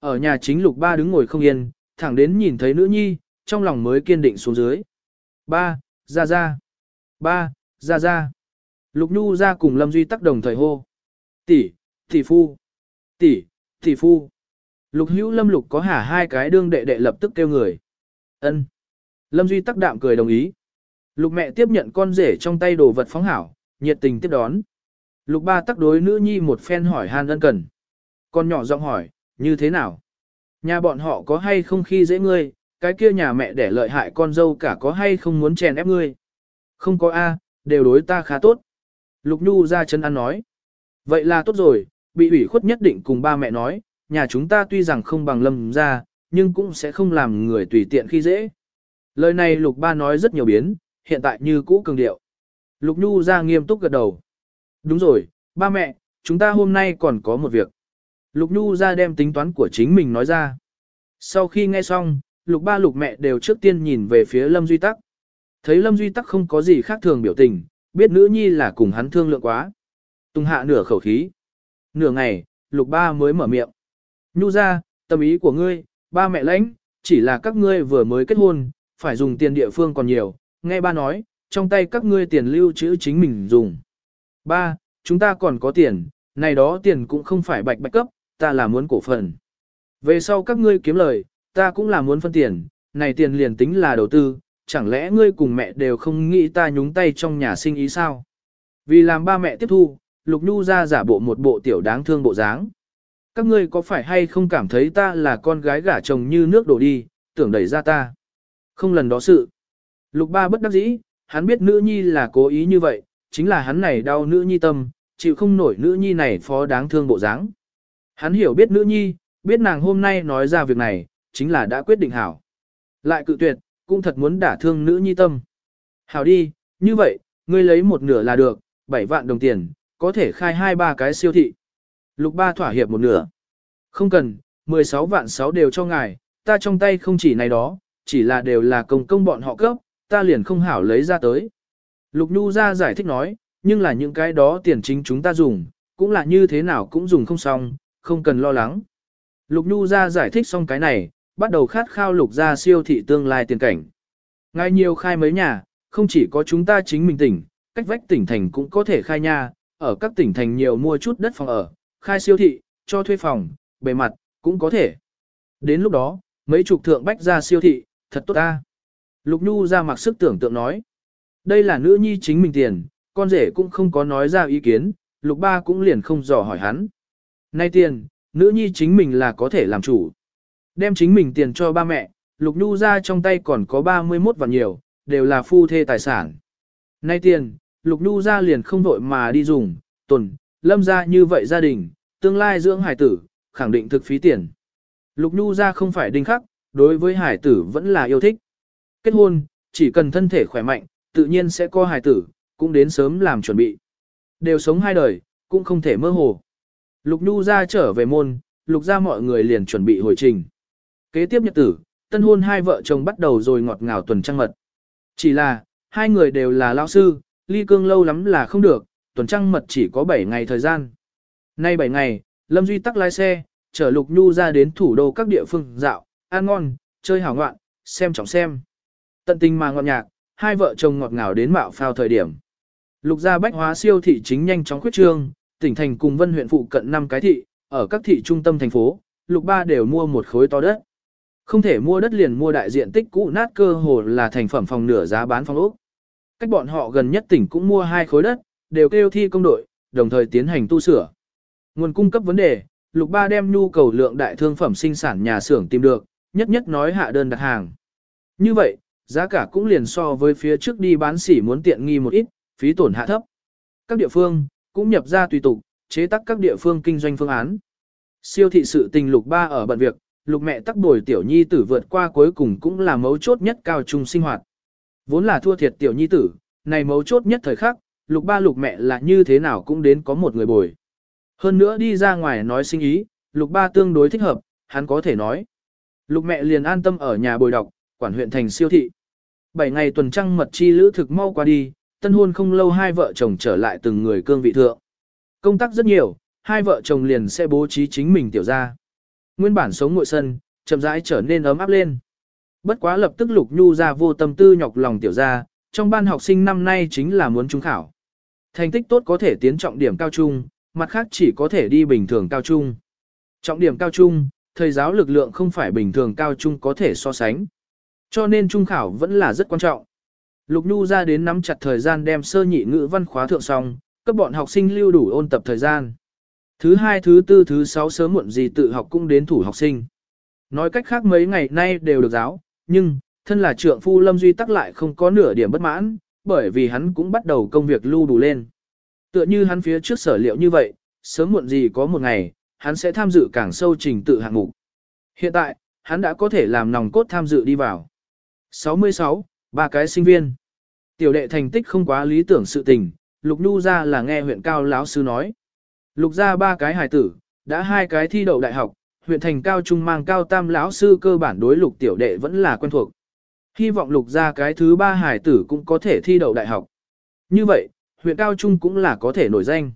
ở nhà chính lục ba đứng ngồi không yên, thẳng đến nhìn thấy nữ nhi, trong lòng mới kiên định xuống dưới. Ba, ra ra. Ba, ra ra. Lục Nhu ra cùng Lâm Duy tắc đồng thời hô. Tỷ, tỷ phu. Tỷ, tỷ phu. Lục hữu Lâm Lục có hả hai cái đương đệ đệ lập tức kêu người. ân Lâm Duy tắc đạm cười đồng ý. Lục mẹ tiếp nhận con rể trong tay đồ vật phóng hảo, nhiệt tình tiếp đón. Lục ba tắc đối nữ nhi một phen hỏi han ân cần. Con nhỏ giọng hỏi, như thế nào? Nhà bọn họ có hay không khi dễ ngươi, cái kia nhà mẹ để lợi hại con dâu cả có hay không muốn chèn ép ngươi? Không có A, đều đối ta khá tốt. Lục Nhu ra chân ăn nói. Vậy là tốt rồi, bị ủy khuất nhất định cùng ba mẹ nói, nhà chúng ta tuy rằng không bằng lâm ra, nhưng cũng sẽ không làm người tùy tiện khi dễ. Lời này Lục ba nói rất nhiều biến, hiện tại như cũ cường điệu. Lục Nhu ra nghiêm túc gật đầu. Đúng rồi, ba mẹ, chúng ta hôm nay còn có một việc. Lục Nhu ra đem tính toán của chính mình nói ra. Sau khi nghe xong, lục ba lục mẹ đều trước tiên nhìn về phía Lâm Duy Tắc. Thấy Lâm Duy Tắc không có gì khác thường biểu tình, biết nữ nhi là cùng hắn thương lượng quá. Tung hạ nửa khẩu khí. Nửa ngày, lục ba mới mở miệng. Nhu ra, tâm ý của ngươi, ba mẹ lãnh, chỉ là các ngươi vừa mới kết hôn, phải dùng tiền địa phương còn nhiều, nghe ba nói, trong tay các ngươi tiền lưu trữ chính mình dùng. Ba, chúng ta còn có tiền, này đó tiền cũng không phải bạch bạch cấp, ta là muốn cổ phần. Về sau các ngươi kiếm lời, ta cũng là muốn phân tiền, này tiền liền tính là đầu tư, chẳng lẽ ngươi cùng mẹ đều không nghĩ ta nhúng tay trong nhà sinh ý sao? Vì làm ba mẹ tiếp thu, Lục Nhu ra giả bộ một bộ tiểu đáng thương bộ dáng. Các ngươi có phải hay không cảm thấy ta là con gái gả chồng như nước đổ đi, tưởng đẩy ra ta? Không lần đó sự. Lục ba bất đắc dĩ, hắn biết nữ nhi là cố ý như vậy, chính là hắn này đau nữ nhi tâm, chịu không nổi nữ nhi này phó đáng thương bộ dáng. Hắn hiểu biết nữ nhi, biết nàng hôm nay nói ra việc này, chính là đã quyết định hảo. Lại cự tuyệt, cũng thật muốn đả thương nữ nhi tâm. Hảo đi, như vậy, ngươi lấy một nửa là được, 7 vạn đồng tiền, có thể khai hai ba cái siêu thị. Lục ba thỏa hiệp một nửa. Không cần, 16 vạn 6 đều cho ngài, ta trong tay không chỉ này đó, chỉ là đều là công công bọn họ cấp, ta liền không hảo lấy ra tới. Lục Nhu ra giải thích nói, nhưng là những cái đó tiền chính chúng ta dùng, cũng là như thế nào cũng dùng không xong, không cần lo lắng. Lục Nhu ra giải thích xong cái này, bắt đầu khát khao lục ra siêu thị tương lai tiền cảnh. Ngay nhiều khai mấy nhà, không chỉ có chúng ta chính mình tỉnh, cách vách tỉnh thành cũng có thể khai nhà, ở các tỉnh thành nhiều mua chút đất phòng ở, khai siêu thị, cho thuê phòng, bề mặt, cũng có thể. Đến lúc đó, mấy chục thượng bách ra siêu thị, thật tốt ta. Lục Nhu ra mặc sức tưởng tượng nói. Đây là nữ nhi chính mình tiền, con rể cũng không có nói ra ý kiến, lục ba cũng liền không dò hỏi hắn. Nay tiền, nữ nhi chính mình là có thể làm chủ. Đem chính mình tiền cho ba mẹ, lục nhu ra trong tay còn có 31 vạn nhiều, đều là phu thê tài sản. Nay tiền, lục nhu ra liền không vội mà đi dùng, tuần, lâm ra như vậy gia đình, tương lai dưỡng hải tử, khẳng định thực phí tiền. Lục nhu ra không phải đinh khắc, đối với hải tử vẫn là yêu thích. Kết hôn, chỉ cần thân thể khỏe mạnh, tự nhiên sẽ có hải tử, cũng đến sớm làm chuẩn bị. Đều sống hai đời, cũng không thể mơ hồ. Lục Nhu ra trở về môn, lục ra mọi người liền chuẩn bị hồi trình. Kế tiếp nhật tử, tân hôn hai vợ chồng bắt đầu rồi ngọt ngào tuần trăng mật. Chỉ là, hai người đều là lão sư, ly cương lâu lắm là không được, tuần trăng mật chỉ có 7 ngày thời gian. Nay 7 ngày, Lâm Duy tắc lái xe, chở Lục Nhu ra đến thủ đô các địa phương dạo, ăn ngon, chơi hảo ngoạn, xem trọng xem. Tận tình mà ngọt nhạc, hai vợ chồng ngọt ngào đến mạo phao thời điểm. Lục gia bách hóa siêu thị chính nhanh chóng khuyết trương, tỉnh thành cùng vân huyện phụ cận năm cái thị, ở các thị trung tâm thành phố, lục ba đều mua một khối to đất. Không thể mua đất liền mua đại diện tích cũ nát cơ hồ là thành phẩm phòng nửa giá bán phòng ốc. Cách bọn họ gần nhất tỉnh cũng mua hai khối đất, đều kêu thi công đội, đồng thời tiến hành tu sửa. Nguồn cung cấp vấn đề, lục ba đem nhu cầu lượng đại thương phẩm sinh sản nhà xưởng tìm được, nhất nhất nói hạ đơn đặt hàng. Như vậy, giá cả cũng liền so với phía trước đi bán sỉ muốn tiện nghi một ít, phí tổn hạ thấp. Các địa phương, cũng nhập ra tùy tục, chế tác các địa phương kinh doanh phương án. Siêu thị sự tình lục ba ở bận việc, lục mẹ tắc bồi tiểu nhi tử vượt qua cuối cùng cũng là mấu chốt nhất cao trung sinh hoạt. Vốn là thua thiệt tiểu nhi tử, này mấu chốt nhất thời khắc, lục ba lục mẹ là như thế nào cũng đến có một người bồi. Hơn nữa đi ra ngoài nói sinh ý, lục ba tương đối thích hợp, hắn có thể nói. Lục mẹ liền an tâm ở nhà bồi đọc, quản huyện thành siêu thị. Bảy ngày tuần trăng mật chi lữ thực mau qua đi, tân hôn không lâu hai vợ chồng trở lại từng người cương vị thượng. Công tác rất nhiều, hai vợ chồng liền sẽ bố trí chính mình tiểu ra. nguyên bản sống ngội sân, chậm rãi trở nên ấm áp lên. Bất quá lập tức Lục Nhu ra vô tâm tư nhọc lòng tiểu ra, trong ban học sinh năm nay chính là muốn trung khảo. Thành tích tốt có thể tiến trọng điểm cao trung, mặt khác chỉ có thể đi bình thường cao trung. Trọng điểm cao trung, thầy giáo lực lượng không phải bình thường cao trung có thể so sánh. Cho nên trung khảo vẫn là rất quan trọng. Lục Nhu ra đến nắm chặt thời gian đem sơ nhị ngữ văn khóa thượng xong, cấp bọn học sinh lưu đủ ôn tập thời gian. Thứ hai thứ tư thứ sáu sớm muộn gì tự học cũng đến thủ học sinh. Nói cách khác mấy ngày nay đều được giáo, nhưng, thân là trượng phu Lâm Duy tắc lại không có nửa điểm bất mãn, bởi vì hắn cũng bắt đầu công việc lưu đủ lên. Tựa như hắn phía trước sở liệu như vậy, sớm muộn gì có một ngày, hắn sẽ tham dự càng sâu trình tự hạng mục. Hiện tại, hắn đã có thể làm nòng cốt tham dự đi vào. 66, ba cái sinh viên. Tiểu đệ thành tích không quá lý tưởng sự tình, Lục Nhu ra là nghe huyện cao lão sư nói. Lục ra ba cái hài tử, đã hai cái thi đậu đại học, huyện thành cao trung mang cao tam lão sư cơ bản đối lục tiểu đệ vẫn là quen thuộc. Hy vọng lục ra cái thứ ba hài tử cũng có thể thi đậu đại học. Như vậy, huyện cao trung cũng là có thể nổi danh.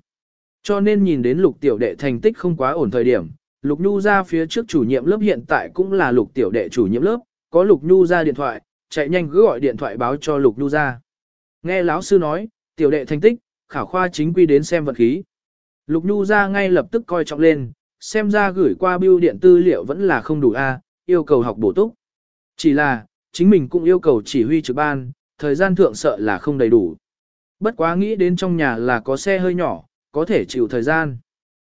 Cho nên nhìn đến lục tiểu đệ thành tích không quá ổn thời điểm, lục nhu ra phía trước chủ nhiệm lớp hiện tại cũng là lục tiểu đệ chủ nhiệm lớp, có lục nhu ra điện thoại, chạy nhanh cứ gọi điện thoại báo cho lục nhu ra. Nghe lão sư nói, tiểu đệ thành tích, khảo khoa chính quy đến xem vật khí. Lục nhu ra ngay lập tức coi trọng lên, xem ra gửi qua bưu điện tư liệu vẫn là không đủ a, yêu cầu học bổ túc. Chỉ là, chính mình cũng yêu cầu chỉ huy trực ban, thời gian thượng sợ là không đầy đủ. Bất quá nghĩ đến trong nhà là có xe hơi nhỏ, có thể chịu thời gian.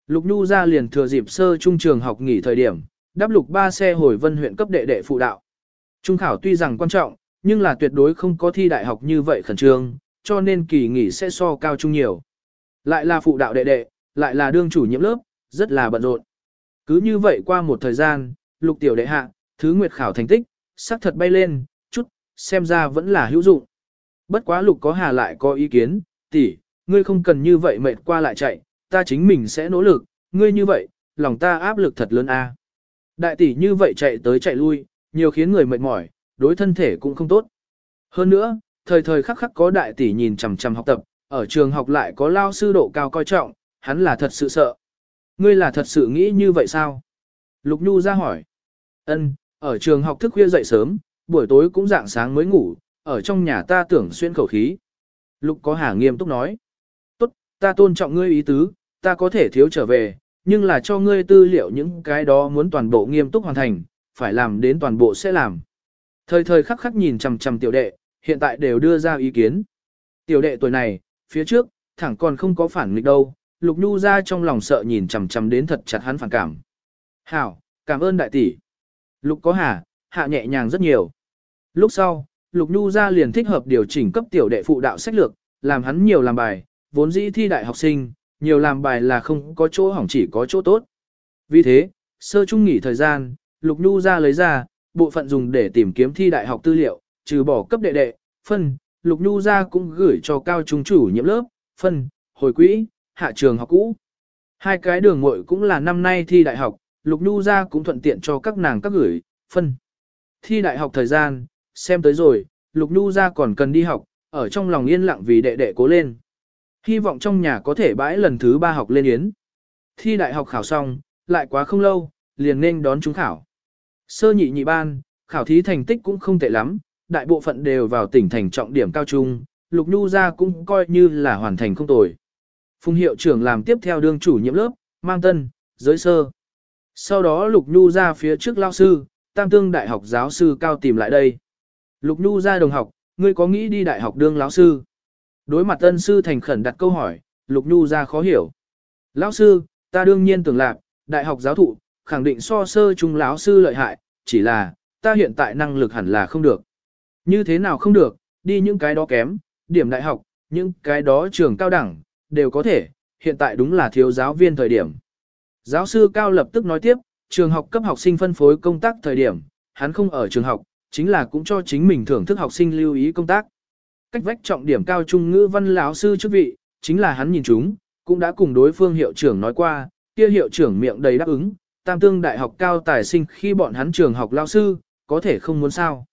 Lục Nhu ra liền thừa dịp sơ trung trường học nghỉ thời điểm, đáp lục ba xe hồi vân huyện cấp đệ đệ phụ đạo. Trung khảo tuy rằng quan trọng, nhưng là tuyệt đối không có thi đại học như vậy khẩn trương, cho nên kỳ nghỉ sẽ so cao trung nhiều. Lại là phụ đạo đệ đệ, lại là đương chủ nhiệm lớp, rất là bận rộn. Cứ như vậy qua một thời gian, lục tiểu đệ hạ, thứ nguyệt khảo thành tích, sắc thật bay lên, chút, xem ra vẫn là hữu dụng. Bất quá lục có hà lại có ý kiến, tỷ, ngươi không cần như vậy mệt qua lại chạy, ta chính mình sẽ nỗ lực, ngươi như vậy, lòng ta áp lực thật lớn a. Đại tỷ như vậy chạy tới chạy lui, nhiều khiến người mệt mỏi, đối thân thể cũng không tốt. Hơn nữa, thời thời khắc khắc có đại tỷ nhìn chằm chằm học tập, ở trường học lại có lao sư độ cao coi trọng, hắn là thật sự sợ. Ngươi là thật sự nghĩ như vậy sao? Lục Nhu ra hỏi. Ân, ở trường học thức khuya dậy sớm, buổi tối cũng dạng sáng mới ngủ, ở trong nhà ta tưởng xuyên khẩu khí. Lục có hà nghiêm túc nói. Tốt, ta tôn trọng ngươi ý tứ, ta có thể thiếu trở về, nhưng là cho ngươi tư liệu những cái đó muốn toàn bộ nghiêm túc hoàn thành, phải làm đến toàn bộ sẽ làm. Thời thời khắc khắc nhìn chằm chằm tiểu đệ, hiện tại đều đưa ra ý kiến. Tiểu đệ tuổi này, phía trước, thẳng còn không có phản nghịch đâu, Lục Nhu ra trong lòng sợ nhìn chằm chằm đến thật chặt hắn phản cảm. Hảo, cảm ơn đại tỷ. Lục có hà, hạ nhẹ nhàng rất nhiều. Lúc sau, Lục Nhu ra liền thích hợp điều chỉnh cấp tiểu đệ phụ đạo sách lược, làm hắn nhiều làm bài, vốn dĩ thi đại học sinh, nhiều làm bài là không có chỗ hỏng chỉ có chỗ tốt. Vì thế, sơ trung nghỉ thời gian, Lục Nhu ra lấy ra, bộ phận dùng để tìm kiếm thi đại học tư liệu, trừ bỏ cấp đệ đệ, phân, Lục Nhu ra cũng gửi cho cao trung chủ nhiệm lớp, phân, hồi quỹ, hạ trường học cũ. Hai cái đường muội cũng là năm nay thi đại học, Lục Nhu ra cũng thuận tiện cho các nàng các gửi, phân. Thi đại học thời gian, xem tới rồi, Lục Nhu ra còn cần đi học, ở trong lòng yên lặng vì đệ đệ cố lên. Hy vọng trong nhà có thể bãi lần thứ ba học lên yến. Thi đại học khảo xong, lại quá không lâu, liền nên đón chúng khảo. Sơ nhị nhị ban, khảo thí thành tích cũng không tệ lắm, đại bộ phận đều vào tỉnh thành trọng điểm cao trung, Lục Nhu ra cũng coi như là hoàn thành không tồi. Phùng hiệu trưởng làm tiếp theo đương chủ nhiệm lớp, mang tân, giới sơ. Sau đó Lục Nhu ra phía trước lao sư, tam tương đại học giáo sư cao tìm lại đây. Lục Nhu ra đồng học, ngươi có nghĩ đi đại học đương lão sư? Đối mặt tân sư thành khẩn đặt câu hỏi, Lục Nhu ra khó hiểu. Lão sư, ta đương nhiên tưởng lạc, đại học giáo thụ, khẳng định so sơ trung lão sư lợi hại, chỉ là, ta hiện tại năng lực hẳn là không được. Như thế nào không được, đi những cái đó kém, điểm đại học, những cái đó trường cao đẳng, đều có thể, hiện tại đúng là thiếu giáo viên thời điểm. Giáo sư Cao lập tức nói tiếp, trường học cấp học sinh phân phối công tác thời điểm, hắn không ở trường học, chính là cũng cho chính mình thưởng thức học sinh lưu ý công tác. Cách vách trọng điểm cao trung ngữ văn lão sư chức vị, chính là hắn nhìn chúng, cũng đã cùng đối phương hiệu trưởng nói qua, kia hiệu trưởng miệng đầy đáp ứng, tam tương đại học cao tài sinh khi bọn hắn trường học lao sư, có thể không muốn sao.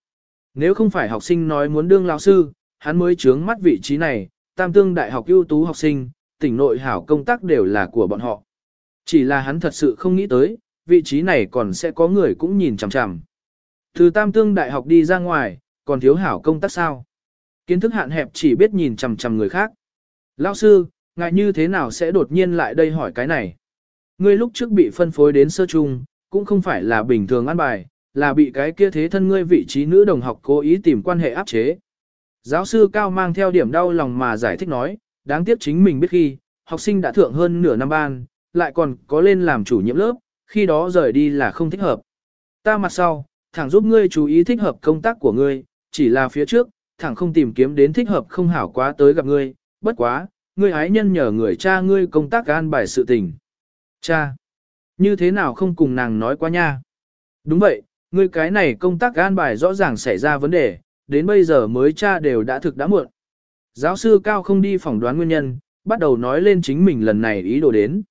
Nếu không phải học sinh nói muốn đương lao sư, hắn mới chướng mắt vị trí này, tam tương đại học ưu tú học sinh, tỉnh nội hảo công tác đều là của bọn họ. Chỉ là hắn thật sự không nghĩ tới, vị trí này còn sẽ có người cũng nhìn chằm chằm. Từ Tam Tương Đại học đi ra ngoài, còn thiếu hảo công tác sao? Kiến thức hạn hẹp chỉ biết nhìn chằm chằm người khác. Lao sư, ngại như thế nào sẽ đột nhiên lại đây hỏi cái này? Ngươi lúc trước bị phân phối đến sơ trung, cũng không phải là bình thường ăn bài, là bị cái kia thế thân ngươi vị trí nữ đồng học cố ý tìm quan hệ áp chế. Giáo sư Cao mang theo điểm đau lòng mà giải thích nói, đáng tiếc chính mình biết khi, học sinh đã thượng hơn nửa năm ban, lại còn có lên làm chủ nhiệm lớp, khi đó rời đi là không thích hợp. Ta mặt sau, thẳng giúp ngươi chú ý thích hợp công tác của ngươi, chỉ là phía trước, thẳng không tìm kiếm đến thích hợp không hảo quá tới gặp ngươi, bất quá, ngươi ái nhân nhờ người cha ngươi công tác an bài sự tình. Cha, như thế nào không cùng nàng nói quá nha? Đúng vậy, ngươi cái này công tác gan bài rõ ràng xảy ra vấn đề, đến bây giờ mới cha đều đã thực đã muộn. Giáo sư Cao không đi phỏng đoán nguyên nhân, bắt đầu nói lên chính mình lần này ý đồ đến.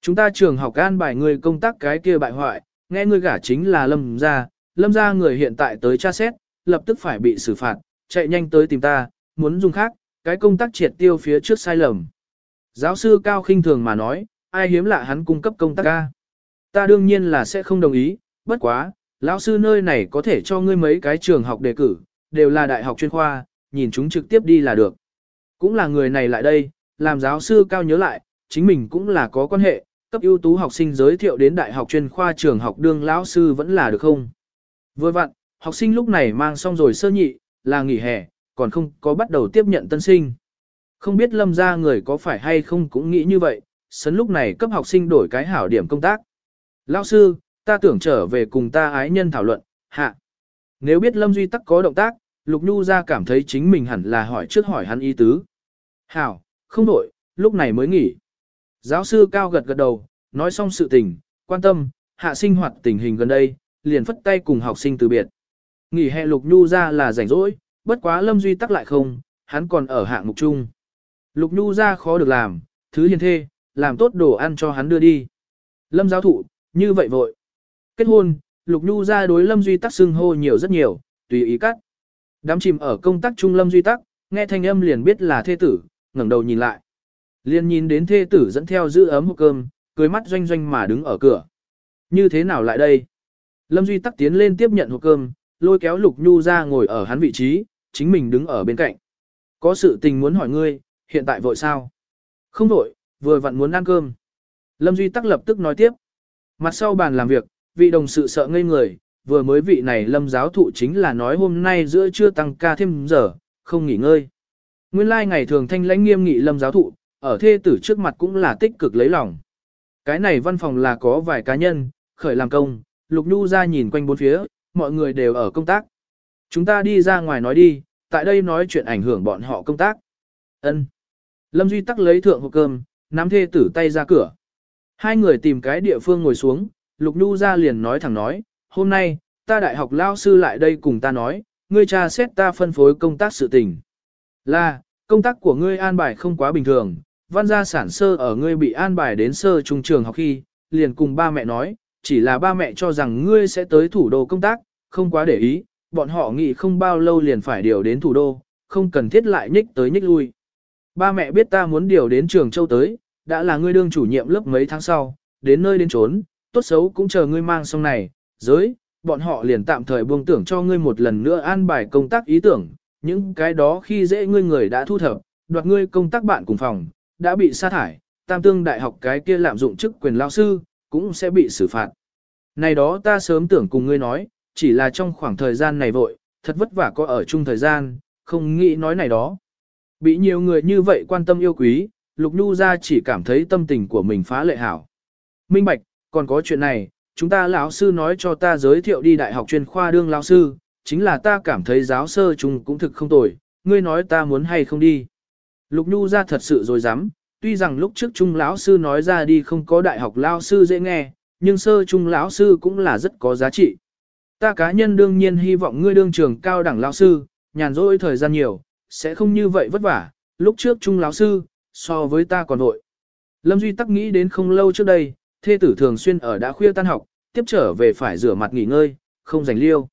Chúng ta trường học an bài người công tác cái kia bại hoại, nghe ngươi gả chính là lâm gia, lâm gia người hiện tại tới tra xét, lập tức phải bị xử phạt, chạy nhanh tới tìm ta, muốn dùng khác, cái công tác triệt tiêu phía trước sai lầm. Giáo sư Cao khinh thường mà nói, ai hiếm lạ hắn cung cấp công tác ca. Ta đương nhiên là sẽ không đồng ý, bất quá, lão sư nơi này có thể cho ngươi mấy cái trường học đề cử, đều là đại học chuyên khoa, nhìn chúng trực tiếp đi là được. Cũng là người này lại đây, làm giáo sư Cao nhớ lại, chính mình cũng là có quan hệ, cấp ưu tú học sinh giới thiệu đến đại học chuyên khoa trường học đương lão sư vẫn là được không? Vừa vặn, học sinh lúc này mang xong rồi sơ nhị, là nghỉ hè, còn không có bắt đầu tiếp nhận tân sinh. Không biết lâm ra người có phải hay không cũng nghĩ như vậy, sấn lúc này cấp học sinh đổi cái hảo điểm công tác. Lão sư, ta tưởng trở về cùng ta ái nhân thảo luận, hạ. Nếu biết lâm duy tắc có động tác, Lục Nhu ra cảm thấy chính mình hẳn là hỏi trước hỏi hắn ý tứ. Hảo, không đổi, lúc này mới nghỉ. Giáo sư cao gật gật đầu, nói xong sự tình, quan tâm, hạ sinh hoạt tình hình gần đây, liền phất tay cùng học sinh từ biệt. Nghỉ hè Lục Nhu ra là rảnh rỗi, bất quá Lâm Duy tắc lại không, hắn còn ở hạng mục chung. Lục Nhu ra khó được làm, thứ hiền thê, làm tốt đồ ăn cho hắn đưa đi. Lâm giáo thụ, như vậy vội. Kết hôn, Lục Nhu ra đối Lâm Duy tắc xưng hô nhiều rất nhiều, tùy ý cắt. Đám chìm ở công tác trung Lâm Duy tắc, nghe thanh âm liền biết là thê tử, ngẩng đầu nhìn lại. liền nhìn đến thê tử dẫn theo giữ ấm hộp cơm, cười mắt doanh doanh mà đứng ở cửa. Như thế nào lại đây? Lâm Duy tắc tiến lên tiếp nhận hộp cơm, lôi kéo Lục Nhu ra ngồi ở hắn vị trí, chính mình đứng ở bên cạnh. Có sự tình muốn hỏi ngươi, hiện tại vội sao? Không vội, vừa vặn muốn ăn cơm. Lâm Duy tắc lập tức nói tiếp. Mặt sau bàn làm việc, vị đồng sự sợ ngây người, vừa mới vị này lâm giáo thụ chính là nói hôm nay giữa trưa tăng ca thêm giờ, không nghỉ ngơi. Nguyên lai like ngày thường thanh lãnh nghiêm nghị lâm giáo thụ, ở thê tử trước mặt cũng là tích cực lấy lòng. Cái này văn phòng là có vài cá nhân, khởi làm công, Lục Nhu ra nhìn quanh bốn phía, mọi người đều ở công tác. Chúng ta đi ra ngoài nói đi, tại đây nói chuyện ảnh hưởng bọn họ công tác. Ân. Lâm Duy tắc lấy thượng hộp cơm, nắm thê tử tay ra cửa. Hai người tìm cái địa phương ngồi xuống, Lục Nhu ra liền nói thẳng nói, hôm nay, ta đại học lao sư lại đây cùng ta nói, ngươi cha xét ta phân phối công tác sự tình. Là, công tác của ngươi an bài không quá bình thường, văn gia sản sơ ở ngươi bị an bài đến sơ trung trường học khi, liền cùng ba mẹ nói, chỉ là ba mẹ cho rằng ngươi sẽ tới thủ đô công tác, không quá để ý, bọn họ nghĩ không bao lâu liền phải điều đến thủ đô, không cần thiết lại nhích tới nhích lui. Ba mẹ biết ta muốn điều đến trường châu tới, đã là ngươi đương chủ nhiệm lớp mấy tháng sau, đến nơi đến trốn, tốt xấu cũng chờ ngươi mang xong này, giới, bọn họ liền tạm thời buông tưởng cho ngươi một lần nữa an bài công tác ý tưởng, những cái đó khi dễ ngươi người đã thu thập, đoạt ngươi công tác bạn cùng phòng, đã bị sa thải, tam tương đại học cái kia lạm dụng chức quyền lao sư, cũng sẽ bị xử phạt. Này đó ta sớm tưởng cùng ngươi nói, chỉ là trong khoảng thời gian này vội, thật vất vả có ở chung thời gian, không nghĩ nói này đó. Bị nhiều người như vậy quan tâm yêu quý, Lục Nhu ra chỉ cảm thấy tâm tình của mình phá lệ hảo. Minh Bạch, còn có chuyện này, chúng ta lão sư nói cho ta giới thiệu đi đại học chuyên khoa đương lão sư, chính là ta cảm thấy giáo sơ chúng cũng thực không tồi, ngươi nói ta muốn hay không đi. Lục Nhu ra thật sự rồi dám, tuy rằng lúc trước trung lão sư nói ra đi không có đại học lão sư dễ nghe, nhưng sơ trung lão sư cũng là rất có giá trị. Ta cá nhân đương nhiên hy vọng ngươi đương trường cao đẳng lão sư, nhàn rỗi thời gian nhiều, sẽ không như vậy vất vả, lúc trước trung lão sư, so với ta còn vội. Lâm Duy tắc nghĩ đến không lâu trước đây, thê tử thường xuyên ở đã khuya tan học, tiếp trở về phải rửa mặt nghỉ ngơi, không rảnh liêu.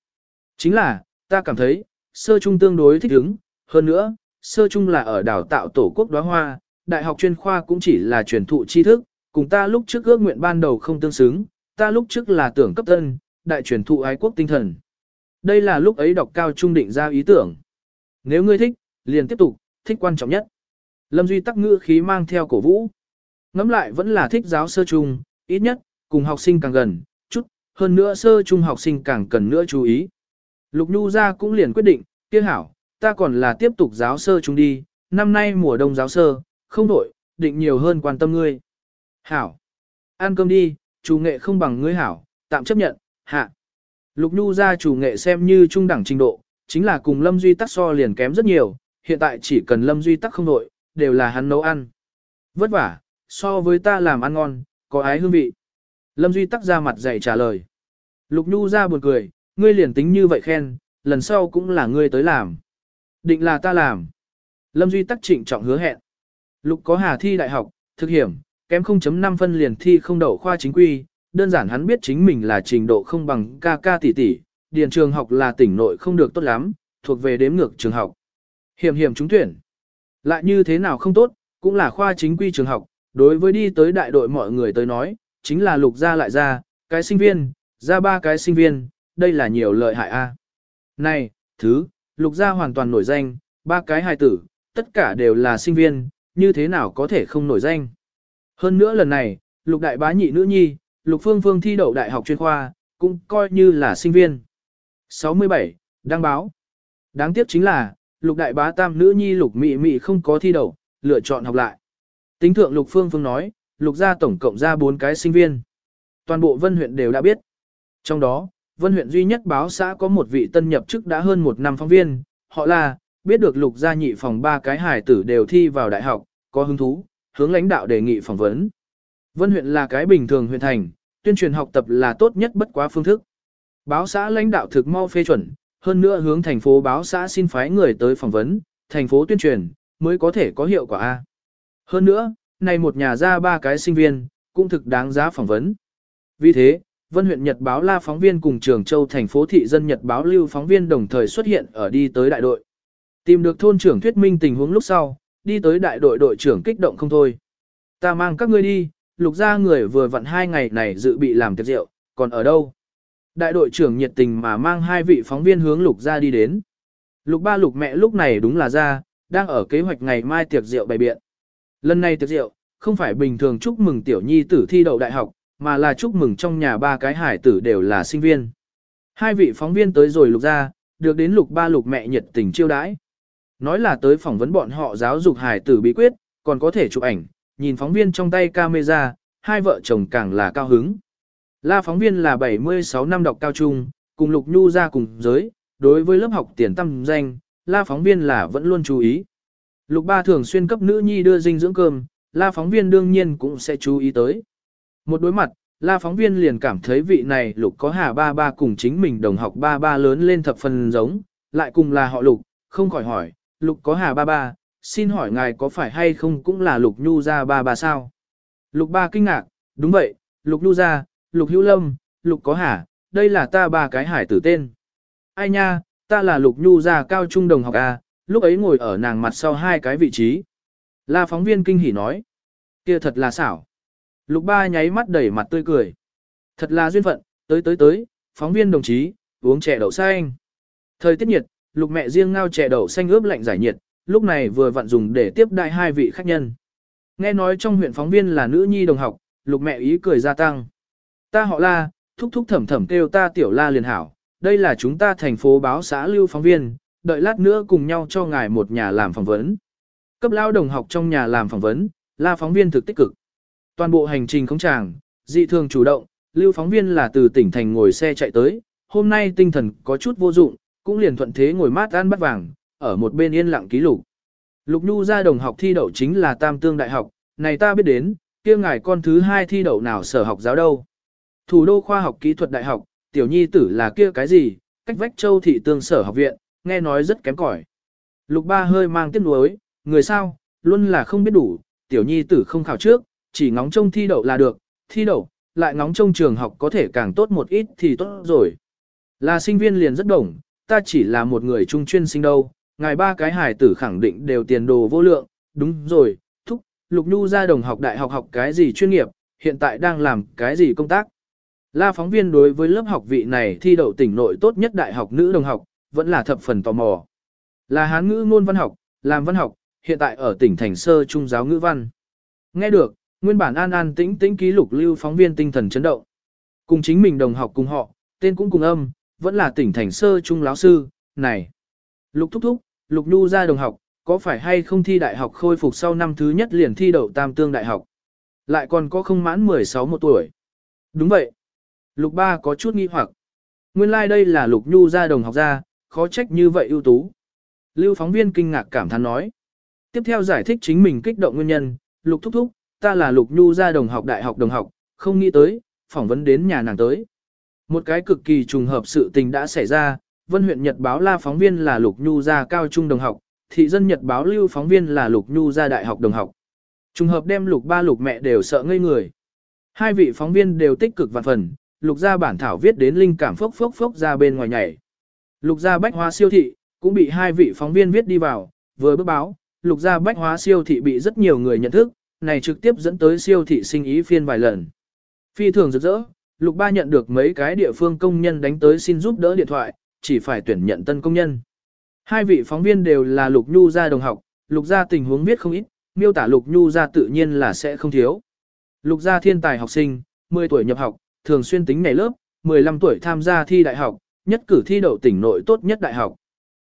Chính là, ta cảm thấy, sơ trung tương đối thích ứng, hơn nữa, sơ trung là ở đào tạo tổ quốc đóa hoa, đại học chuyên khoa cũng chỉ là truyền thụ tri thức, cùng ta lúc trước ước nguyện ban đầu không tương xứng, ta lúc trước là tưởng cấp tân, đại truyền thụ ái quốc tinh thần. Đây là lúc ấy đọc cao trung định ra ý tưởng. Nếu ngươi thích, liền tiếp tục, thích quan trọng nhất. Lâm Duy tắc ngữ khí mang theo cổ vũ. Ngắm lại vẫn là thích giáo sơ trung, ít nhất, cùng học sinh càng gần, chút, hơn nữa sơ trung học sinh càng cần nữa chú ý. Lục Nhu ra cũng liền quyết định, kia hảo, ta còn là tiếp tục giáo sơ trung đi, năm nay mùa đông giáo sơ, không đổi, định nhiều hơn quan tâm ngươi. Hảo, ăn cơm đi, chủ nghệ không bằng ngươi hảo, tạm chấp nhận, hạ. Lục Nhu ra chủ nghệ xem như trung đẳng trình độ, chính là cùng Lâm Duy tắc so liền kém rất nhiều, hiện tại chỉ cần Lâm Duy tắc không nội, đều là hắn nấu ăn. Vất vả, so với ta làm ăn ngon, có ái hương vị. Lâm Duy tắc ra mặt dạy trả lời. Lục Nhu ra buồn cười, ngươi liền tính như vậy khen, lần sau cũng là ngươi tới làm. Định là ta làm. Lâm Duy tắc trịnh trọng hứa hẹn. Lục có hà thi đại học, thực hiểm, kém 0.5 phân liền thi không đậu khoa chính quy, đơn giản hắn biết chính mình là trình độ không bằng ca ca tỷ tỷ, điền trường học là tỉnh nội không được tốt lắm, thuộc về đếm ngược trường học. Hiểm hiểm trúng tuyển. Lại như thế nào không tốt, cũng là khoa chính quy trường học, đối với đi tới đại đội mọi người tới nói, chính là lục ra lại ra, cái sinh viên, ra ba cái sinh viên, đây là nhiều lợi hại a. Này, thứ, lục gia hoàn toàn nổi danh, ba cái hài tử, tất cả đều là sinh viên, như thế nào có thể không nổi danh. Hơn nữa lần này, lục đại bá nhị nữ nhi, lục phương phương thi đậu đại học chuyên khoa, cũng coi như là sinh viên. 67. Đăng báo. Đáng tiếc chính là, lục đại bá tam nữ nhi lục mị mị không có thi đậu, lựa chọn học lại. Tính thượng lục phương phương nói, lục gia tổng cộng ra 4 cái sinh viên. Toàn bộ vân huyện đều đã biết. Trong đó, vân huyện duy nhất báo xã có một vị tân nhập chức đã hơn một năm phóng viên, họ là, biết được lục gia nhị phòng ba cái hải tử đều thi vào đại học, có hứng thú, hướng lãnh đạo đề nghị phỏng vấn. Vân huyện là cái bình thường huyện thành, tuyên truyền học tập là tốt nhất bất quá phương thức. Báo xã lãnh đạo thực mau phê chuẩn, hơn nữa hướng thành phố báo xã xin phái người tới phỏng vấn, thành phố tuyên truyền, mới có thể có hiệu quả A. Hơn nữa, này một nhà ra ba cái sinh viên, cũng thực đáng giá phỏng vấn. Vì thế, Vân huyện Nhật báo La phóng viên cùng Trường Châu thành phố thị dân Nhật báo Lưu phóng viên đồng thời xuất hiện ở đi tới đại đội. Tìm được thôn trưởng thuyết minh tình huống lúc sau, đi tới đại đội đội trưởng kích động không thôi. Ta mang các ngươi đi, lục ra người vừa vặn hai ngày này dự bị làm tiệc rượu, còn ở đâu? Đại đội trưởng nhiệt tình mà mang hai vị phóng viên hướng lục ra đi đến. Lục ba lục mẹ lúc này đúng là ra, đang ở kế hoạch ngày mai tiệc rượu bày biện. Lần này tiệc rượu, không phải bình thường chúc mừng tiểu nhi tử thi đậu đại học, mà là chúc mừng trong nhà ba cái hải tử đều là sinh viên. Hai vị phóng viên tới rồi lục ra, được đến lục ba lục mẹ nhiệt tình chiêu đãi. Nói là tới phỏng vấn bọn họ giáo dục hải tử bí quyết, còn có thể chụp ảnh, nhìn phóng viên trong tay camera, hai vợ chồng càng là cao hứng. La phóng viên là 76 năm đọc cao trung, cùng Lục Nhu ra cùng giới, đối với lớp học tiền tâm danh, La phóng viên là vẫn luôn chú ý. Lục ba thường xuyên cấp nữ nhi đưa dinh dưỡng cơm, La phóng viên đương nhiên cũng sẽ chú ý tới. Một đối mặt, La phóng viên liền cảm thấy vị này Lục có hà ba ba cùng chính mình đồng học ba ba lớn lên thập phần giống, lại cùng là họ Lục, không khỏi hỏi, Lục có hà ba ba, xin hỏi ngài có phải hay không cũng là Lục Nhu gia ba ba sao? Lục ba kinh ngạc, đúng vậy, Lục Nhu gia, Lục Hữu Lâm, Lục có hà, đây là ta ba cái hải tử tên. Ai nha, ta là Lục Nhu gia cao trung đồng học A, lúc ấy ngồi ở nàng mặt sau hai cái vị trí. La phóng viên kinh hỉ nói, kia thật là xảo. Lục ba nháy mắt đẩy mặt tươi cười. Thật là duyên phận, tới tới tới, phóng viên đồng chí, uống chè đậu xanh. Thời tiết nhiệt, lục mẹ riêng ngao chè đậu xanh ướp lạnh giải nhiệt, lúc này vừa vặn dùng để tiếp đại hai vị khách nhân. Nghe nói trong huyện phóng viên là nữ nhi đồng học, lục mẹ ý cười gia tăng. Ta họ la, thúc thúc thẩm thẩm kêu ta tiểu la liền hảo, đây là chúng ta thành phố báo xã lưu phóng viên, đợi lát nữa cùng nhau cho ngài một nhà làm phỏng vấn. Cấp lao đồng học trong nhà làm phỏng vấn, la phóng viên thực tích cực. Toàn bộ hành trình không chàng, dị thường chủ động, lưu phóng viên là từ tỉnh thành ngồi xe chạy tới, hôm nay tinh thần có chút vô dụng, cũng liền thuận thế ngồi mát ăn bắt vàng, ở một bên yên lặng ký lục. Lục Nhu ra đồng học thi đậu chính là Tam Tương Đại học, này ta biết đến, kia ngài con thứ hai thi đậu nào sở học giáo đâu. Thủ đô khoa học kỹ thuật đại học, tiểu nhi tử là kia cái gì, cách vách châu thị tương sở học viện, nghe nói rất kém cỏi. Lục ba hơi mang tiếc nuối, người sao, luôn là không biết đủ, tiểu nhi tử không khảo trước, chỉ ngóng trông thi đậu là được, thi đậu, lại ngóng trông trường học có thể càng tốt một ít thì tốt rồi. Là sinh viên liền rất đồng, ta chỉ là một người trung chuyên sinh đâu, ngài ba cái hải tử khẳng định đều tiền đồ vô lượng, đúng rồi, thúc, Lục Nhu ra đồng học đại học học cái gì chuyên nghiệp, hiện tại đang làm cái gì công tác. La phóng viên đối với lớp học vị này thi đậu tỉnh nội tốt nhất đại học nữ đồng học, vẫn là thập phần tò mò. Là hán ngữ ngôn văn học, làm văn học, hiện tại ở tỉnh thành sơ trung giáo ngữ văn. Nghe được, nguyên bản an an tĩnh tĩnh ký lục lưu phóng viên tinh thần chấn động. Cùng chính mình đồng học cùng họ, tên cũng cùng âm, vẫn là tỉnh thành sơ trung giáo sư, này. Lục thúc thúc, lục nhu ra đồng học, có phải hay không thi đại học khôi phục sau năm thứ nhất liền thi đậu tam tương đại học? Lại còn có không mãn 16 một tuổi. Đúng vậy. Lục ba có chút nghi hoặc. Nguyên lai like đây là lục nhu gia đồng học gia, khó trách như vậy ưu tú. Lưu phóng viên kinh ngạc cảm thán nói. Tiếp theo giải thích chính mình kích động nguyên nhân, lục thúc thúc, ta là lục nhu gia đồng học đại học đồng học, không nghĩ tới, phỏng vấn đến nhà nàng tới. Một cái cực kỳ trùng hợp sự tình đã xảy ra, Vân huyện Nhật báo La phóng viên là Lục Nhu gia cao trung đồng học, thị dân Nhật báo Lưu phóng viên là Lục Nhu gia đại học đồng học. Trùng hợp đem Lục ba Lục mẹ đều sợ ngây người. Hai vị phóng viên đều tích cực vạn phần, Lục gia bản thảo viết đến linh cảm phốc phốc phốc ra bên ngoài nhảy. Lục gia bách hóa siêu thị, cũng bị hai vị phóng viên viết đi vào, vừa bước báo, Lục gia bách hóa siêu thị bị rất nhiều người nhận thức, này trực tiếp dẫn tới siêu thị sinh ý phiên vài lần. Phi thường rực rỡ, Lục Ba nhận được mấy cái địa phương công nhân đánh tới xin giúp đỡ điện thoại, chỉ phải tuyển nhận tân công nhân. Hai vị phóng viên đều là Lục Nhu gia đồng học, Lục gia tình huống viết không ít, miêu tả Lục Nhu gia tự nhiên là sẽ không thiếu. Lục gia thiên tài học sinh, 10 tuổi nhập học, thường xuyên tính ngày lớp, 15 tuổi tham gia thi đại học, nhất cử thi đậu tỉnh nội tốt nhất đại học.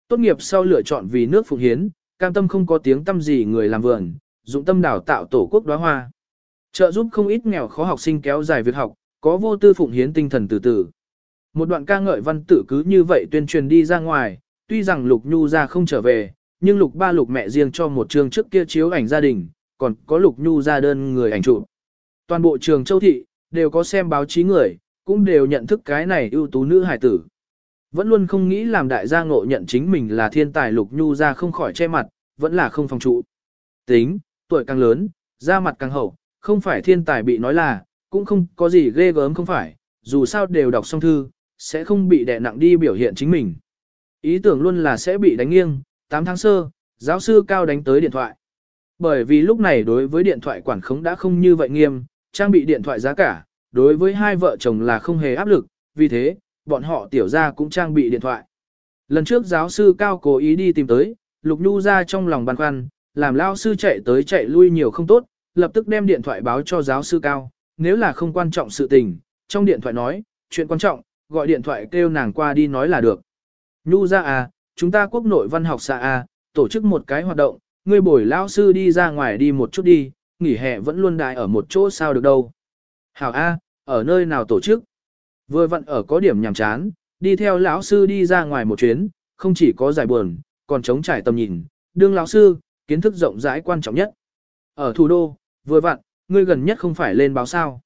Tốt nghiệp sau lựa chọn vì nước phụng hiến, cam tâm không có tiếng tâm gì người làm vườn, dụng tâm đào tạo tổ quốc đóa hoa. Trợ giúp không ít nghèo khó học sinh kéo dài việc học, có vô tư phụng hiến tinh thần từ từ. Một đoạn ca ngợi văn tử cứ như vậy tuyên truyền đi ra ngoài, tuy rằng Lục Nhu ra không trở về, nhưng Lục ba Lục mẹ riêng cho một trường trước kia chiếu ảnh gia đình, còn có Lục Nhu ra đơn người ảnh chụp. Toàn bộ trường Châu Thị, đều có xem báo chí người, cũng đều nhận thức cái này ưu tú nữ hài tử. Vẫn luôn không nghĩ làm đại gia ngộ nhận chính mình là thiên tài Lục Nhu ra không khỏi che mặt, vẫn là không phòng trụ. Tính, tuổi càng lớn, da mặt càng hậu, không phải thiên tài bị nói là, cũng không có gì ghê gớm không phải, dù sao đều đọc xong thư, sẽ không bị đè nặng đi biểu hiện chính mình. Ý tưởng luôn là sẽ bị đánh nghiêng, 8 tháng sơ, giáo sư cao đánh tới điện thoại. Bởi vì lúc này đối với điện thoại quản khống đã không như vậy nghiêm, trang bị điện thoại giá cả, đối với hai vợ chồng là không hề áp lực, vì thế, bọn họ tiểu ra cũng trang bị điện thoại. Lần trước giáo sư cao cố ý đi tìm tới, Lục Nhu ra trong lòng băn khoăn, làm lao sư chạy tới chạy lui nhiều không tốt, lập tức đem điện thoại báo cho giáo sư cao, nếu là không quan trọng sự tình, trong điện thoại nói, chuyện quan trọng, gọi điện thoại kêu nàng qua đi nói là được. Nhu ra à, chúng ta quốc nội văn học xã à, tổ chức một cái hoạt động, ngươi bồi lao sư đi ra ngoài đi một chút đi, nghỉ hè vẫn luôn đại ở một chỗ sao được đâu. Hảo A, ở nơi nào tổ chức? Vừa vặn ở có điểm nhàm chán, đi theo lão sư đi ra ngoài một chuyến, không chỉ có giải buồn, còn chống trải tầm nhìn, đương lão sư, kiến thức rộng rãi quan trọng nhất. Ở thủ đô, vừa vặn, ngươi gần nhất không phải lên báo sao.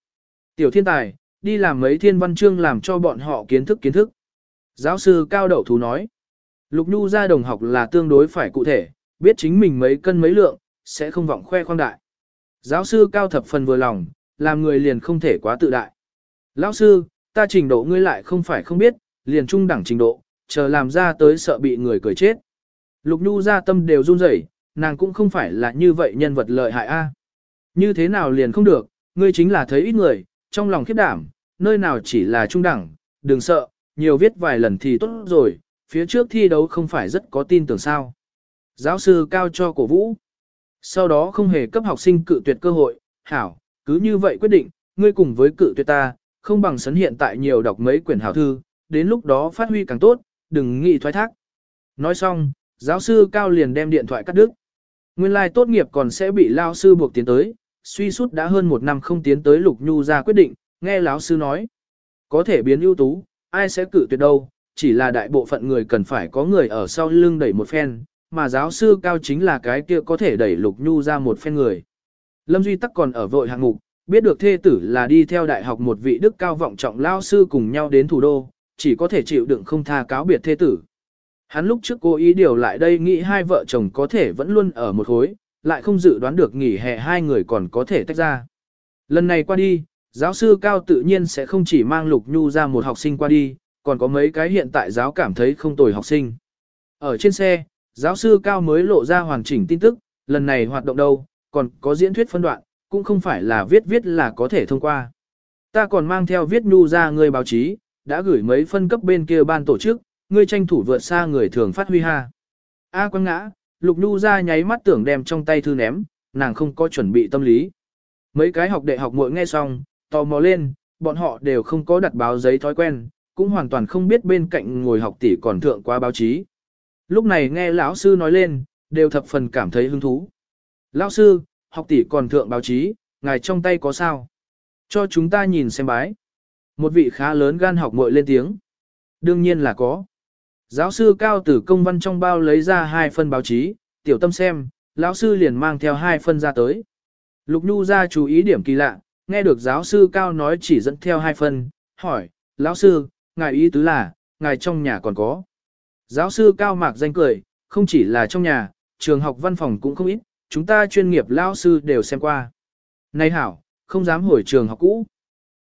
Tiểu thiên tài, đi làm mấy thiên văn chương làm cho bọn họ kiến thức kiến thức. Giáo sư Cao Đậu Thú nói, Lục Nhu ra đồng học là tương đối phải cụ thể, biết chính mình mấy cân mấy lượng, sẽ không vọng khoe khoang đại. Giáo sư Cao thập phần vừa lòng, làm người liền không thể quá tự đại. Lão sư, ta trình độ ngươi lại không phải không biết, liền trung đẳng trình độ, chờ làm ra tới sợ bị người cười chết. Lục Nhu ra tâm đều run rẩy, nàng cũng không phải là như vậy nhân vật lợi hại a. Như thế nào liền không được, ngươi chính là thấy ít người, trong lòng khiếp đảm, nơi nào chỉ là trung đẳng, đừng sợ, nhiều viết vài lần thì tốt rồi, phía trước thi đấu không phải rất có tin tưởng sao. Giáo sư cao cho cổ vũ. Sau đó không hề cấp học sinh cự tuyệt cơ hội, hảo, cứ như vậy quyết định, ngươi cùng với cự tuyệt ta, không bằng sấn hiện tại nhiều đọc mấy quyển hảo thư, đến lúc đó phát huy càng tốt, đừng nghĩ thoái thác. Nói xong, giáo sư cao liền đem điện thoại cắt đứt. Nguyên lai like tốt nghiệp còn sẽ bị lao sư buộc tiến tới, suy sút đã hơn một năm không tiến tới Lục Nhu ra quyết định, nghe lão sư nói. Có thể biến ưu tú, ai sẽ cự tuyệt đâu, chỉ là đại bộ phận người cần phải có người ở sau lưng đẩy một phen, mà giáo sư cao chính là cái kia có thể đẩy Lục Nhu ra một phen người. Lâm Duy Tắc còn ở vội hạng mục, biết được thê tử là đi theo đại học một vị đức cao vọng trọng lao sư cùng nhau đến thủ đô, chỉ có thể chịu đựng không tha cáo biệt thê tử. Hắn lúc trước cố ý điều lại đây nghĩ hai vợ chồng có thể vẫn luôn ở một khối, lại không dự đoán được nghỉ hè hai người còn có thể tách ra. Lần này qua đi, giáo sư Cao tự nhiên sẽ không chỉ mang Lục Nhu ra một học sinh qua đi, còn có mấy cái hiện tại giáo cảm thấy không tồi học sinh. Ở trên xe, giáo sư Cao mới lộ ra hoàn chỉnh tin tức, lần này hoạt động đâu, còn có diễn thuyết phân đoạn, cũng không phải là viết viết là có thể thông qua. Ta còn mang theo viết nhu ra người báo chí, đã gửi mấy phân cấp bên kia ban tổ chức, ngươi tranh thủ vượt xa người thường phát huy ha. A quăng ngã, lục nhu ra nháy mắt tưởng đem trong tay thư ném, nàng không có chuẩn bị tâm lý. Mấy cái học đệ học muội nghe xong, tò mò lên, bọn họ đều không có đặt báo giấy thói quen, cũng hoàn toàn không biết bên cạnh ngồi học tỷ còn thượng qua báo chí. Lúc này nghe lão sư nói lên, đều thập phần cảm thấy hứng thú. Lão sư, học tỷ còn thượng báo chí, ngài trong tay có sao? Cho chúng ta nhìn xem bái. Một vị khá lớn gan học muội lên tiếng. Đương nhiên là có. Giáo sư cao tử công văn trong bao lấy ra hai phân báo chí, tiểu tâm xem, lão sư liền mang theo hai phân ra tới. Lục Nhu ra chú ý điểm kỳ lạ, nghe được giáo sư cao nói chỉ dẫn theo hai phân, hỏi, lão sư, ngài ý tứ là, ngài trong nhà còn có. Giáo sư cao mạc danh cười, không chỉ là trong nhà, trường học văn phòng cũng không ít, chúng ta chuyên nghiệp lao sư đều xem qua. Này hảo, không dám hồi trường học cũ.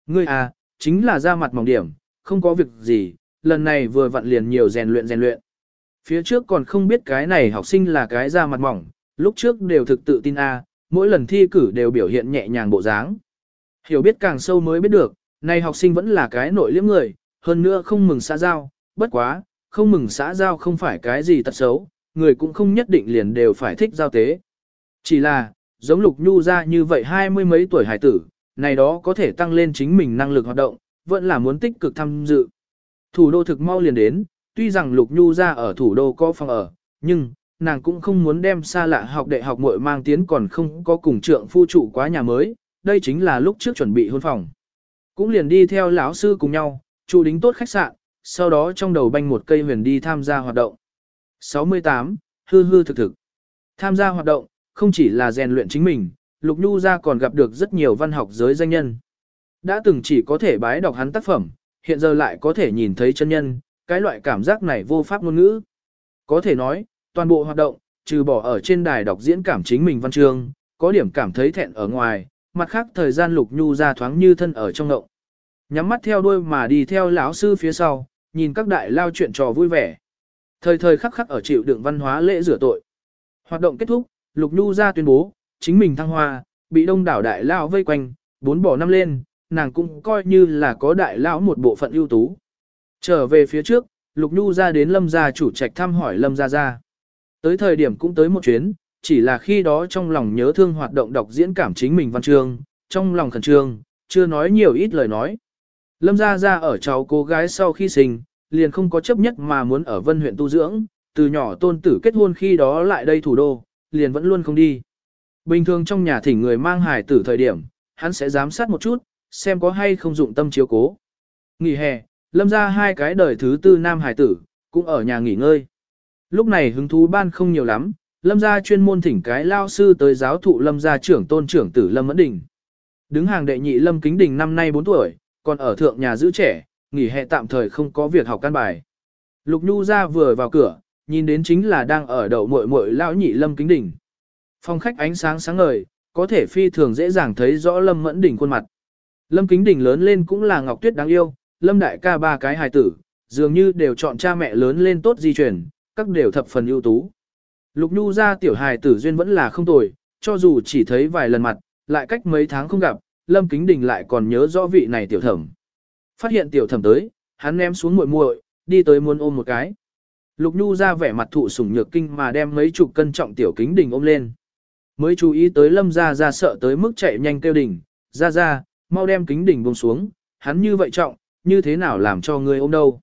Ngươi à, chính là ra mặt mỏng điểm, không có việc gì, lần này vừa vặn liền nhiều rèn luyện rèn luyện. Phía trước còn không biết cái này học sinh là cái ra mặt mỏng, lúc trước đều thực tự tin a, mỗi lần thi cử đều biểu hiện nhẹ nhàng bộ dáng. Hiểu biết càng sâu mới biết được, này học sinh vẫn là cái nội liếm người, hơn nữa không mừng xã giao, bất quá, không mừng xã giao không phải cái gì tật xấu, người cũng không nhất định liền đều phải thích giao tế. Chỉ là, giống Lục Nhu ra như vậy hai mươi mấy tuổi hải tử, này đó có thể tăng lên chính mình năng lực hoạt động, vẫn là muốn tích cực tham dự. Thủ đô thực mau liền đến, tuy rằng Lục Nhu ra ở thủ đô có phòng ở, nhưng, nàng cũng không muốn đem xa lạ học đại học muội mang tiến còn không có cùng trượng phu trụ quá nhà mới, đây chính là lúc trước chuẩn bị hôn phòng. Cũng liền đi theo lão sư cùng nhau, trụ đính tốt khách sạn, sau đó trong đầu banh một cây huyền đi tham gia hoạt động. 68. Hư hư thực thực. Tham gia hoạt động, không chỉ là rèn luyện chính mình, Lục Nhu ra còn gặp được rất nhiều văn học giới danh nhân. Đã từng chỉ có thể bái đọc hắn tác phẩm, hiện giờ lại có thể nhìn thấy chân nhân, cái loại cảm giác này vô pháp ngôn ngữ. Có thể nói, toàn bộ hoạt động, trừ bỏ ở trên đài đọc diễn cảm chính mình văn chương, có điểm cảm thấy thẹn ở ngoài, mặt khác thời gian Lục Nhu ra thoáng như thân ở trong ngộng. Nhắm mắt theo đuôi mà đi theo lão sư phía sau, nhìn các đại lao chuyện trò vui vẻ. Thời thời khắc khắc ở chịu đựng văn hóa lễ rửa tội. Hoạt động kết thúc, Lục Nhu ra tuyên bố, chính mình thăng hoa, bị đông đảo đại lao vây quanh, bốn bỏ năm lên, nàng cũng coi như là có đại lão một bộ phận ưu tú. Trở về phía trước, Lục Nhu ra đến Lâm gia chủ trạch thăm hỏi Lâm gia gia. Tới thời điểm cũng tới một chuyến, chỉ là khi đó trong lòng nhớ thương hoạt động đọc diễn cảm chính mình văn chương, trong lòng khẩn trương, chưa nói nhiều ít lời nói. Lâm gia gia ở cháu cô gái sau khi sinh, liền không có chấp nhất mà muốn ở vân huyện tu dưỡng, từ nhỏ tôn tử kết hôn khi đó lại đây thủ đô, liền vẫn luôn không đi. Bình thường trong nhà thỉnh người mang hải tử thời điểm, hắn sẽ giám sát một chút, xem có hay không dụng tâm chiếu cố. Nghỉ hè, lâm ra hai cái đời thứ tư nam hải tử, cũng ở nhà nghỉ ngơi. Lúc này hứng thú ban không nhiều lắm, lâm gia chuyên môn thỉnh cái lao sư tới giáo thụ lâm gia trưởng tôn trưởng tử lâm mẫn đình. Đứng hàng đệ nhị lâm kính đình năm nay 4 tuổi, còn ở thượng nhà giữ trẻ, nghỉ hè tạm thời không có việc học căn bài. Lục Nhu ra vừa vào cửa, nhìn đến chính là đang ở đậu muội muội lão nhị lâm kính đình. Phòng khách ánh sáng sáng ngời, có thể phi thường dễ dàng thấy rõ lâm mẫn đỉnh khuôn mặt. Lâm kính đình lớn lên cũng là ngọc tuyết đáng yêu, lâm đại ca ba cái hài tử, dường như đều chọn cha mẹ lớn lên tốt di truyền, các đều thập phần ưu tú. Lục Nhu ra tiểu hài tử duyên vẫn là không tồi, cho dù chỉ thấy vài lần mặt, lại cách mấy tháng không gặp, Lâm Kính Đình lại còn nhớ rõ vị này tiểu thẩm. Phát hiện tiểu thẩm tới, hắn ném xuống muội muội, đi tới muốn ôm một cái. Lục Nhu ra vẻ mặt thụ sủng nhược kinh mà đem mấy chục cân trọng tiểu Kính Đình ôm lên. Mới chú ý tới Lâm gia gia sợ tới mức chạy nhanh kêu đỉnh, Gia gia, mau đem Kính Đình buông xuống, hắn như vậy trọng, như thế nào làm cho ngươi ôm đâu.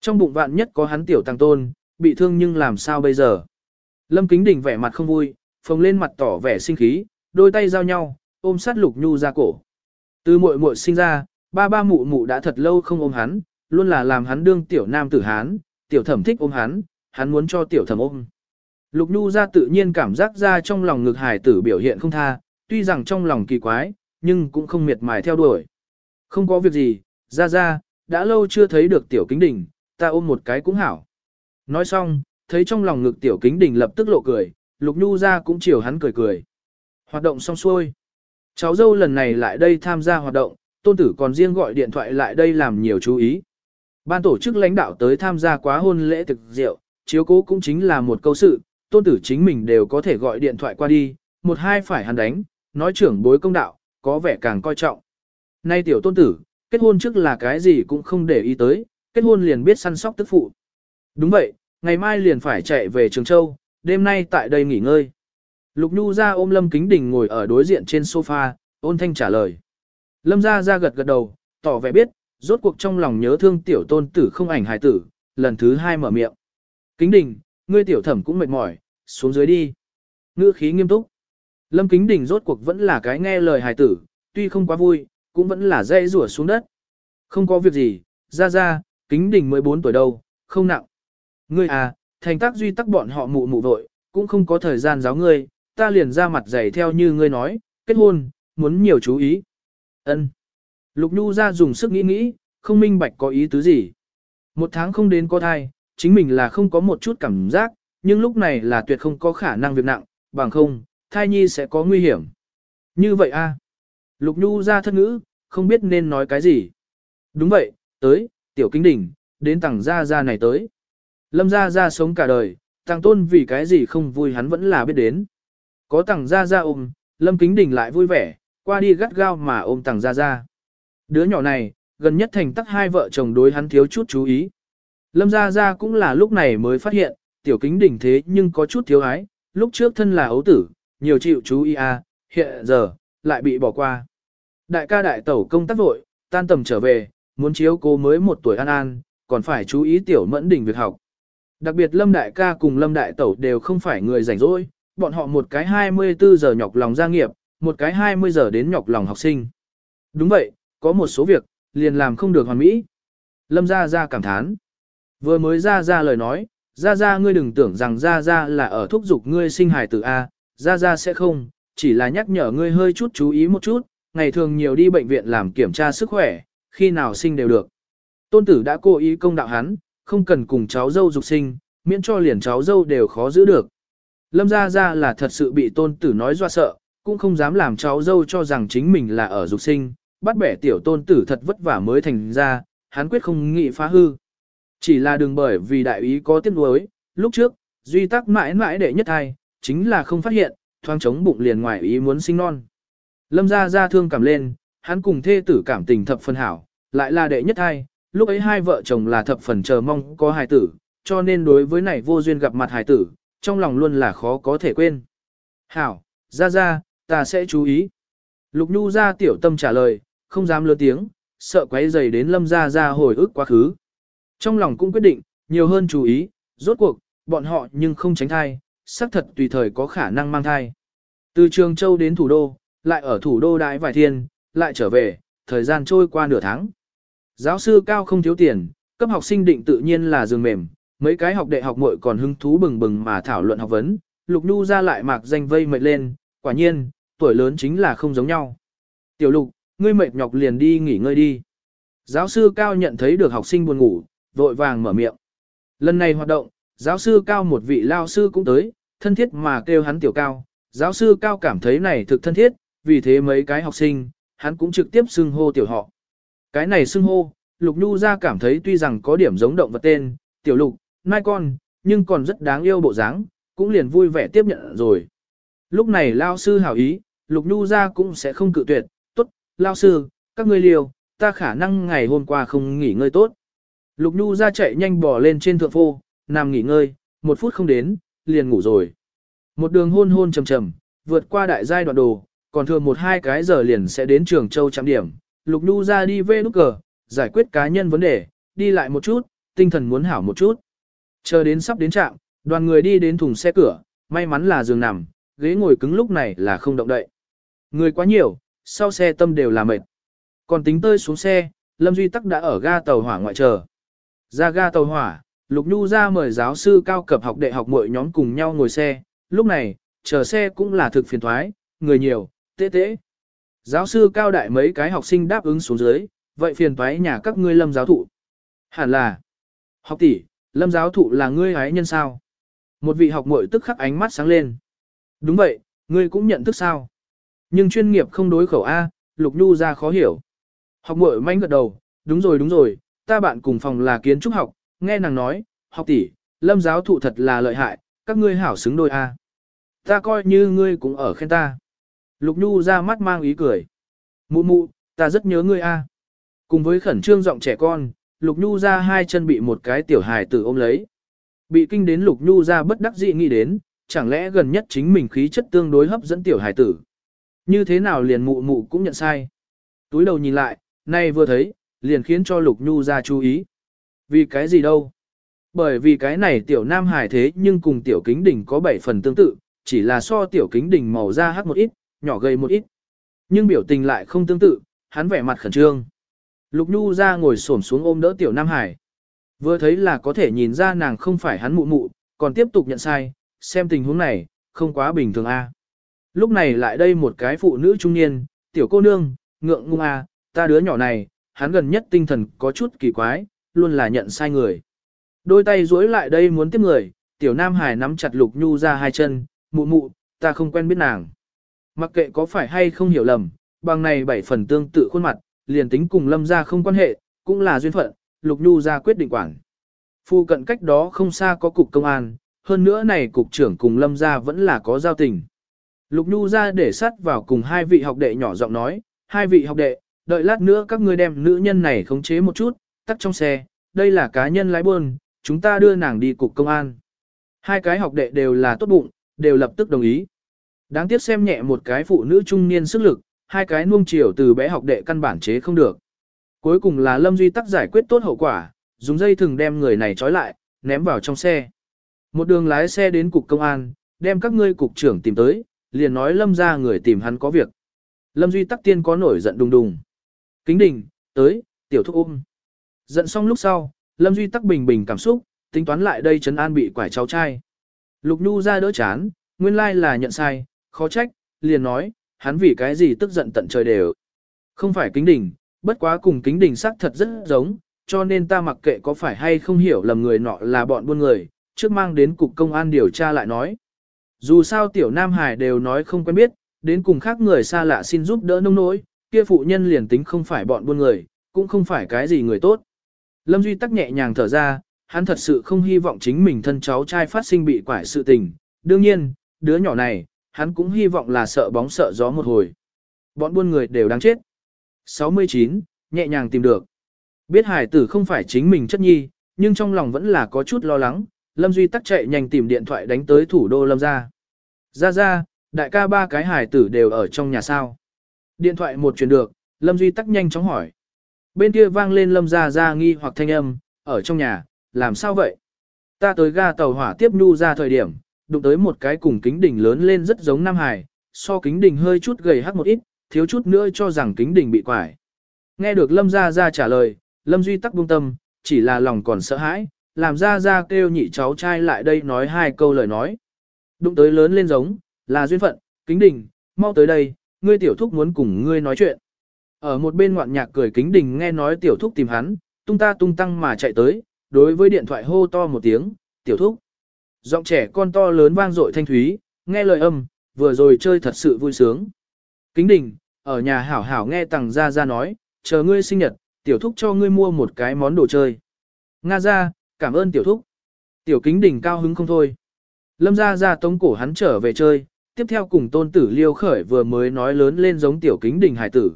Trong bụng vạn nhất có hắn tiểu tăng tôn, bị thương nhưng làm sao bây giờ. Lâm Kính Đình vẻ mặt không vui, phồng lên mặt tỏ vẻ sinh khí, đôi tay giao nhau, ôm sát Lục Nhu ra cổ. Từ muội muội sinh ra, ba ba mụ mụ đã thật lâu không ôm hắn, luôn là làm hắn đương tiểu nam tử hán, tiểu thẩm thích ôm hắn, hắn muốn cho tiểu thẩm ôm. Lục Nhu ra tự nhiên cảm giác ra trong lòng ngực hải tử biểu hiện không tha, tuy rằng trong lòng kỳ quái, nhưng cũng không miệt mài theo đuổi. Không có việc gì, ra ra, đã lâu chưa thấy được tiểu kính đỉnh, ta ôm một cái cũng hảo. Nói xong, thấy trong lòng ngực tiểu kính đỉnh lập tức lộ cười, Lục Nhu ra cũng chiều hắn cười cười. Hoạt động xong xuôi. Cháu dâu lần này lại đây tham gia hoạt động, tôn tử còn riêng gọi điện thoại lại đây làm nhiều chú ý. Ban tổ chức lãnh đạo tới tham gia quá hôn lễ thực rượu, chiếu cố cũng chính là một câu sự, tôn tử chính mình đều có thể gọi điện thoại qua đi, một hai phải hắn đánh, nói trưởng bối công đạo, có vẻ càng coi trọng. Nay tiểu tôn tử, kết hôn trước là cái gì cũng không để ý tới, kết hôn liền biết săn sóc tức phụ. Đúng vậy, ngày mai liền phải chạy về Trường Châu, đêm nay tại đây nghỉ ngơi. Lục Nhu ra ôm Lâm Kính Đình ngồi ở đối diện trên sofa, ôn thanh trả lời. Lâm ra ra gật gật đầu, tỏ vẻ biết, rốt cuộc trong lòng nhớ thương tiểu tôn tử không ảnh hài tử, lần thứ hai mở miệng. Kính Đình, ngươi tiểu thẩm cũng mệt mỏi, xuống dưới đi. Ngữ khí nghiêm túc. Lâm Kính Đình rốt cuộc vẫn là cái nghe lời hài tử, tuy không quá vui, cũng vẫn là dây rủa xuống đất. Không có việc gì, ra ra, Kính Đình 14 tuổi đâu, không nặng. Ngươi à, thành tác duy tắc bọn họ mụ mụ vội, cũng không có thời gian giáo ngươi, ta liền ra mặt dày theo như ngươi nói, kết hôn, muốn nhiều chú ý. Ân. Lục Nhu ra dùng sức nghĩ nghĩ, không minh bạch có ý tứ gì. Một tháng không đến có thai, chính mình là không có một chút cảm giác, nhưng lúc này là tuyệt không có khả năng việc nặng, bằng không, thai nhi sẽ có nguy hiểm. Như vậy a Lục Nhu ra thất ngữ, không biết nên nói cái gì. Đúng vậy, tới, tiểu kính đỉnh, đến tặng gia gia này tới. Lâm gia gia sống cả đời, tàng tôn vì cái gì không vui hắn vẫn là biết đến. Có tầng Ra Ra ôm, lâm kính Đình lại vui vẻ, qua đi gắt gao mà ôm tầng Ra Ra Đứa nhỏ này, gần nhất thành tắc hai vợ chồng đối hắn thiếu chút chú ý. Lâm Ra Ra cũng là lúc này mới phát hiện, tiểu kính đỉnh thế nhưng có chút thiếu ái, lúc trước thân là ấu tử, nhiều chịu chú ý à, hiện giờ, lại bị bỏ qua. Đại ca đại tẩu công tác vội, tan tầm trở về, muốn chiếu cô mới một tuổi an an, còn phải chú ý tiểu mẫn đỉnh việc học. Đặc biệt Lâm đại ca cùng Lâm đại tẩu đều không phải người rảnh rỗi, bọn họ một cái 24 giờ nhọc lòng gia nghiệp, một cái 20 giờ đến nhọc lòng học sinh. Đúng vậy, có một số việc, liền làm không được hoàn mỹ. Lâm gia gia cảm thán. Vừa mới gia gia lời nói, gia gia ngươi đừng tưởng rằng gia gia là ở thúc giục ngươi sinh hài tử A, gia gia sẽ không, chỉ là nhắc nhở ngươi hơi chút chú ý một chút, ngày thường nhiều đi bệnh viện làm kiểm tra sức khỏe, khi nào sinh đều được. Tôn tử đã cố ý công đạo hắn, không cần cùng cháu dâu dục sinh, miễn cho liền cháu dâu đều khó giữ được. Lâm Gia Gia là thật sự bị tôn tử nói doa sợ, cũng không dám làm cháu dâu cho rằng chính mình là ở dục sinh, bắt bẻ tiểu tôn tử thật vất vả mới thành ra, hắn quyết không nghĩ phá hư. Chỉ là đường bởi vì đại ý có tiếc nuối, lúc trước, duy tắc mãi mãi đệ nhất thai, chính là không phát hiện, thoáng chống bụng liền ngoài ý muốn sinh non. Lâm Gia Gia thương cảm lên, hắn cùng thê tử cảm tình thập phần hảo, lại là đệ nhất thai, lúc ấy hai vợ chồng là thập phần chờ mong có hài tử, cho nên đối với này vô duyên gặp mặt hài tử, trong lòng luôn là khó có thể quên. Hảo, Ra Ra, ta sẽ chú ý. Lục Nhu ra tiểu tâm trả lời, không dám lớn tiếng, sợ quấy rầy đến Lâm Ra Ra hồi ức quá khứ. Trong lòng cũng quyết định, nhiều hơn chú ý, rốt cuộc, bọn họ nhưng không tránh thai, xác thật tùy thời có khả năng mang thai. Từ Trường Châu đến thủ đô, lại ở thủ đô đại vài thiên, lại trở về, thời gian trôi qua nửa tháng. Giáo sư cao không thiếu tiền, cấp học sinh định tự nhiên là giường mềm, mấy cái học đệ học muội còn hứng thú bừng bừng mà thảo luận học vấn, Lục Nhu ra lại mạc danh vây mệt lên, quả nhiên, tuổi lớn chính là không giống nhau. Tiểu Lục, ngươi mệt nhọc liền đi nghỉ ngơi đi. Giáo sư cao nhận thấy được học sinh buồn ngủ, vội vàng mở miệng. Lần này hoạt động, giáo sư cao một vị lao sư cũng tới, thân thiết mà kêu hắn tiểu cao. Giáo sư cao cảm thấy này thực thân thiết, vì thế mấy cái học sinh, hắn cũng trực tiếp xưng hô tiểu họ. Cái này xưng hô, Lục Nhu ra cảm thấy tuy rằng có điểm giống động vật tên, tiểu lục, nai con, nhưng còn rất đáng yêu bộ dáng, cũng liền vui vẻ tiếp nhận rồi. Lúc này lao sư hảo ý, Lục Nhu ra cũng sẽ không cự tuyệt, tốt, lao sư, các ngươi liều, ta khả năng ngày hôm qua không nghỉ ngơi tốt. Lục Nhu ra chạy nhanh bò lên trên thượng phô, nằm nghỉ ngơi, một phút không đến, liền ngủ rồi. Một đường hôn hôn trầm trầm, vượt qua đại giai đoạn đồ, còn thường một hai cái giờ liền sẽ đến trường châu trạm điểm. Lục Nhu ra đi về nút cờ, giải quyết cá nhân vấn đề, đi lại một chút, tinh thần muốn hảo một chút. Chờ đến sắp đến trạm, đoàn người đi đến thùng xe cửa, may mắn là giường nằm, ghế ngồi cứng lúc này là không động đậy. Người quá nhiều, sau xe tâm đều là mệt. Còn tính tơi xuống xe, Lâm Duy Tắc đã ở ga tàu hỏa ngoại chờ. Ra ga tàu hỏa, Lục Nhu ra mời giáo sư cao cấp học đệ học mỗi nhóm cùng nhau ngồi xe, lúc này, chờ xe cũng là thực phiền thoái, người nhiều, tê tê. Giáo sư cao đại mấy cái học sinh đáp ứng xuống dưới, vậy phiền thoái nhà các ngươi lâm giáo thụ. Hẳn là, học tỷ, lâm giáo thụ là ngươi hái nhân sao? Một vị học muội tức khắc ánh mắt sáng lên. Đúng vậy, ngươi cũng nhận thức sao? Nhưng chuyên nghiệp không đối khẩu A, Lục Nhu ra khó hiểu. Học muội manh gật đầu, đúng rồi đúng rồi, ta bạn cùng phòng là kiến trúc học, nghe nàng nói, học tỷ, lâm giáo thụ thật là lợi hại, các ngươi hảo xứng đôi A. Ta coi như ngươi cũng ở khen ta. Lục Nhu ra mắt mang ý cười. Mụ mụ, ta rất nhớ ngươi a. Cùng với khẩn trương giọng trẻ con, Lục Nhu ra hai chân bị một cái tiểu hài tử ôm lấy. Bị kinh đến Lục Nhu ra bất đắc dĩ nghĩ đến, chẳng lẽ gần nhất chính mình khí chất tương đối hấp dẫn tiểu hài tử. Như thế nào liền mụ mụ cũng nhận sai. Túi đầu nhìn lại, nay vừa thấy, liền khiến cho Lục Nhu ra chú ý. Vì cái gì đâu? Bởi vì cái này tiểu nam hài thế nhưng cùng tiểu kính đỉnh có bảy phần tương tự, chỉ là so tiểu kính đỉnh màu da hắc một ít, nhỏ gầy một ít. Nhưng biểu tình lại không tương tự, hắn vẻ mặt khẩn trương. Lục Nhu ra ngồi xổm xuống ôm đỡ tiểu nam hải. Vừa thấy là có thể nhìn ra nàng không phải hắn mụ mụ, còn tiếp tục nhận sai, xem tình huống này, không quá bình thường a. Lúc này lại đây một cái phụ nữ trung niên, tiểu cô nương, ngượng ngung a, ta đứa nhỏ này, hắn gần nhất tinh thần có chút kỳ quái, luôn là nhận sai người. Đôi tay duỗi lại đây muốn tiếp người, tiểu nam hải nắm chặt lục nhu ra hai chân, mụ mụ, ta không quen biết nàng. Mặc kệ có phải hay không hiểu lầm, bằng này bảy phần tương tự khuôn mặt, liền tính cùng lâm ra không quan hệ, cũng là duyên phận, lục nhu ra quyết định quản. Phu cận cách đó không xa có cục công an, hơn nữa này cục trưởng cùng lâm ra vẫn là có giao tình. Lục nhu ra để sắt vào cùng hai vị học đệ nhỏ giọng nói, hai vị học đệ, đợi lát nữa các ngươi đem nữ nhân này khống chế một chút, tắt trong xe, đây là cá nhân lái buôn, chúng ta đưa nàng đi cục công an. Hai cái học đệ đều là tốt bụng, đều lập tức đồng ý. Đáng tiếc xem nhẹ một cái phụ nữ trung niên sức lực, hai cái nuông chiều từ bé học đệ căn bản chế không được. Cuối cùng là Lâm Duy tắc giải quyết tốt hậu quả, dùng dây thừng đem người này trói lại, ném vào trong xe. Một đường lái xe đến cục công an, đem các ngươi cục trưởng tìm tới, liền nói Lâm ra người tìm hắn có việc. Lâm Duy tắc tiên có nổi giận đùng đùng. Kính đình, tới, tiểu thúc ôm. Giận xong lúc sau, Lâm Duy tắc bình bình cảm xúc, tính toán lại đây trấn an bị quải cháu trai. Lục Nhu ra đỡ chán, nguyên lai là nhận sai, khó trách, liền nói, hắn vì cái gì tức giận tận trời đều. Không phải kính đỉnh, bất quá cùng kính đỉnh sắc thật rất giống, cho nên ta mặc kệ có phải hay không hiểu lầm người nọ là bọn buôn người, trước mang đến cục công an điều tra lại nói. Dù sao tiểu Nam Hải đều nói không quen biết, đến cùng khác người xa lạ xin giúp đỡ nông nỗi, kia phụ nhân liền tính không phải bọn buôn người, cũng không phải cái gì người tốt. Lâm Duy tắc nhẹ nhàng thở ra, hắn thật sự không hy vọng chính mình thân cháu trai phát sinh bị quải sự tình. Đương nhiên, đứa nhỏ này, hắn cũng hy vọng là sợ bóng sợ gió một hồi. Bọn buôn người đều đáng chết. 69, nhẹ nhàng tìm được. Biết hải tử không phải chính mình chất nhi, nhưng trong lòng vẫn là có chút lo lắng, Lâm Duy tắc chạy nhanh tìm điện thoại đánh tới thủ đô Lâm ra. Ra ra, đại ca ba cái hải tử đều ở trong nhà sao. Điện thoại một truyền được, Lâm Duy tắc nhanh chóng hỏi. Bên kia vang lên Lâm ra ra nghi hoặc thanh âm, ở trong nhà, làm sao vậy? Ta tới ga tàu hỏa tiếp nhu ra thời điểm, đụng tới một cái cùng kính đỉnh lớn lên rất giống Nam Hải, so kính đỉnh hơi chút gầy hắc một ít, thiếu chút nữa cho rằng kính đỉnh bị quải. Nghe được Lâm Gia Gia trả lời, Lâm Duy tắc buông tâm, chỉ là lòng còn sợ hãi, làm Gia Gia kêu nhị cháu trai lại đây nói hai câu lời nói. Đụng tới lớn lên giống, là duyên phận, kính đỉnh, mau tới đây, ngươi tiểu thúc muốn cùng ngươi nói chuyện. Ở một bên ngoạn nhạc cười kính đỉnh nghe nói tiểu thúc tìm hắn, tung ta tung tăng mà chạy tới, đối với điện thoại hô to một tiếng, tiểu thúc. Giọng trẻ con to lớn vang dội thanh thúy, nghe lời âm, vừa rồi chơi thật sự vui sướng. Kính đình, ở nhà hảo hảo nghe tàng gia gia nói, chờ ngươi sinh nhật, tiểu thúc cho ngươi mua một cái món đồ chơi. Nga gia, cảm ơn tiểu thúc. Tiểu kính đình cao hứng không thôi. Lâm gia gia tống cổ hắn trở về chơi, tiếp theo cùng tôn tử liêu khởi vừa mới nói lớn lên giống tiểu kính đình hải tử.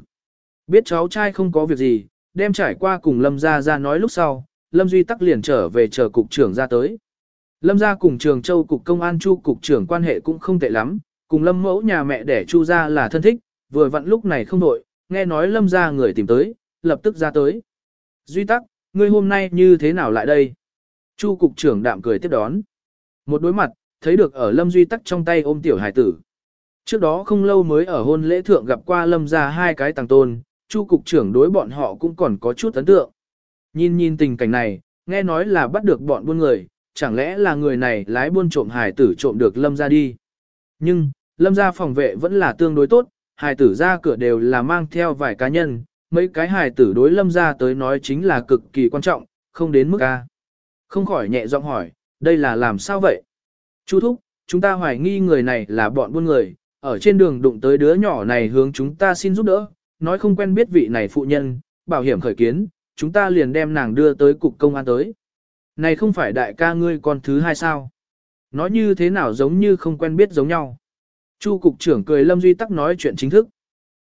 Biết cháu trai không có việc gì, đem trải qua cùng Lâm gia gia nói lúc sau, Lâm Duy tắc liền trở về chờ cục trưởng ra tới. Lâm gia cùng Trường Châu cục công an Chu cục trưởng quan hệ cũng không tệ lắm, cùng Lâm mẫu nhà mẹ đẻ Chu gia là thân thích, vừa vặn lúc này không nội. nghe nói Lâm gia người tìm tới, lập tức ra tới. Duy tắc, ngươi hôm nay như thế nào lại đây? Chu cục trưởng đạm cười tiếp đón. Một đối mặt, thấy được ở Lâm Duy tắc trong tay ôm tiểu hải tử. Trước đó không lâu mới ở hôn lễ thượng gặp qua Lâm gia hai cái tàng tôn, Chu cục trưởng đối bọn họ cũng còn có chút ấn tượng. Nhìn nhìn tình cảnh này, nghe nói là bắt được bọn buôn người, chẳng lẽ là người này lái buôn trộm hài tử trộm được lâm ra đi. Nhưng, lâm ra phòng vệ vẫn là tương đối tốt, hài tử ra cửa đều là mang theo vài cá nhân, mấy cái hài tử đối lâm ra tới nói chính là cực kỳ quan trọng, không đến mức ca. Không khỏi nhẹ giọng hỏi, đây là làm sao vậy? Chú Thúc, chúng ta hoài nghi người này là bọn buôn người, ở trên đường đụng tới đứa nhỏ này hướng chúng ta xin giúp đỡ, nói không quen biết vị này phụ nhân, bảo hiểm khởi kiến, chúng ta liền đem nàng đưa tới cục công an tới. Này không phải đại ca ngươi con thứ hai sao? Nói như thế nào giống như không quen biết giống nhau. Chu cục trưởng cười Lâm Duy Tắc nói chuyện chính thức.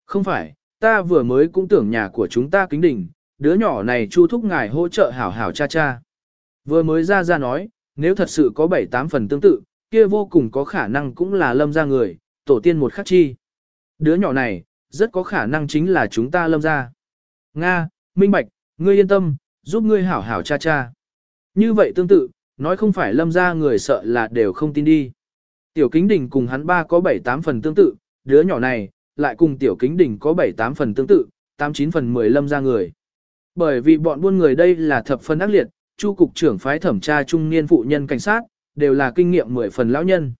Không phải, ta vừa mới cũng tưởng nhà của chúng ta kính đỉnh, đứa nhỏ này chu thúc ngài hỗ trợ hảo hảo cha cha. Vừa mới ra ra nói, nếu thật sự có 7-8 phần tương tự, kia vô cùng có khả năng cũng là lâm ra người, tổ tiên một khắc chi. Đứa nhỏ này, rất có khả năng chính là chúng ta lâm ra. Nga, Minh Bạch, ngươi yên tâm, giúp ngươi hảo hảo cha cha. Như vậy tương tự, nói không phải lâm ra người sợ là đều không tin đi. Tiểu kính đỉnh cùng hắn ba có 7-8 phần tương tự, đứa nhỏ này, lại cùng tiểu kính đỉnh có 7-8 phần tương tự, 8-9 phần 10 lâm ra người. Bởi vì bọn buôn người đây là thập phân ác liệt, chu cục trưởng phái thẩm tra trung niên phụ nhân cảnh sát, đều là kinh nghiệm 10 phần lão nhân.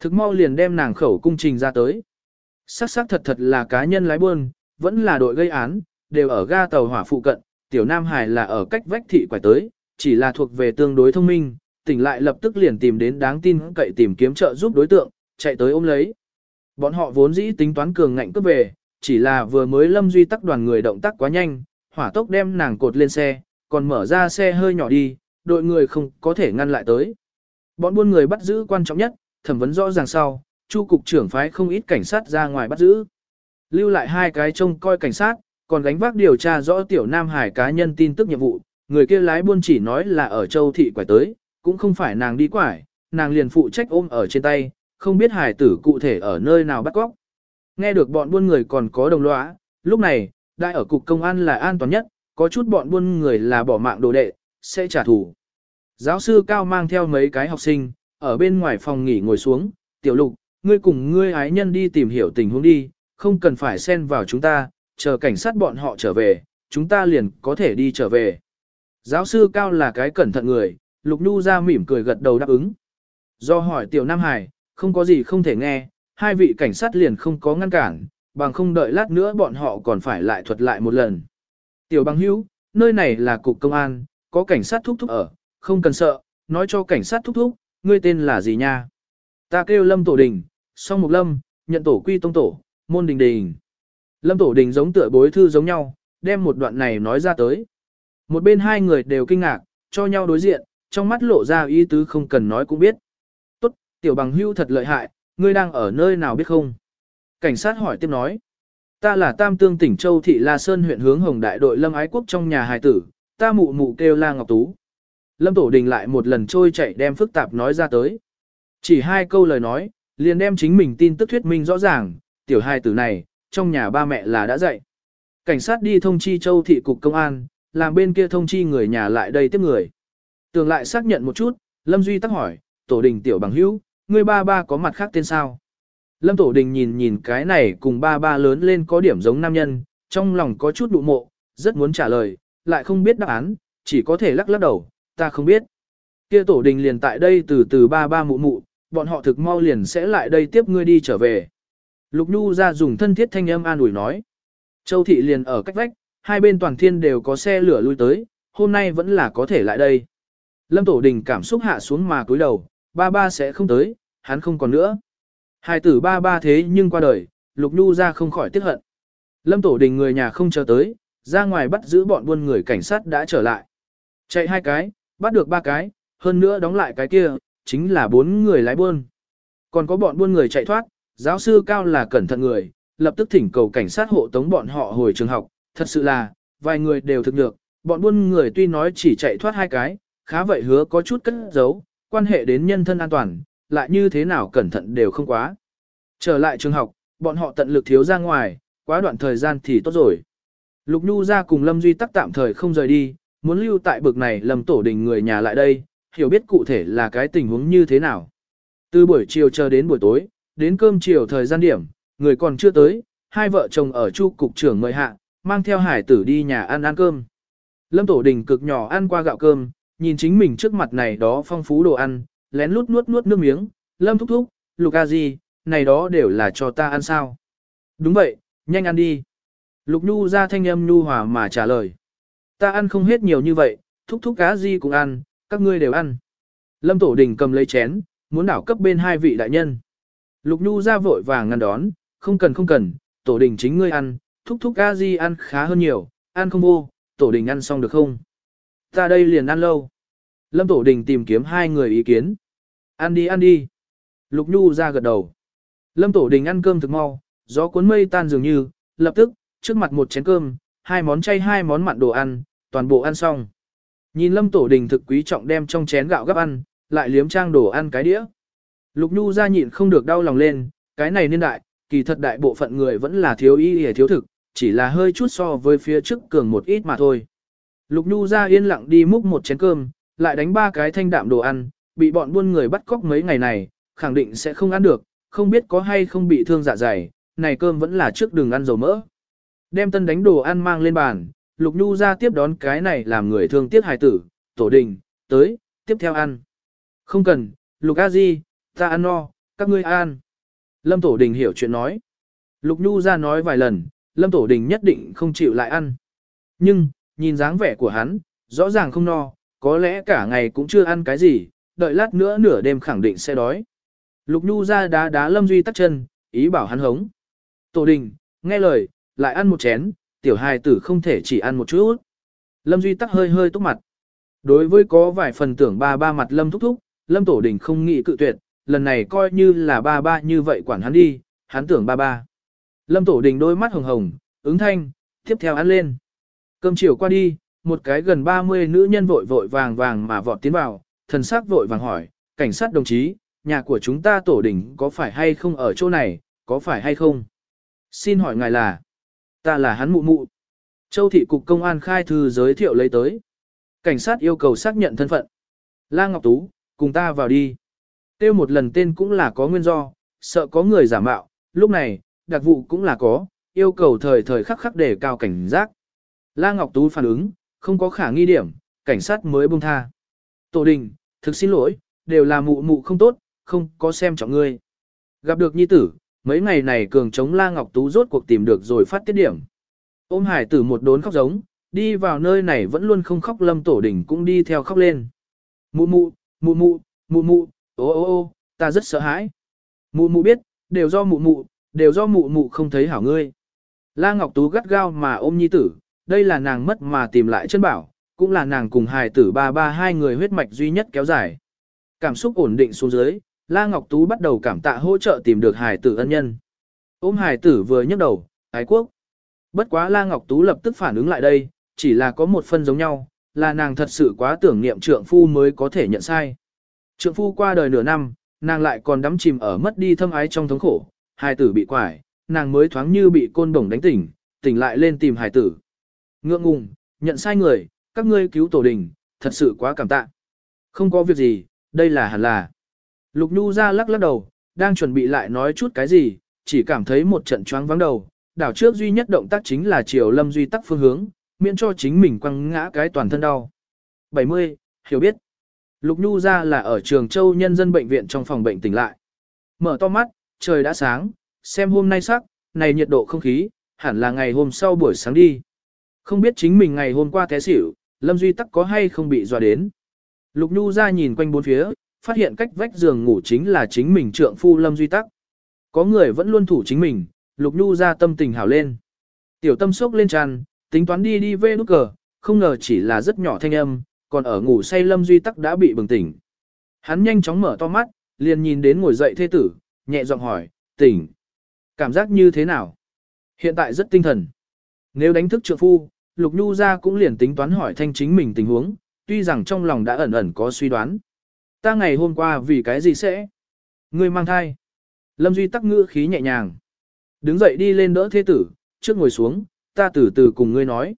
Thực mau liền đem nàng khẩu cung trình ra tới. Sắc sắc thật thật là cá nhân lái buôn, vẫn là đội gây án, đều ở ga tàu hỏa phụ cận, tiểu Nam Hải là ở cách vách thị quải tới, chỉ là thuộc về tương đối thông minh, tỉnh lại lập tức liền tìm đến đáng tin cậy tìm kiếm trợ giúp đối tượng, chạy tới ôm lấy. Bọn họ vốn dĩ tính toán cường ngạnh cướp về, chỉ là vừa mới lâm duy tắc đoàn người động tác quá nhanh, hỏa tốc đem nàng cột lên xe, còn mở ra xe hơi nhỏ đi, đội người không có thể ngăn lại tới. Bọn buôn người bắt giữ quan trọng nhất, thẩm vấn rõ ràng sau, chu cục trưởng phái không ít cảnh sát ra ngoài bắt giữ. Lưu lại hai cái trông coi cảnh sát, còn gánh vác điều tra rõ tiểu Nam Hải cá nhân tin tức nhiệm vụ, người kia lái buôn chỉ nói là ở châu thị quải tới, cũng không phải nàng đi quải, nàng liền phụ trách ôm ở trên tay, không biết hải tử cụ thể ở nơi nào bắt cóc. Nghe được bọn buôn người còn có đồng lõa, lúc này, đại ở cục công an là an toàn nhất, có chút bọn buôn người là bỏ mạng đồ đệ, sẽ trả thù. Giáo sư Cao mang theo mấy cái học sinh, ở bên ngoài phòng nghỉ ngồi xuống, tiểu lục, ngươi cùng ngươi ái nhân đi tìm hiểu tình huống đi, không cần phải xen vào chúng ta, chờ cảnh sát bọn họ trở về, chúng ta liền có thể đi trở về. Giáo sư Cao là cái cẩn thận người, Lục Nhu ra mỉm cười gật đầu đáp ứng. Do hỏi Tiểu Nam Hải, không có gì không thể nghe, hai vị cảnh sát liền không có ngăn cản, bằng không đợi lát nữa bọn họ còn phải lại thuật lại một lần. Tiểu bằng hữu, nơi này là cục công an, có cảnh sát thúc thúc ở, không cần sợ, nói cho cảnh sát thúc thúc, ngươi tên là gì nha? Ta kêu Lâm Tổ Đình, song mục lâm, nhận tổ quy tông tổ, môn đình đình. Lâm Tổ Đình giống tựa bối thư giống nhau, đem một đoạn này nói ra tới. Một bên hai người đều kinh ngạc, cho nhau đối diện, trong mắt lộ ra ý tứ không cần nói cũng biết. Tốt, tiểu bằng hưu thật lợi hại, ngươi đang ở nơi nào biết không? Cảnh sát hỏi tiếp nói. Ta là Tam Tương tỉnh Châu Thị La Sơn huyện hướng Hồng Đại đội Lâm Ái Quốc trong nhà hài tử, ta mụ mụ kêu La Ngọc Tú. Lâm Tổ Đình lại một lần trôi chạy đem phức tạp nói ra tới. Chỉ hai câu lời nói, liền đem chính mình tin tức thuyết minh rõ ràng, tiểu hài tử này, trong nhà ba mẹ là đã dạy. Cảnh sát đi thông chi Châu Thị Cục Công an, làm bên kia thông chi người nhà lại đây tiếp người. Tường lại xác nhận một chút, Lâm Duy tắc hỏi, Tổ Đình tiểu bằng hữu, ngươi ba ba có mặt khác tên sao? Lâm Tổ Đình nhìn nhìn cái này cùng ba ba lớn lên có điểm giống nam nhân, trong lòng có chút đụ mộ, rất muốn trả lời, lại không biết đáp án, chỉ có thể lắc lắc đầu, ta không biết. Kia Tổ Đình liền tại đây từ từ ba ba mụ mụ, bọn họ thực mau liền sẽ lại đây tiếp ngươi đi trở về. Lục Nhu ra dùng thân thiết thanh âm an ủi nói. Châu Thị liền ở cách vách, hai bên toàn thiên đều có xe lửa lui tới, hôm nay vẫn là có thể lại đây. Lâm Tổ Đình cảm xúc hạ xuống mà cúi đầu, ba ba sẽ không tới, hắn không còn nữa. Hai tử ba ba thế nhưng qua đời, Lục Nhu ra không khỏi tiếc hận. Lâm Tổ Đình người nhà không chờ tới, ra ngoài bắt giữ bọn buôn người cảnh sát đã trở lại. Chạy hai cái, bắt được ba cái, hơn nữa đóng lại cái kia, chính là bốn người lái buôn. Còn có bọn buôn người chạy thoát, giáo sư cao là cẩn thận người, lập tức thỉnh cầu cảnh sát hộ tống bọn họ hồi trường học, thật sự là, vài người đều thực được, bọn buôn người tuy nói chỉ chạy thoát hai cái, khá vậy hứa có chút cất giấu, quan hệ đến nhân thân an toàn, lại như thế nào cẩn thận đều không quá. Trở lại trường học, bọn họ tận lực thiếu ra ngoài, quá đoạn thời gian thì tốt rồi. Lục Nhu ra cùng Lâm Duy tắc tạm thời không rời đi, muốn lưu tại bực này Lâm Tổ Đình người nhà lại đây, hiểu biết cụ thể là cái tình huống như thế nào. Từ buổi chiều chờ đến buổi tối, đến cơm chiều thời gian điểm, người còn chưa tới, hai vợ chồng ở chu cục trưởng mời hạ, mang theo hải tử đi nhà ăn ăn cơm. Lâm Tổ Đình cực nhỏ ăn qua gạo cơm, nhìn chính mình trước mặt này đó phong phú đồ ăn, lén lút nuốt nuốt nước miếng, Lâm thúc thúc, Lục A Di, này đó đều là cho ta ăn sao. Đúng vậy, nhanh ăn đi. Lục Nhu ra thanh âm nhu hòa mà trả lời. Ta ăn không hết nhiều như vậy, thúc thúc cá Di cũng ăn, các ngươi đều ăn. Lâm Tổ Đình cầm lấy chén, muốn đảo cấp bên hai vị đại nhân. Lục Nhu ra vội vàng ngăn đón, không cần không cần, Tổ Đình chính ngươi ăn, thúc thúc A Di ăn khá hơn nhiều, ăn không vô, Tổ Đình ăn xong được không? Ta đây liền ăn lâu. Lâm Tổ Đình tìm kiếm hai người ý kiến. Ăn đi ăn đi. Lục Nhu ra gật đầu. Lâm Tổ Đình ăn cơm thực mau, gió cuốn mây tan dường như, lập tức, trước mặt một chén cơm, hai món chay hai món mặn đồ ăn, toàn bộ ăn xong. Nhìn Lâm Tổ Đình thực quý trọng đem trong chén gạo gấp ăn, lại liếm trang đồ ăn cái đĩa. Lục Nhu ra nhịn không được đau lòng lên, cái này niên đại, kỳ thật đại bộ phận người vẫn là thiếu y hề thiếu thực, chỉ là hơi chút so với phía trước cường một ít mà thôi. Lục Nhu ra yên lặng đi múc một chén cơm, lại đánh ba cái thanh đạm đồ ăn, bị bọn buôn người bắt cóc mấy ngày này, khẳng định sẽ không ăn được, không biết có hay không bị thương dạ dày, này cơm vẫn là trước đường ăn dầu mỡ. Đem tân đánh đồ ăn mang lên bàn, Lục Nhu ra tiếp đón cái này làm người thương tiếc hài tử, tổ đình, tới, tiếp theo ăn. Không cần, Lục A Di, ta ăn no, các ngươi ăn. Lâm Tổ Đình hiểu chuyện nói. Lục Nhu ra nói vài lần, Lâm Tổ Đình nhất định không chịu lại ăn. Nhưng, nhìn dáng vẻ của hắn, rõ ràng không no, có lẽ cả ngày cũng chưa ăn cái gì, đợi lát nữa nửa đêm khẳng định sẽ đói. Lục Nhu ra đá đá Lâm Duy tắt chân, ý bảo hắn hống. Tổ Đình, nghe lời, lại ăn một chén, tiểu hài tử không thể chỉ ăn một chút. Lâm Duy tắc hơi hơi túc mặt. Đối với có vài phần tưởng ba ba mặt Lâm thúc thúc, Lâm Tổ Đình không nghĩ cự tuyệt, lần này coi như là ba ba như vậy quản hắn đi, hắn tưởng ba ba. Lâm Tổ Đình đôi mắt hồng hồng, ứng thanh, tiếp theo ăn lên. Cơm chiều qua đi, một cái gần 30 nữ nhân vội vội vàng vàng mà vọt tiến vào, thần sắc vội vàng hỏi, cảnh sát đồng chí, nhà của chúng ta Tổ Đình có phải hay không ở chỗ này, có phải hay không? Xin hỏi ngài là, ta là hắn mụ mụ. Châu thị cục công an khai thư giới thiệu lấy tới. Cảnh sát yêu cầu xác nhận thân phận. La Ngọc Tú, cùng ta vào đi. Tiêu một lần tên cũng là có nguyên do, sợ có người giả mạo, lúc này, đặc vụ cũng là có, yêu cầu thời thời khắc khắc để cao cảnh giác. La Ngọc Tú phản ứng, không có khả nghi điểm, cảnh sát mới buông tha. Tổ đình, thực xin lỗi, đều là mụ mụ không tốt, không có xem trọng ngươi. Gặp được nhi tử, mấy ngày này cường chống La Ngọc Tú rốt cuộc tìm được rồi phát tiết điểm. Ôm hải tử một đốn khóc giống, đi vào nơi này vẫn luôn không khóc lâm tổ đình cũng đi theo khóc lên. Mụ mụ, mụ mụ, mụ mụ, ô ô ô, ta rất sợ hãi. Mụ mụ biết, đều do mụ mụ, đều do mụ mụ không thấy hảo ngươi. La Ngọc Tú gắt gao mà ôm nhi tử, đây là nàng mất mà tìm lại chân bảo, cũng là nàng cùng hài tử ba ba hai người huyết mạch duy nhất kéo dài. Cảm xúc ổn định xuống dưới, La Ngọc Tú bắt đầu cảm tạ hỗ trợ tìm được hài tử ân nhân. Ôm hài tử vừa nhấc đầu, ái quốc. Bất quá La Ngọc Tú lập tức phản ứng lại đây, chỉ là có một phân giống nhau, là nàng thật sự quá tưởng niệm trượng phu mới có thể nhận sai. Trượng phu qua đời nửa năm, nàng lại còn đắm chìm ở mất đi thâm ái trong thống khổ, hài tử bị quải, nàng mới thoáng như bị côn đồng đánh tỉnh, tỉnh lại lên tìm hài tử. Ngượng ngùng, nhận sai người, các ngươi cứu tổ đình, thật sự quá cảm tạ. Không có việc gì, đây là hẳn là. Lục Nhu ra lắc lắc đầu, đang chuẩn bị lại nói chút cái gì, chỉ cảm thấy một trận choáng vắng đầu. Đảo trước duy nhất động tác chính là chiều lâm duy tắc phương hướng, miễn cho chính mình quăng ngã cái toàn thân đau. 70. Hiểu biết. Lục Nhu ra là ở trường Châu Nhân dân Bệnh viện trong phòng bệnh tỉnh lại. Mở to mắt, trời đã sáng, xem hôm nay sắc, này nhiệt độ không khí, hẳn là ngày hôm sau buổi sáng đi. Không biết chính mình ngày hôm qua té xỉu, Lâm Duy Tắc có hay không bị dọa đến. Lục Nhu ra nhìn quanh bốn phía, phát hiện cách vách giường ngủ chính là chính mình trượng phu Lâm Duy Tắc. Có người vẫn luôn thủ chính mình, Lục Nhu ra tâm tình hảo lên. Tiểu tâm sốc lên tràn, tính toán đi đi về nút cờ, không ngờ chỉ là rất nhỏ thanh âm, còn ở ngủ say Lâm Duy Tắc đã bị bừng tỉnh. Hắn nhanh chóng mở to mắt, liền nhìn đến ngồi dậy thê tử, nhẹ giọng hỏi, tỉnh. Cảm giác như thế nào? Hiện tại rất tinh thần. Nếu đánh thức trượng phu, Lục Nhu ra cũng liền tính toán hỏi thanh chính mình tình huống, tuy rằng trong lòng đã ẩn ẩn có suy đoán. Ta ngày hôm qua vì cái gì sẽ? Ngươi mang thai. Lâm Duy tắc ngữ khí nhẹ nhàng. Đứng dậy đi lên đỡ thế tử, trước ngồi xuống, ta từ từ cùng ngươi nói.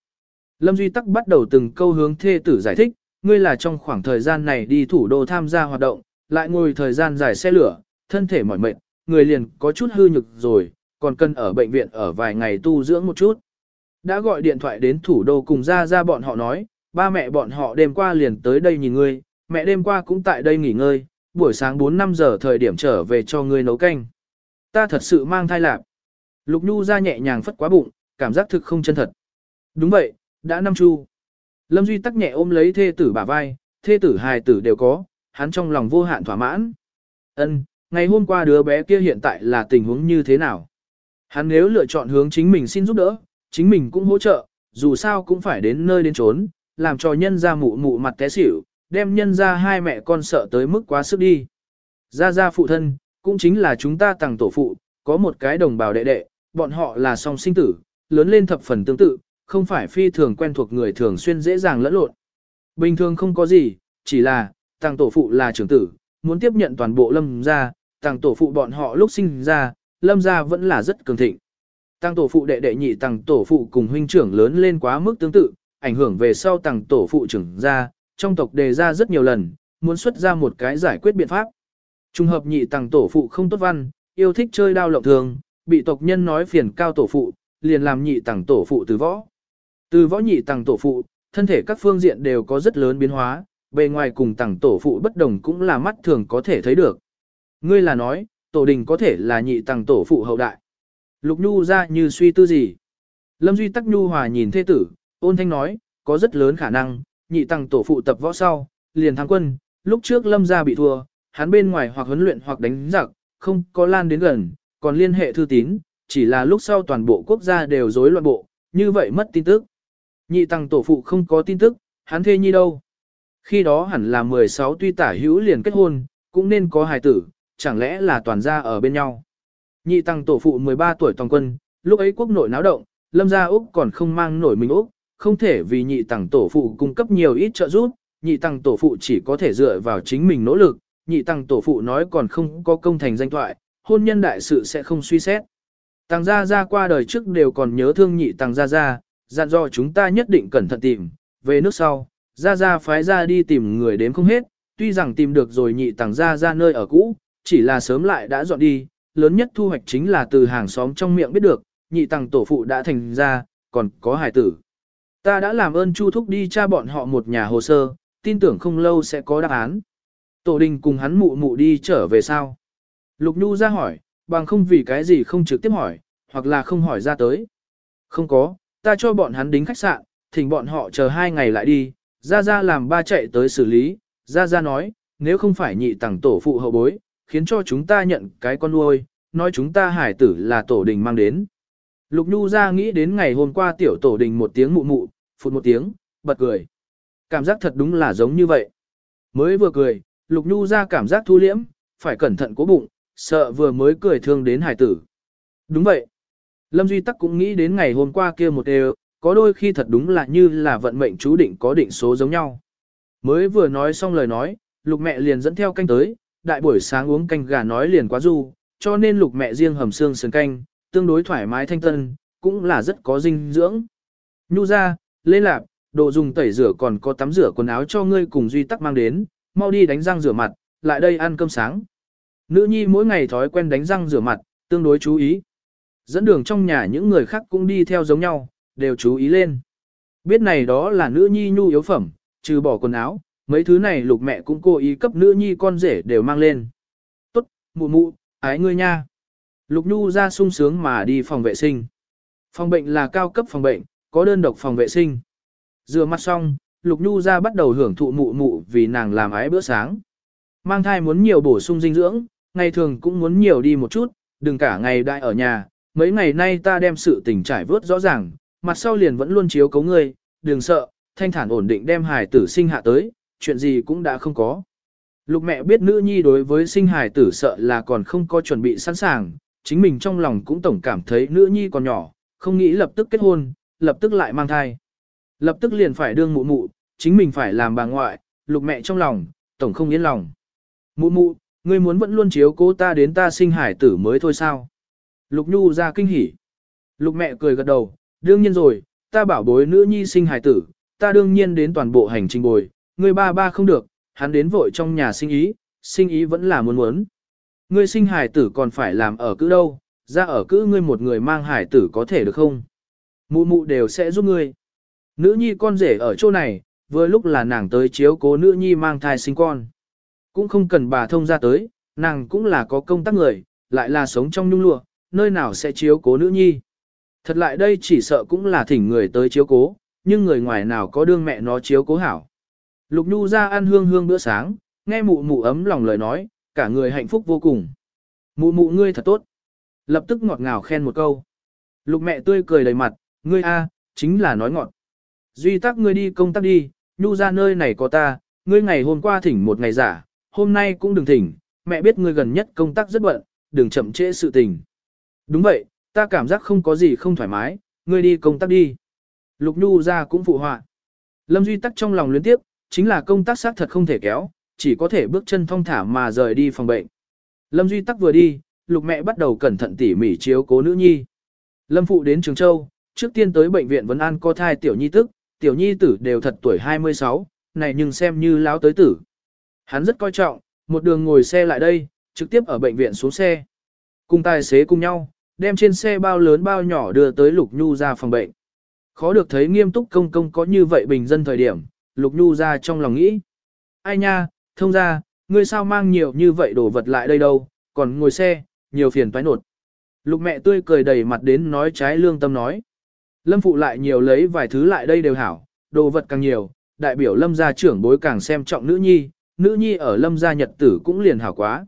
Lâm Duy tắc bắt đầu từng câu hướng thê tử giải thích, ngươi là trong khoảng thời gian này đi thủ đô tham gia hoạt động, lại ngồi thời gian dài xe lửa, thân thể mỏi mệt, người liền có chút hư nhực rồi, còn cần ở bệnh viện ở vài ngày tu dưỡng một chút. Đã gọi điện thoại đến thủ đô cùng ra ra bọn họ nói, ba mẹ bọn họ đêm qua liền tới đây nhìn ngươi, mẹ đêm qua cũng tại đây nghỉ ngơi, buổi sáng 4-5 giờ thời điểm trở về cho ngươi nấu canh. Ta thật sự mang thai lạc. Lục Nhu ra nhẹ nhàng phất quá bụng, cảm giác thực không chân thật. Đúng vậy, đã năm chu. Lâm Duy tắc nhẹ ôm lấy thê tử bả vai, thê tử hài tử đều có, hắn trong lòng vô hạn thỏa mãn. Ân, ngày hôm qua đứa bé kia hiện tại là tình huống như thế nào? Hắn nếu lựa chọn hướng chính mình xin giúp đỡ, chính mình cũng hỗ trợ, dù sao cũng phải đến nơi đến trốn, làm cho nhân ra mụ mụ mặt té xỉu, đem nhân ra hai mẹ con sợ tới mức quá sức đi. Ra ra phụ thân, cũng chính là chúng ta tàng tổ phụ, có một cái đồng bào đệ đệ, bọn họ là song sinh tử, lớn lên thập phần tương tự, không phải phi thường quen thuộc người thường xuyên dễ dàng lẫn lộn. Bình thường không có gì, chỉ là, tàng tổ phụ là trưởng tử, muốn tiếp nhận toàn bộ lâm gia, tàng tổ phụ bọn họ lúc sinh ra, lâm gia vẫn là rất cường thịnh. Tàng tổ phụ đệ đệ nhị tàng tổ phụ cùng huynh trưởng lớn lên quá mức tương tự, ảnh hưởng về sau tàng tổ phụ trưởng gia, trong tộc đề ra rất nhiều lần, muốn xuất ra một cái giải quyết biện pháp. Trung hợp nhị tàng tổ phụ không tốt văn, yêu thích chơi đao lộng thường, bị tộc nhân nói phiền cao tổ phụ, liền làm nhị tàng tổ phụ từ võ. Từ võ nhị tàng tổ phụ, thân thể các phương diện đều có rất lớn biến hóa, bề ngoài cùng tàng tổ phụ bất đồng cũng là mắt thường có thể thấy được. Ngươi là nói, tổ đình có thể là nhị tàng tổ phụ hậu đại. Lục Nhu ra như suy tư gì. Lâm Duy Tắc Nhu Hòa nhìn thê tử, ôn thanh nói, có rất lớn khả năng, nhị tàng tổ phụ tập võ sau, liền thắng quân, lúc trước Lâm gia bị thua, hắn bên ngoài hoặc huấn luyện hoặc đánh giặc, không có lan đến gần, còn liên hệ thư tín, chỉ là lúc sau toàn bộ quốc gia đều rối loạn bộ, như vậy mất tin tức. Nhị tầng tổ phụ không có tin tức, hắn thê nhi đâu. Khi đó hẳn là 16 tuy tả hữu liền kết hôn, cũng nên có hài tử, chẳng lẽ là toàn gia ở bên nhau. Nhị tăng tổ phụ 13 tuổi toàn quân, lúc ấy quốc nội náo động, lâm gia Úc còn không mang nổi mình Úc, không thể vì nhị tăng tổ phụ cung cấp nhiều ít trợ giúp, nhị tăng tổ phụ chỉ có thể dựa vào chính mình nỗ lực, nhị tăng tổ phụ nói còn không có công thành danh thoại, hôn nhân đại sự sẽ không suy xét. Tăng gia gia qua đời trước đều còn nhớ thương nhị tăng gia gia, dặn dò chúng ta nhất định cẩn thận tìm, về nước sau, gia gia phái ra đi tìm người đếm không hết, tuy rằng tìm được rồi nhị tăng gia gia nơi ở cũ, chỉ là sớm lại đã dọn đi, lớn nhất thu hoạch chính là từ hàng xóm trong miệng biết được, nhị tăng tổ phụ đã thành ra, còn có hài tử. Ta đã làm ơn Chu Thúc đi tra bọn họ một nhà hồ sơ, tin tưởng không lâu sẽ có đáp án. Tổ đình cùng hắn mụ mụ đi trở về sao? Lục Nhu ra hỏi, bằng không vì cái gì không trực tiếp hỏi, hoặc là không hỏi ra tới. Không có, ta cho bọn hắn đính khách sạn, thỉnh bọn họ chờ hai ngày lại đi, ra ra làm ba chạy tới xử lý, ra ra nói, nếu không phải nhị tặng tổ phụ hậu bối, khiến cho chúng ta nhận cái con nuôi, nói chúng ta hải tử là tổ đình mang đến. Lục Nhu ra nghĩ đến ngày hôm qua tiểu tổ đình một tiếng mụ mụ, phụt một tiếng, bật cười. Cảm giác thật đúng là giống như vậy. Mới vừa cười, Lục Nhu ra cảm giác thu liễm, phải cẩn thận cố bụng, sợ vừa mới cười thương đến hải tử. Đúng vậy. Lâm Duy Tắc cũng nghĩ đến ngày hôm qua kia một đều, có đôi khi thật đúng là như là vận mệnh chú định có định số giống nhau. Mới vừa nói xong lời nói, lục mẹ liền dẫn theo canh tới, đại buổi sáng uống canh gà nói liền quá du, cho nên lục mẹ riêng hầm xương sườn canh, tương đối thoải mái thanh tân, cũng là rất có dinh dưỡng. Nhu ra, lên lạp, đồ dùng tẩy rửa còn có tắm rửa quần áo cho ngươi cùng Duy Tắc mang đến, mau đi đánh răng rửa mặt, lại đây ăn cơm sáng. Nữ nhi mỗi ngày thói quen đánh răng rửa mặt, tương đối chú ý. Dẫn đường trong nhà những người khác cũng đi theo giống nhau, đều chú ý lên. Biết này đó là nữ nhi nhu yếu phẩm, trừ bỏ quần áo, mấy thứ này lục mẹ cũng cố ý cấp nữ nhi con rể đều mang lên. Tốt, mụ mụ, ái ngươi nha. Lục nhu ra sung sướng mà đi phòng vệ sinh. Phòng bệnh là cao cấp phòng bệnh, có đơn độc phòng vệ sinh. Rửa mặt xong, Lục Nhu ra bắt đầu hưởng thụ mụ mụ vì nàng làm ái bữa sáng. Mang thai muốn nhiều bổ sung dinh dưỡng, ngày thường cũng muốn nhiều đi một chút, đừng cả ngày đại ở nhà. Mấy ngày nay ta đem sự tình trải vớt rõ ràng, mặt sau liền vẫn luôn chiếu cấu ngươi, đừng sợ, thanh thản ổn định đem hài tử sinh hạ tới, chuyện gì cũng đã không có. Lục mẹ biết nữ nhi đối với sinh hài tử sợ là còn không có chuẩn bị sẵn sàng, chính mình trong lòng cũng tổng cảm thấy nữ nhi còn nhỏ, không nghĩ lập tức kết hôn, lập tức lại mang thai. Lập tức liền phải đương mụ mụ, chính mình phải làm bà ngoại, lục mẹ trong lòng, tổng không yên lòng. Mụ mụ, ngươi muốn vẫn luôn chiếu cố ta đến ta sinh hải tử mới thôi sao? Lục nhu ra kinh hỉ. Lục mẹ cười gật đầu, đương nhiên rồi, ta bảo bối nữ nhi sinh hải tử, ta đương nhiên đến toàn bộ hành trình bồi, ngươi ba ba không được, hắn đến vội trong nhà sinh ý, sinh ý vẫn là muốn muốn. Ngươi sinh hải tử còn phải làm ở cữ đâu, ra ở cữ ngươi một người mang hải tử có thể được không? Mụ mụ đều sẽ giúp ngươi. Nữ nhi con rể ở chỗ này, vừa lúc là nàng tới chiếu cố nữ nhi mang thai sinh con. Cũng không cần bà thông ra tới, nàng cũng là có công tác người, lại là sống trong nhung lụa, nơi nào sẽ chiếu cố nữ nhi. Thật lại đây chỉ sợ cũng là thỉnh người tới chiếu cố, nhưng người ngoài nào có đương mẹ nó chiếu cố hảo. Lục Nhu ra ăn hương hương bữa sáng, nghe mụ mụ ấm lòng lời nói, cả người hạnh phúc vô cùng. Mụ mụ ngươi thật tốt. Lập tức ngọt ngào khen một câu. Lục mẹ tươi cười đầy mặt, ngươi a, chính là nói ngọt. Duy tắc ngươi đi công tác đi, nhu ra nơi này có ta, ngươi ngày hôm qua thỉnh một ngày giả, hôm nay cũng đừng thỉnh, mẹ biết ngươi gần nhất công tác rất bận, đừng chậm trễ sự tình. Đúng vậy, ta cảm giác không có gì không thoải mái, ngươi đi công tác đi. Lục Nhu ra cũng phụ họa. Lâm Duy tắc trong lòng luyến tiếp, chính là công tác xác thật không thể kéo, chỉ có thể bước chân thong thả mà rời đi phòng bệnh. Lâm Duy tắc vừa đi, lục mẹ bắt đầu cẩn thận tỉ mỉ chiếu cố nữ nhi. Lâm phụ đến Trường Châu, trước tiên tới bệnh viện Vân an co thai tiểu nhi tức, tiểu nhi tử đều thật tuổi 26, này nhưng xem như láo tới tử. Hắn rất coi trọng, một đường ngồi xe lại đây, trực tiếp ở bệnh viện xuống xe. Cùng tài xế cùng nhau, đem trên xe bao lớn bao nhỏ đưa tới Lục Nhu ra phòng bệnh. Khó được thấy nghiêm túc công công có như vậy bình dân thời điểm, Lục Nhu ra trong lòng nghĩ. Ai nha, thông ra, ngươi sao mang nhiều như vậy đồ vật lại đây đâu, còn ngồi xe, nhiều phiền toái nột. Lục mẹ tươi cười đầy mặt đến nói trái lương tâm nói. Lâm phụ lại nhiều lấy vài thứ lại đây đều hảo, đồ vật càng nhiều, đại biểu lâm gia trưởng bối càng xem trọng nữ nhi, nữ nhi ở lâm gia nhật tử cũng liền hảo quá.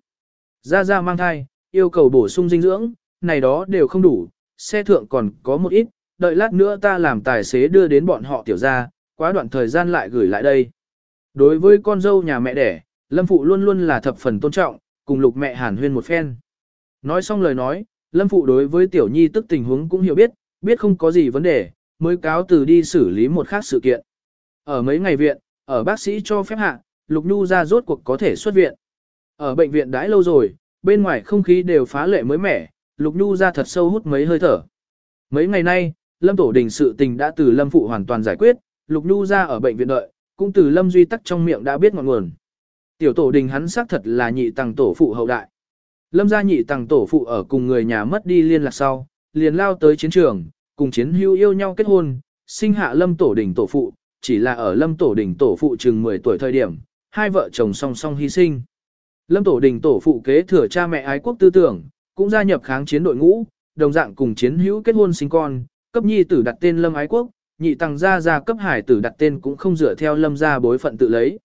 Gia Gia mang thai, yêu cầu bổ sung dinh dưỡng, này đó đều không đủ, xe thượng còn có một ít, đợi lát nữa ta làm tài xế đưa đến bọn họ tiểu gia, quá đoạn thời gian lại gửi lại đây. Đối với con dâu nhà mẹ đẻ, Lâm Phụ luôn luôn là thập phần tôn trọng, cùng lục mẹ hàn huyên một phen. Nói xong lời nói, Lâm Phụ đối với Tiểu Nhi tức tình huống cũng hiểu biết, biết không có gì vấn đề, mới cáo từ đi xử lý một khác sự kiện. Ở mấy ngày viện, ở bác sĩ cho phép hạ, Lục Nhu ra rốt cuộc có thể xuất viện. Ở bệnh viện đãi lâu rồi, bên ngoài không khí đều phá lệ mới mẻ, Lục Nhu ra thật sâu hút mấy hơi thở. Mấy ngày nay, Lâm Tổ Đình sự tình đã từ Lâm Phụ hoàn toàn giải quyết, Lục Nhu ra ở bệnh viện đợi, cũng từ Lâm Duy Tắc trong miệng đã biết ngọn nguồn. Tiểu Tổ Đình hắn xác thật là nhị tầng tổ phụ hậu đại. Lâm gia nhị tầng tổ phụ ở cùng người nhà mất đi liên lạc sau, liền lao tới chiến trường, cùng chiến hữu yêu nhau kết hôn, sinh hạ Lâm Tổ Đình tổ phụ, chỉ là ở Lâm Tổ Đình tổ phụ chừng 10 tuổi thời điểm, hai vợ chồng song song hy sinh. Lâm Tổ Đình tổ phụ kế thừa cha mẹ ái quốc tư tưởng, cũng gia nhập kháng chiến đội ngũ, đồng dạng cùng chiến hữu kết hôn sinh con, cấp nhi tử đặt tên Lâm ái quốc, nhị tăng gia gia cấp hải tử đặt tên cũng không dựa theo Lâm gia bối phận tự lấy.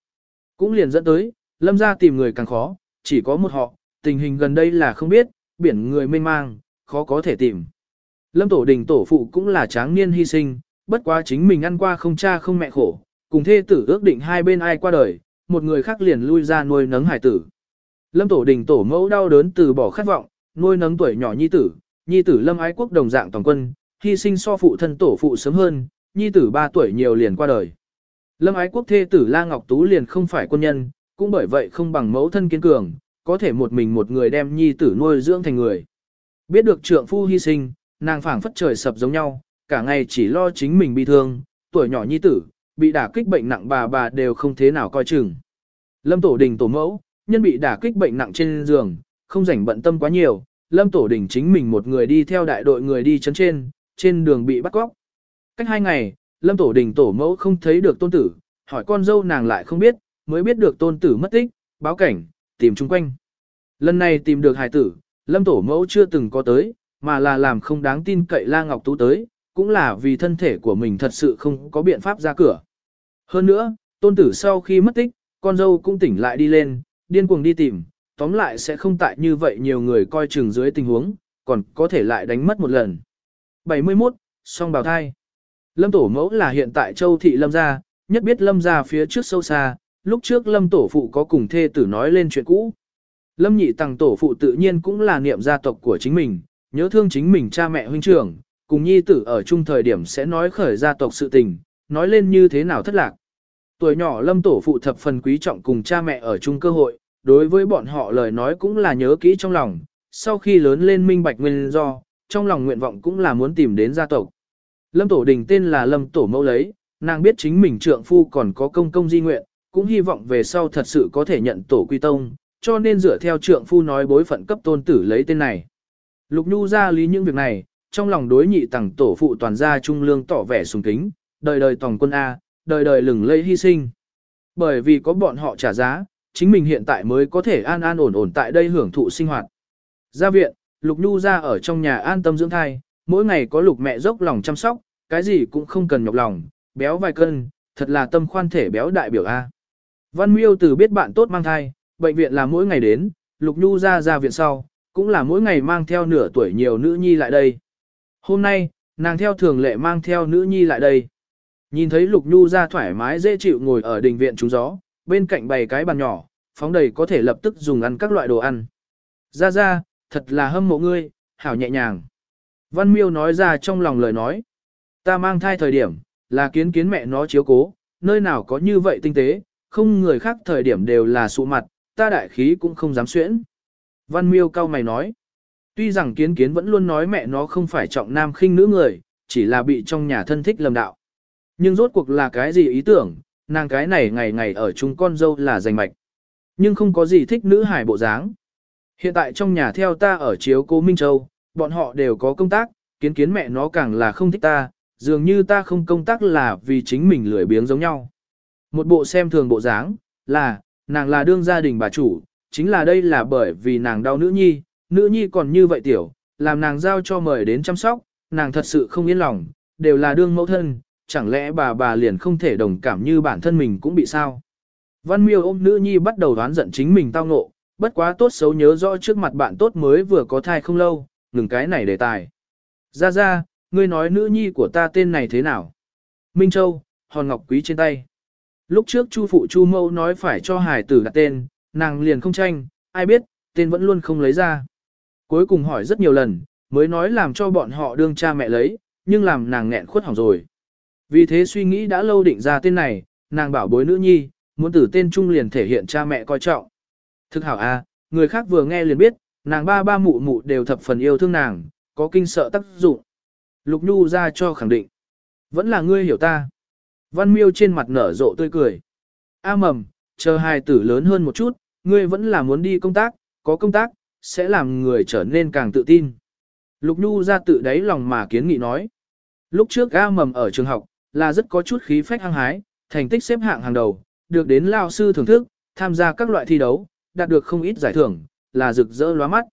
Cũng liền dẫn tới, Lâm gia tìm người càng khó, chỉ có một họ, tình hình gần đây là không biết, biển người mênh mang, khó có thể tìm. Lâm Tổ Đình tổ phụ cũng là tráng niên hy sinh, bất quá chính mình ăn qua không cha không mẹ khổ, cùng thê tử ước định hai bên ai qua đời, một người khác liền lui ra nuôi nấng hải tử. Lâm Tổ Đình tổ mẫu đau đớn từ bỏ khát vọng, nuôi nấng tuổi nhỏ nhi tử, nhi tử Lâm Ái Quốc đồng dạng toàn quân, hy sinh so phụ thân tổ phụ sớm hơn, nhi tử 3 tuổi nhiều liền qua đời. Lâm Ái Quốc thê tử La Ngọc Tú liền không phải quân nhân, cũng bởi vậy không bằng mẫu thân kiên cường, có thể một mình một người đem nhi tử nuôi dưỡng thành người. Biết được trượng phu hy sinh, nàng phảng phất trời sập giống nhau, cả ngày chỉ lo chính mình bị thương, tuổi nhỏ nhi tử, bị đả kích bệnh nặng bà bà đều không thế nào coi chừng. Lâm Tổ Đình tổ mẫu, nhân bị đả kích bệnh nặng trên giường, không rảnh bận tâm quá nhiều, Lâm Tổ Đình chính mình một người đi theo đại đội người đi chấn trên, trên đường bị bắt cóc. Cách hai ngày, Lâm Tổ Đình tổ mẫu không thấy được tôn tử, hỏi con dâu nàng lại không biết, mới biết được tôn tử mất tích, báo cảnh, tìm chung quanh. Lần này tìm được hài tử, Lâm Tổ mẫu chưa từng có tới, mà là làm không đáng tin cậy La Ngọc Tú tới, cũng là vì thân thể của mình thật sự không có biện pháp ra cửa. Hơn nữa, tôn tử sau khi mất tích, con dâu cũng tỉnh lại đi lên, điên cuồng đi tìm, tóm lại sẽ không tại như vậy nhiều người coi chừng dưới tình huống, còn có thể lại đánh mất một lần. 71. Song bào thai Lâm tổ mẫu là hiện tại châu thị lâm gia, nhất biết lâm gia phía trước sâu xa, lúc trước lâm tổ phụ có cùng thê tử nói lên chuyện cũ. Lâm nhị tàng tổ phụ tự nhiên cũng là niệm gia tộc của chính mình, nhớ thương chính mình cha mẹ huynh trưởng, cùng nhi tử ở chung thời điểm sẽ nói khởi gia tộc sự tình, nói lên như thế nào thất lạc. Tuổi nhỏ lâm tổ phụ thập phần quý trọng cùng cha mẹ ở chung cơ hội, đối với bọn họ lời nói cũng là nhớ kỹ trong lòng, sau khi lớn lên minh bạch nguyên do, trong lòng nguyện vọng cũng là muốn tìm đến gia tộc. Lâm tổ đình tên là lâm tổ mẫu lấy, nàng biết chính mình trượng phu còn có công công di nguyện, cũng hy vọng về sau thật sự có thể nhận tổ quy tông, cho nên dựa theo trượng phu nói bối phận cấp tôn tử lấy tên này. Lục Nhu ra lý những việc này, trong lòng đối nhị tẳng tổ phụ toàn gia trung lương tỏ vẻ sùng kính, đời đời tòng quân A, đời đời lừng lây hy sinh. Bởi vì có bọn họ trả giá, chính mình hiện tại mới có thể an an ổn ổn tại đây hưởng thụ sinh hoạt. Ra viện, Lục Nhu ra ở trong nhà an tâm dưỡng thai, mỗi ngày có lục mẹ dốc lòng chăm sóc, cái gì cũng không cần nhọc lòng, béo vài cân, thật là tâm khoan thể béo đại biểu A. Văn Miêu từ biết bạn tốt mang thai, bệnh viện là mỗi ngày đến, Lục Nhu ra ra viện sau, cũng là mỗi ngày mang theo nửa tuổi nhiều nữ nhi lại đây. Hôm nay, nàng theo thường lệ mang theo nữ nhi lại đây. Nhìn thấy Lục Nhu ra thoải mái dễ chịu ngồi ở đình viện trúng gió, bên cạnh bày cái bàn nhỏ, phóng đầy có thể lập tức dùng ăn các loại đồ ăn. Ra ra, thật là hâm mộ ngươi, hảo nhẹ nhàng. Văn Miêu nói ra trong lòng lời nói. Ta mang thai thời điểm, là kiến kiến mẹ nó chiếu cố, nơi nào có như vậy tinh tế, không người khác thời điểm đều là sụ mặt, ta đại khí cũng không dám xuyễn. Văn miêu cao mày nói, tuy rằng kiến kiến vẫn luôn nói mẹ nó không phải trọng nam khinh nữ người, chỉ là bị trong nhà thân thích lầm đạo. Nhưng rốt cuộc là cái gì ý tưởng, nàng cái này ngày ngày ở chung con dâu là giành mạch. Nhưng không có gì thích nữ hải bộ dáng. Hiện tại trong nhà theo ta ở chiếu cố Minh Châu, bọn họ đều có công tác, kiến kiến mẹ nó càng là không thích ta, dường như ta không công tác là vì chính mình lười biếng giống nhau. Một bộ xem thường bộ dáng, là, nàng là đương gia đình bà chủ, chính là đây là bởi vì nàng đau nữ nhi, nữ nhi còn như vậy tiểu, làm nàng giao cho mời đến chăm sóc, nàng thật sự không yên lòng, đều là đương mẫu thân, chẳng lẽ bà bà liền không thể đồng cảm như bản thân mình cũng bị sao. Văn miêu ôm nữ nhi bắt đầu đoán giận chính mình tao ngộ, bất quá tốt xấu nhớ rõ trước mặt bạn tốt mới vừa có thai không lâu, ngừng cái này đề tài. Ra ra, ngươi nói nữ nhi của ta tên này thế nào? Minh Châu, hòn ngọc quý trên tay. Lúc trước Chu phụ Chu mâu nói phải cho hải tử đặt tên, nàng liền không tranh, ai biết, tên vẫn luôn không lấy ra. Cuối cùng hỏi rất nhiều lần, mới nói làm cho bọn họ đương cha mẹ lấy, nhưng làm nàng nghẹn khuất hỏng rồi. Vì thế suy nghĩ đã lâu định ra tên này, nàng bảo bối nữ nhi, muốn tử tên trung liền thể hiện cha mẹ coi trọng. Thực hảo a, à, người khác vừa nghe liền biết, nàng ba ba mụ mụ đều thập phần yêu thương nàng, có kinh sợ tác dụng. Lục Nhu ra cho khẳng định. Vẫn là ngươi hiểu ta. Văn miêu trên mặt nở rộ tươi cười. A mầm, chờ hai tử lớn hơn một chút, ngươi vẫn là muốn đi công tác, có công tác, sẽ làm người trở nên càng tự tin. Lục Nhu ra tự đáy lòng mà kiến nghị nói. Lúc trước A mầm ở trường học, là rất có chút khí phách hăng hái, thành tích xếp hạng hàng đầu, được đến lao sư thưởng thức, tham gia các loại thi đấu, đạt được không ít giải thưởng, là rực rỡ lóa mắt.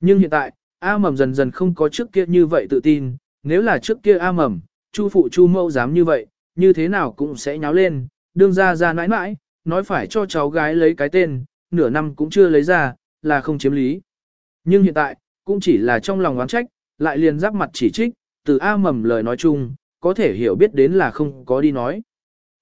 Nhưng hiện tại, A mầm dần dần không có trước kia như vậy tự tin, nếu là trước kia A mầm, chu phụ chu mẫu dám như vậy, như thế nào cũng sẽ nháo lên, đương ra ra nãi nãi, nói phải cho cháu gái lấy cái tên, nửa năm cũng chưa lấy ra, là không chiếm lý. Nhưng hiện tại, cũng chỉ là trong lòng oán trách, lại liền giáp mặt chỉ trích, từ A mầm lời nói chung, có thể hiểu biết đến là không có đi nói.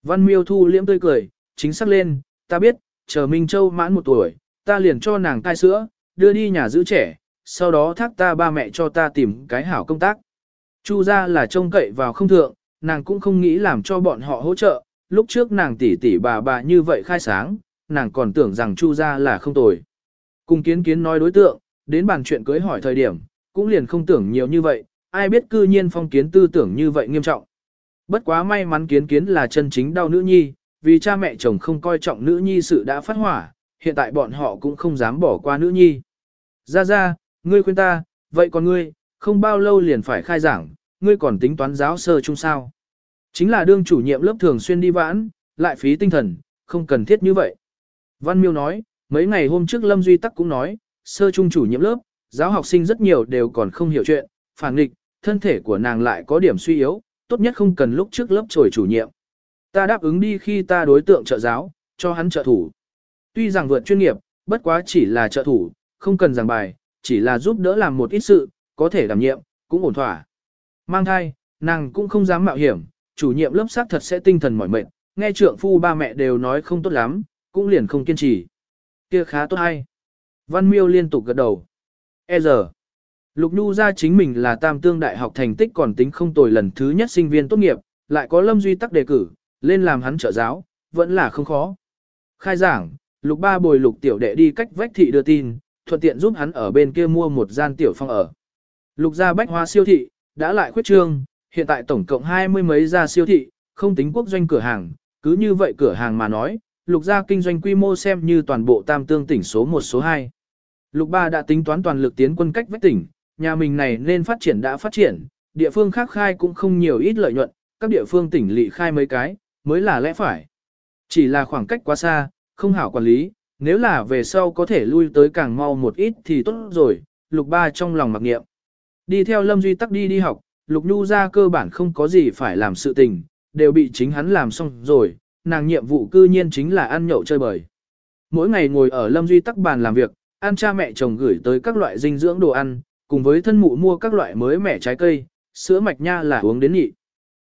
Văn miêu thu liễm tươi cười, chính xác lên, ta biết, chờ Minh Châu mãn một tuổi, ta liền cho nàng thai sữa, đưa đi nhà giữ trẻ, sau đó thác ta ba mẹ cho ta tìm cái hảo công tác. Chu ra là trông cậy vào không thượng, nàng cũng không nghĩ làm cho bọn họ hỗ trợ, lúc trước nàng tỷ tỷ bà bà như vậy khai sáng, nàng còn tưởng rằng Chu ra là không tồi. Cùng kiến kiến nói đối tượng, đến bàn chuyện cưới hỏi thời điểm, cũng liền không tưởng nhiều như vậy, ai biết cư nhiên phong kiến tư tưởng như vậy nghiêm trọng. Bất quá may mắn kiến kiến là chân chính đau nữ nhi, vì cha mẹ chồng không coi trọng nữ nhi sự đã phát hỏa, hiện tại bọn họ cũng không dám bỏ qua nữ nhi. Ra ra, ngươi khuyên ta, vậy còn ngươi, không bao lâu liền phải khai giảng, ngươi còn tính toán giáo sơ chung sao. Chính là đương chủ nhiệm lớp thường xuyên đi vãn, lại phí tinh thần, không cần thiết như vậy. Văn Miêu nói, mấy ngày hôm trước Lâm Duy Tắc cũng nói, sơ trung chủ nhiệm lớp, giáo học sinh rất nhiều đều còn không hiểu chuyện, phản nghịch, thân thể của nàng lại có điểm suy yếu, tốt nhất không cần lúc trước lớp trồi chủ nhiệm. Ta đáp ứng đi khi ta đối tượng trợ giáo, cho hắn trợ thủ. Tuy rằng vượt chuyên nghiệp, bất quá chỉ là trợ thủ, không cần giảng bài, chỉ là giúp đỡ làm một ít sự, có thể đảm nhiệm, cũng ổn thỏa. Mang thai, nàng cũng không dám mạo hiểm, chủ nhiệm lớp xác thật sẽ tinh thần mỏi mệt, nghe trượng phu ba mẹ đều nói không tốt lắm, cũng liền không kiên trì. Kia khá tốt hay. Văn miêu liên tục gật đầu. E giờ. Lục Nhu ra chính mình là tam tương đại học thành tích còn tính không tồi lần thứ nhất sinh viên tốt nghiệp, lại có lâm duy tắc đề cử, lên làm hắn trợ giáo, vẫn là không khó. Khai giảng, lục ba bồi lục tiểu đệ đi cách vách thị đưa tin, thuận tiện giúp hắn ở bên kia mua một gian tiểu phong ở. Lục gia bách hoa siêu thị, đã lại khuyết trương, hiện tại tổng cộng hai mươi mấy gia siêu thị, không tính quốc doanh cửa hàng, cứ như vậy cửa hàng mà nói, lục gia kinh doanh quy mô xem như toàn bộ tam tương tỉnh số 1 số 2. Lục ba đã tính toán toàn lực tiến quân cách vách tỉnh, nhà mình này nên phát triển đã phát triển, địa phương khác khai cũng không nhiều ít lợi nhuận, các địa phương tỉnh lỵ khai mấy cái, mới là lẽ phải. Chỉ là khoảng cách quá xa, không hảo quản lý, nếu là về sau có thể lui tới càng mau một ít thì tốt rồi, lục ba trong lòng mặc nghiệm. Đi theo Lâm Duy Tắc đi đi học, lục nhu ra cơ bản không có gì phải làm sự tình, đều bị chính hắn làm xong rồi, nàng nhiệm vụ cư nhiên chính là ăn nhậu chơi bời. Mỗi ngày ngồi ở Lâm Duy Tắc bàn làm việc, ăn cha mẹ chồng gửi tới các loại dinh dưỡng đồ ăn, cùng với thân mụ mua các loại mới mẻ trái cây, sữa mạch nha là uống đến nhị.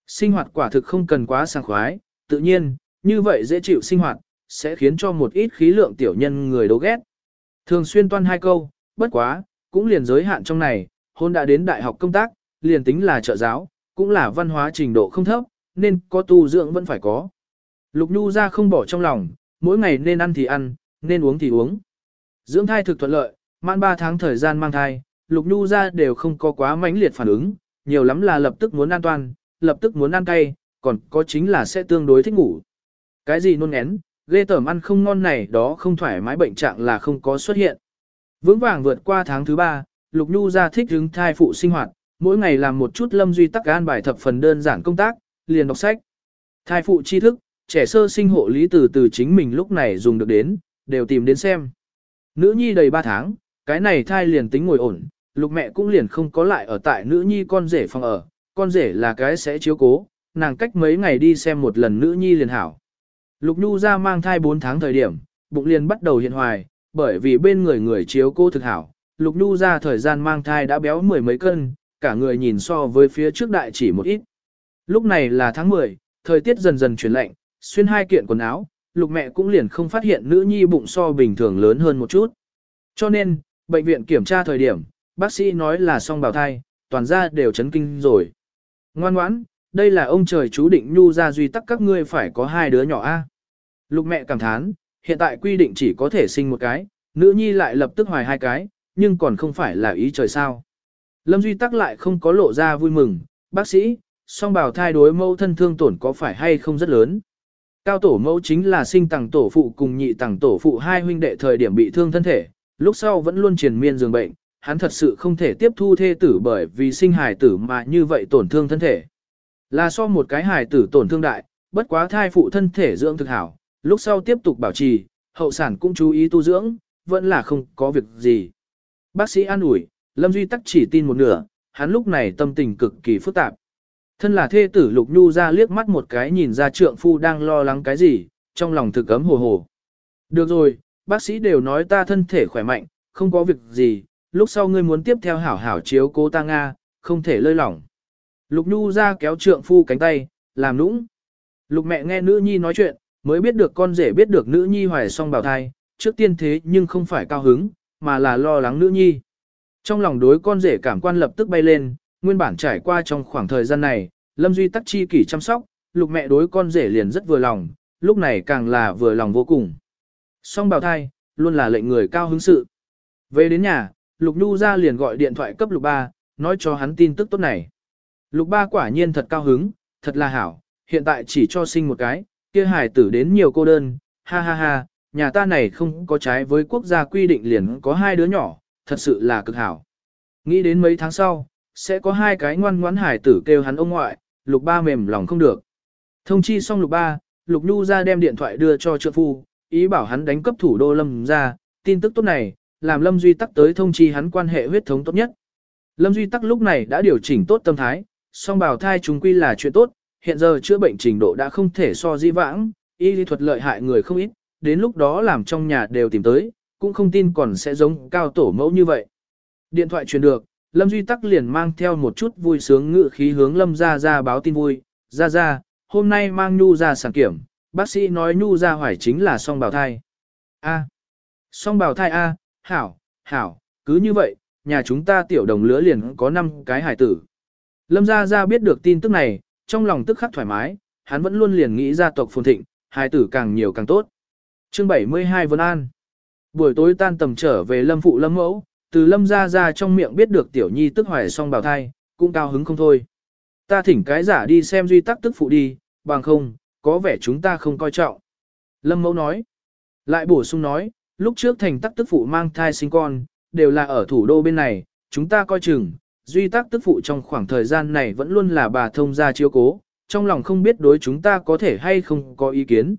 Sinh hoạt quả thực không cần quá sảng khoái, tự nhiên, như vậy dễ chịu sinh hoạt, sẽ khiến cho một ít khí lượng tiểu nhân người đố ghét. Thường xuyên toan hai câu, bất quá, cũng liền giới hạn trong này, hôn đã đến đại học công tác, liền tính là trợ giáo, cũng là văn hóa trình độ không thấp, nên có tu dưỡng vẫn phải có. Lục Nhu ra không bỏ trong lòng, mỗi ngày nên ăn thì ăn, nên uống thì uống. Dưỡng thai thực thuận lợi, mãn 3 tháng thời gian mang thai, Lục Nhu ra đều không có quá mãnh liệt phản ứng, nhiều lắm là lập tức muốn an toàn, lập tức muốn ăn cay, còn có chính là sẽ tương đối thích ngủ. Cái gì nôn én, ghê tởm ăn không ngon này đó không thoải mái bệnh trạng là không có xuất hiện. Vững vàng vượt qua tháng thứ 3, Lục Nhu ra thích hứng thai phụ sinh hoạt, mỗi ngày làm một chút lâm duy tắc an bài thập phần đơn giản công tác, liền đọc sách. Thai phụ tri thức, trẻ sơ sinh hộ lý từ từ chính mình lúc này dùng được đến, đều tìm đến xem. Nữ nhi đầy 3 tháng, cái này thai liền tính ngồi ổn, lục mẹ cũng liền không có lại ở tại nữ nhi con rể phòng ở, con rể là cái sẽ chiếu cố, nàng cách mấy ngày đi xem một lần nữ nhi liền hảo. Lục Nhu ra mang thai 4 tháng thời điểm, bụng liền bắt đầu hiện hoài, bởi vì bên người người chiếu cô thực hảo. Lục Nhu ra thời gian mang thai đã béo mười mấy cân, cả người nhìn so với phía trước đại chỉ một ít. Lúc này là tháng 10, thời tiết dần dần chuyển lạnh, xuyên hai kiện quần áo, lục mẹ cũng liền không phát hiện nữ nhi bụng so bình thường lớn hơn một chút. Cho nên, bệnh viện kiểm tra thời điểm, bác sĩ nói là song bào thai, toàn ra đều chấn kinh rồi. Ngoan ngoãn, đây là ông trời chú định nhu ra duy tắc các ngươi phải có hai đứa nhỏ a. Lục mẹ cảm thán, hiện tại quy định chỉ có thể sinh một cái, nữ nhi lại lập tức hoài hai cái, nhưng còn không phải là ý trời sao. Lâm Duy Tắc lại không có lộ ra vui mừng, bác sĩ, song bào thai đối mẫu thân thương tổn có phải hay không rất lớn. Cao tổ mẫu chính là sinh tàng tổ phụ cùng nhị tàng tổ phụ hai huynh đệ thời điểm bị thương thân thể, lúc sau vẫn luôn triền miên giường bệnh, hắn thật sự không thể tiếp thu thê tử bởi vì sinh hài tử mà như vậy tổn thương thân thể. Là so một cái hài tử tổn thương đại, bất quá thai phụ thân thể dưỡng thực hảo, lúc sau tiếp tục bảo trì, hậu sản cũng chú ý tu dưỡng, vẫn là không có việc gì. Bác sĩ an ủi, Lâm Duy Tắc chỉ tin một nửa, hắn lúc này tâm tình cực kỳ phức tạp. Thân là thê tử Lục Nhu ra liếc mắt một cái nhìn ra trượng phu đang lo lắng cái gì, trong lòng thực ấm hồ hồ. Được rồi, bác sĩ đều nói ta thân thể khỏe mạnh, không có việc gì, lúc sau ngươi muốn tiếp theo hảo hảo chiếu cố ta Nga, không thể lơi lỏng. Lục Nhu ra kéo trượng phu cánh tay, làm nũng. Lục mẹ nghe nữ nhi nói chuyện, mới biết được con rể biết được nữ nhi hoài song bào thai, trước tiên thế nhưng không phải cao hứng, mà là lo lắng nữ nhi. Trong lòng đối con rể cảm quan lập tức bay lên, nguyên bản trải qua trong khoảng thời gian này, Lâm Duy tắc chi kỷ chăm sóc, lục mẹ đối con rể liền rất vừa lòng, lúc này càng là vừa lòng vô cùng. Song bào thai, luôn là lệnh người cao hứng sự. Về đến nhà, lục nhu ra liền gọi điện thoại cấp lục ba, nói cho hắn tin tức tốt này. Lục ba quả nhiên thật cao hứng, thật là hảo, hiện tại chỉ cho sinh một cái, kia hải tử đến nhiều cô đơn, ha ha ha, nhà ta này không có trái với quốc gia quy định liền có hai đứa nhỏ, thật sự là cực hảo. Nghĩ đến mấy tháng sau, sẽ có hai cái ngoan ngoãn hải tử kêu hắn ông ngoại, lục ba mềm lòng không được. Thông chi xong lục ba, lục nhu ra đem điện thoại đưa cho trượng phu, ý bảo hắn đánh cấp thủ đô lâm ra, tin tức tốt này, làm lâm duy tắc tới thông chi hắn quan hệ huyết thống tốt nhất. Lâm duy tắc lúc này đã điều chỉnh tốt tâm thái, song bào thai chúng quy là chuyện tốt, hiện giờ chữa bệnh trình độ đã không thể so di vãng, y lý thuật lợi hại người không ít, đến lúc đó làm trong nhà đều tìm tới, cũng không tin còn sẽ giống cao tổ mẫu như vậy. Điện thoại truyền được, Lâm Duy Tắc liền mang theo một chút vui sướng ngự khí hướng Lâm ra ra báo tin vui, ra ra, hôm nay mang Nhu ra sản kiểm, bác sĩ nói Nhu ra hoài chính là song bào thai. A. Song bào thai A, hảo, hảo, cứ như vậy, nhà chúng ta tiểu đồng lứa liền có 5 cái hải tử. Lâm Gia Gia biết được tin tức này, trong lòng tức khắc thoải mái, hắn vẫn luôn liền nghĩ gia tộc phồn thịnh, hải tử càng nhiều càng tốt. Chương 72 Vân An Buổi tối tan tầm trở về Lâm Phụ Lâm Mẫu, từ Lâm ra ra trong miệng biết được tiểu nhi tức hoài song bào thai, cũng cao hứng không thôi. Ta thỉnh cái giả đi xem duy tắc tức phụ đi, bằng không, có vẻ chúng ta không coi trọng. Lâm Mẫu nói. Lại bổ sung nói, lúc trước thành tắc tức phụ mang thai sinh con, đều là ở thủ đô bên này, chúng ta coi chừng, duy tắc tức phụ trong khoảng thời gian này vẫn luôn là bà thông gia chiếu cố, trong lòng không biết đối chúng ta có thể hay không có ý kiến.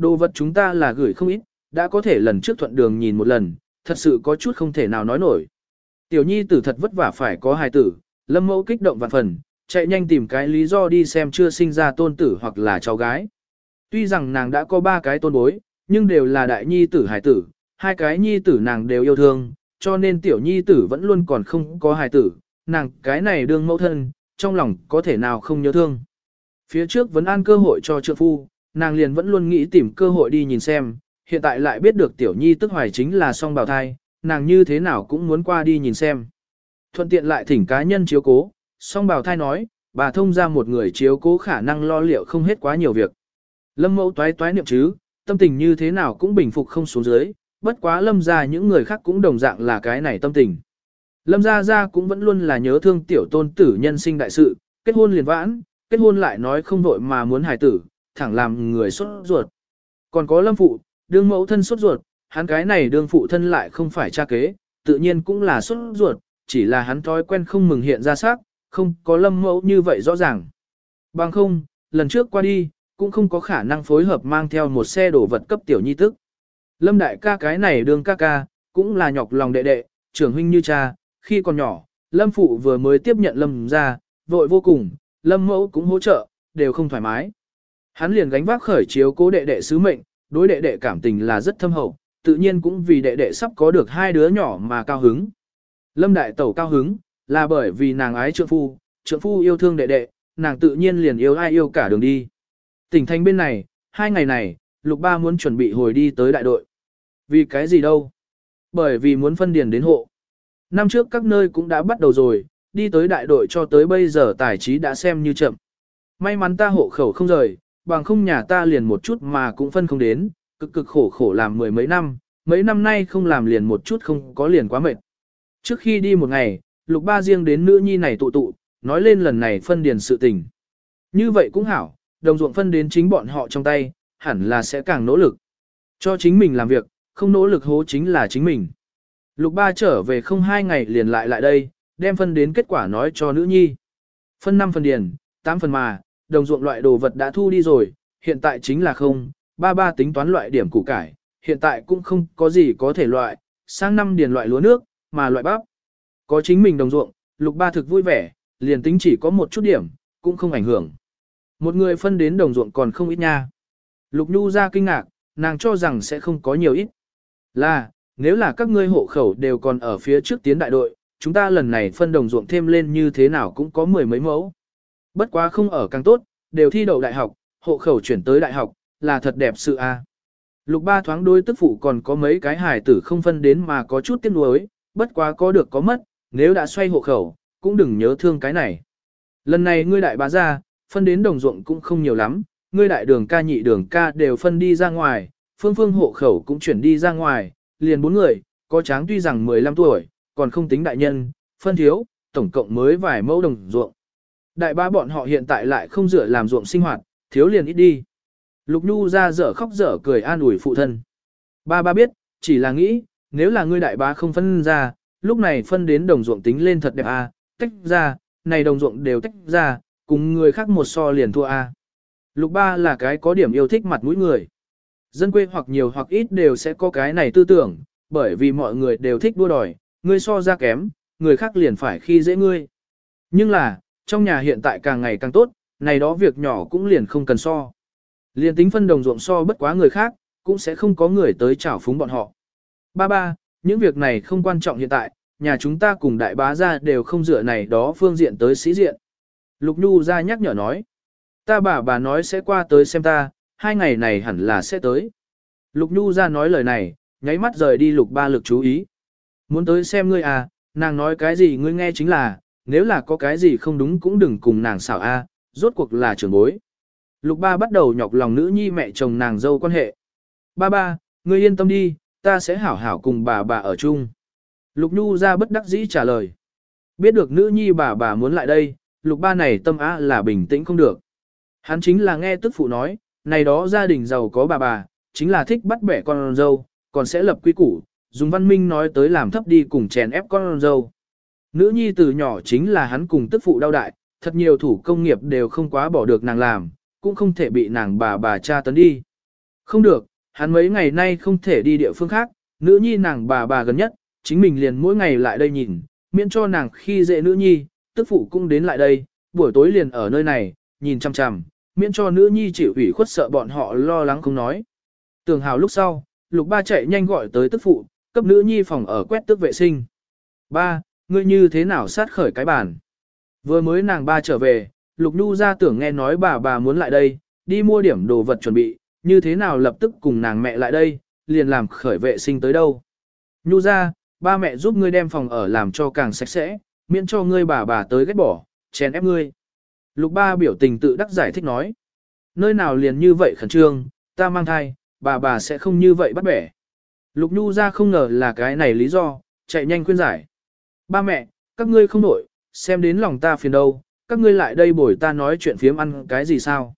Đồ vật chúng ta là gửi không ít, đã có thể lần trước thuận đường nhìn một lần, thật sự có chút không thể nào nói nổi. Tiểu nhi tử thật vất vả phải có hài tử, lâm mẫu kích động vạn phần, chạy nhanh tìm cái lý do đi xem chưa sinh ra tôn tử hoặc là cháu gái. Tuy rằng nàng đã có ba cái tôn bối, nhưng đều là đại nhi tử hài tử, hai cái nhi tử nàng đều yêu thương, cho nên tiểu nhi tử vẫn luôn còn không có hài tử, nàng cái này đương mẫu thân, trong lòng có thể nào không nhớ thương. Phía trước vẫn an cơ hội cho trượng phu, nàng liền vẫn luôn nghĩ tìm cơ hội đi nhìn xem, hiện tại lại biết được tiểu nhi tức hoài chính là song bào thai, nàng như thế nào cũng muốn qua đi nhìn xem. Thuận tiện lại thỉnh cá nhân chiếu cố, song bào thai nói, bà thông ra một người chiếu cố khả năng lo liệu không hết quá nhiều việc. Lâm mẫu toái toái niệm chứ, tâm tình như thế nào cũng bình phục không xuống dưới, bất quá lâm ra những người khác cũng đồng dạng là cái này tâm tình. Lâm gia gia cũng vẫn luôn là nhớ thương tiểu tôn tử nhân sinh đại sự, kết hôn liền vãn, kết hôn lại nói không vội mà muốn hài tử, thẳng làm người sốt ruột. Còn có lâm phụ, đương mẫu thân sốt ruột, hắn cái này đương phụ thân lại không phải cha kế, tự nhiên cũng là sốt ruột, chỉ là hắn thói quen không mừng hiện ra sắc, không có lâm mẫu như vậy rõ ràng. Bằng không, lần trước qua đi, cũng không có khả năng phối hợp mang theo một xe đổ vật cấp tiểu nhi tức. Lâm đại ca cái này đương ca ca, cũng là nhọc lòng đệ đệ, trưởng huynh như cha, khi còn nhỏ, lâm phụ vừa mới tiếp nhận lâm ra, vội vô cùng, lâm mẫu cũng hỗ trợ, đều không thoải mái. Hắn liền gánh vác khởi chiếu cố đệ đệ sứ mệnh, đối đệ đệ cảm tình là rất thâm hậu, tự nhiên cũng vì đệ đệ sắp có được hai đứa nhỏ mà cao hứng. Lâm đại tẩu cao hứng, là bởi vì nàng ái trượng phu, trượng phu yêu thương đệ đệ, nàng tự nhiên liền yêu ai yêu cả đường đi. Tỉnh thành bên này, hai ngày này, lục ba muốn chuẩn bị hồi đi tới đại đội. Vì cái gì đâu? Bởi vì muốn phân điền đến hộ. Năm trước các nơi cũng đã bắt đầu rồi, đi tới đại đội cho tới bây giờ tài trí đã xem như chậm. May mắn ta hộ khẩu không rời, bằng không nhà ta liền một chút mà cũng phân không đến, cực cực khổ khổ làm mười mấy năm, mấy năm nay không làm liền một chút không có liền quá mệt. Trước khi đi một ngày, lục ba riêng đến nữ nhi này tụ tụ, nói lên lần này phân điền sự tình. Như vậy cũng hảo, đồng ruộng phân đến chính bọn họ trong tay, hẳn là sẽ càng nỗ lực. Cho chính mình làm việc, không nỗ lực hố chính là chính mình. Lục ba trở về không hai ngày liền lại lại đây, đem phân đến kết quả nói cho nữ nhi. Phân 5 phần điền, 8 phần mà, đồng ruộng loại đồ vật đã thu đi rồi, hiện tại chính là không, ba ba tính toán loại điểm củ cải, hiện tại cũng không có gì có thể loại, sang năm điền loại lúa nước, mà loại bắp. Có chính mình đồng ruộng, lục ba thực vui vẻ, liền tính chỉ có một chút điểm, cũng không ảnh hưởng. Một người phân đến đồng ruộng còn không ít nha. Lục Nhu ra kinh ngạc, nàng cho rằng sẽ không có nhiều ít. Là, nếu là các ngươi hộ khẩu đều còn ở phía trước tiến đại đội, chúng ta lần này phân đồng ruộng thêm lên như thế nào cũng có mười mấy mẫu. Bất quá không ở càng tốt, đều thi đậu đại học, hộ khẩu chuyển tới đại học, là thật đẹp sự a. Lục ba thoáng đôi tức phụ còn có mấy cái hài tử không phân đến mà có chút tiếc nuối, bất quá có được có mất, nếu đã xoay hộ khẩu, cũng đừng nhớ thương cái này. Lần này ngươi đại bá ra, phân đến đồng ruộng cũng không nhiều lắm, ngươi đại đường ca nhị đường ca đều phân đi ra ngoài, phương phương hộ khẩu cũng chuyển đi ra ngoài, liền bốn người, có tráng tuy rằng 15 tuổi, còn không tính đại nhân, phân thiếu, tổng cộng mới vài mẫu đồng ruộng. Đại ba bọn họ hiện tại lại không dựa làm ruộng sinh hoạt, thiếu liền ít đi. Lục Nhu ra dở khóc dở cười an ủi phụ thân. Ba ba biết, chỉ là nghĩ, nếu là ngươi đại bá không phân ra, lúc này phân đến đồng ruộng tính lên thật đẹp a, à, tách ra, này đồng ruộng đều tách ra, cùng người khác một so liền thua a. À. Lục ba là cái có điểm yêu thích mặt mũi người. Dân quê hoặc nhiều hoặc ít đều sẽ có cái này tư tưởng, bởi vì mọi người đều thích đua đòi, ngươi so ra kém, người khác liền phải khi dễ ngươi. Nhưng là, trong nhà hiện tại càng ngày càng tốt, này đó việc nhỏ cũng liền không cần so. Liền tính phân đồng ruộng so bất quá người khác, cũng sẽ không có người tới chảo phúng bọn họ. Ba ba, những việc này không quan trọng hiện tại, nhà chúng ta cùng đại bá gia đều không dựa này đó phương diện tới sĩ diện. Lục Nhu ra nhắc nhở nói. Ta bà bà nói sẽ qua tới xem ta, hai ngày này hẳn là sẽ tới. Lục Nhu ra nói lời này, nháy mắt rời đi lục ba lực chú ý. Muốn tới xem ngươi à, nàng nói cái gì ngươi nghe chính là, nếu là có cái gì không đúng cũng đừng cùng nàng xảo a, rốt cuộc là trưởng bối. Lục ba bắt đầu nhọc lòng nữ nhi mẹ chồng nàng dâu quan hệ. Ba ba, ngươi yên tâm đi, ta sẽ hảo hảo cùng bà bà ở chung. Lục Nhu ra bất đắc dĩ trả lời. Biết được nữ nhi bà bà muốn lại đây, lục ba này tâm á là bình tĩnh không được. Hắn chính là nghe tức phụ nói, này đó gia đình giàu có bà bà, chính là thích bắt bẻ con dâu, còn sẽ lập quy củ, dùng văn minh nói tới làm thấp đi cùng chèn ép con dâu. Nữ nhi từ nhỏ chính là hắn cùng tức phụ đau đại, thật nhiều thủ công nghiệp đều không quá bỏ được nàng làm, cũng không thể bị nàng bà bà cha tấn đi. Không được, hắn mấy ngày nay không thể đi địa phương khác, nữ nhi nàng bà bà gần nhất, chính mình liền mỗi ngày lại đây nhìn, miễn cho nàng khi dễ nữ nhi, tức phụ cũng đến lại đây, buổi tối liền ở nơi này, nhìn chăm chăm, miễn cho nữ nhi chịu ủy khuất sợ bọn họ lo lắng không nói. Tường hào lúc sau, lục ba chạy nhanh gọi tới tức phụ, cấp nữ nhi phòng ở quét tước vệ sinh. Ba, ngươi như thế nào sát khởi cái bàn? Vừa mới nàng ba trở về, lục nhu ra tưởng nghe nói bà bà muốn lại đây, đi mua điểm đồ vật chuẩn bị, như thế nào lập tức cùng nàng mẹ lại đây, liền làm khởi vệ sinh tới đâu. Nhu ra, ba mẹ giúp ngươi đem phòng ở làm cho càng sạch sẽ, miễn cho ngươi bà bà tới ghét bỏ, chèn ép ngươi. Lục ba biểu tình tự đắc giải thích nói. Nơi nào liền như vậy khẩn trương, ta mang thai, bà bà sẽ không như vậy bắt bẻ. Lục Nhu ra không ngờ là cái này lý do, chạy nhanh khuyên giải. Ba mẹ, các ngươi không nổi, xem đến lòng ta phiền đâu, các ngươi lại đây bồi ta nói chuyện phiếm ăn cái gì sao.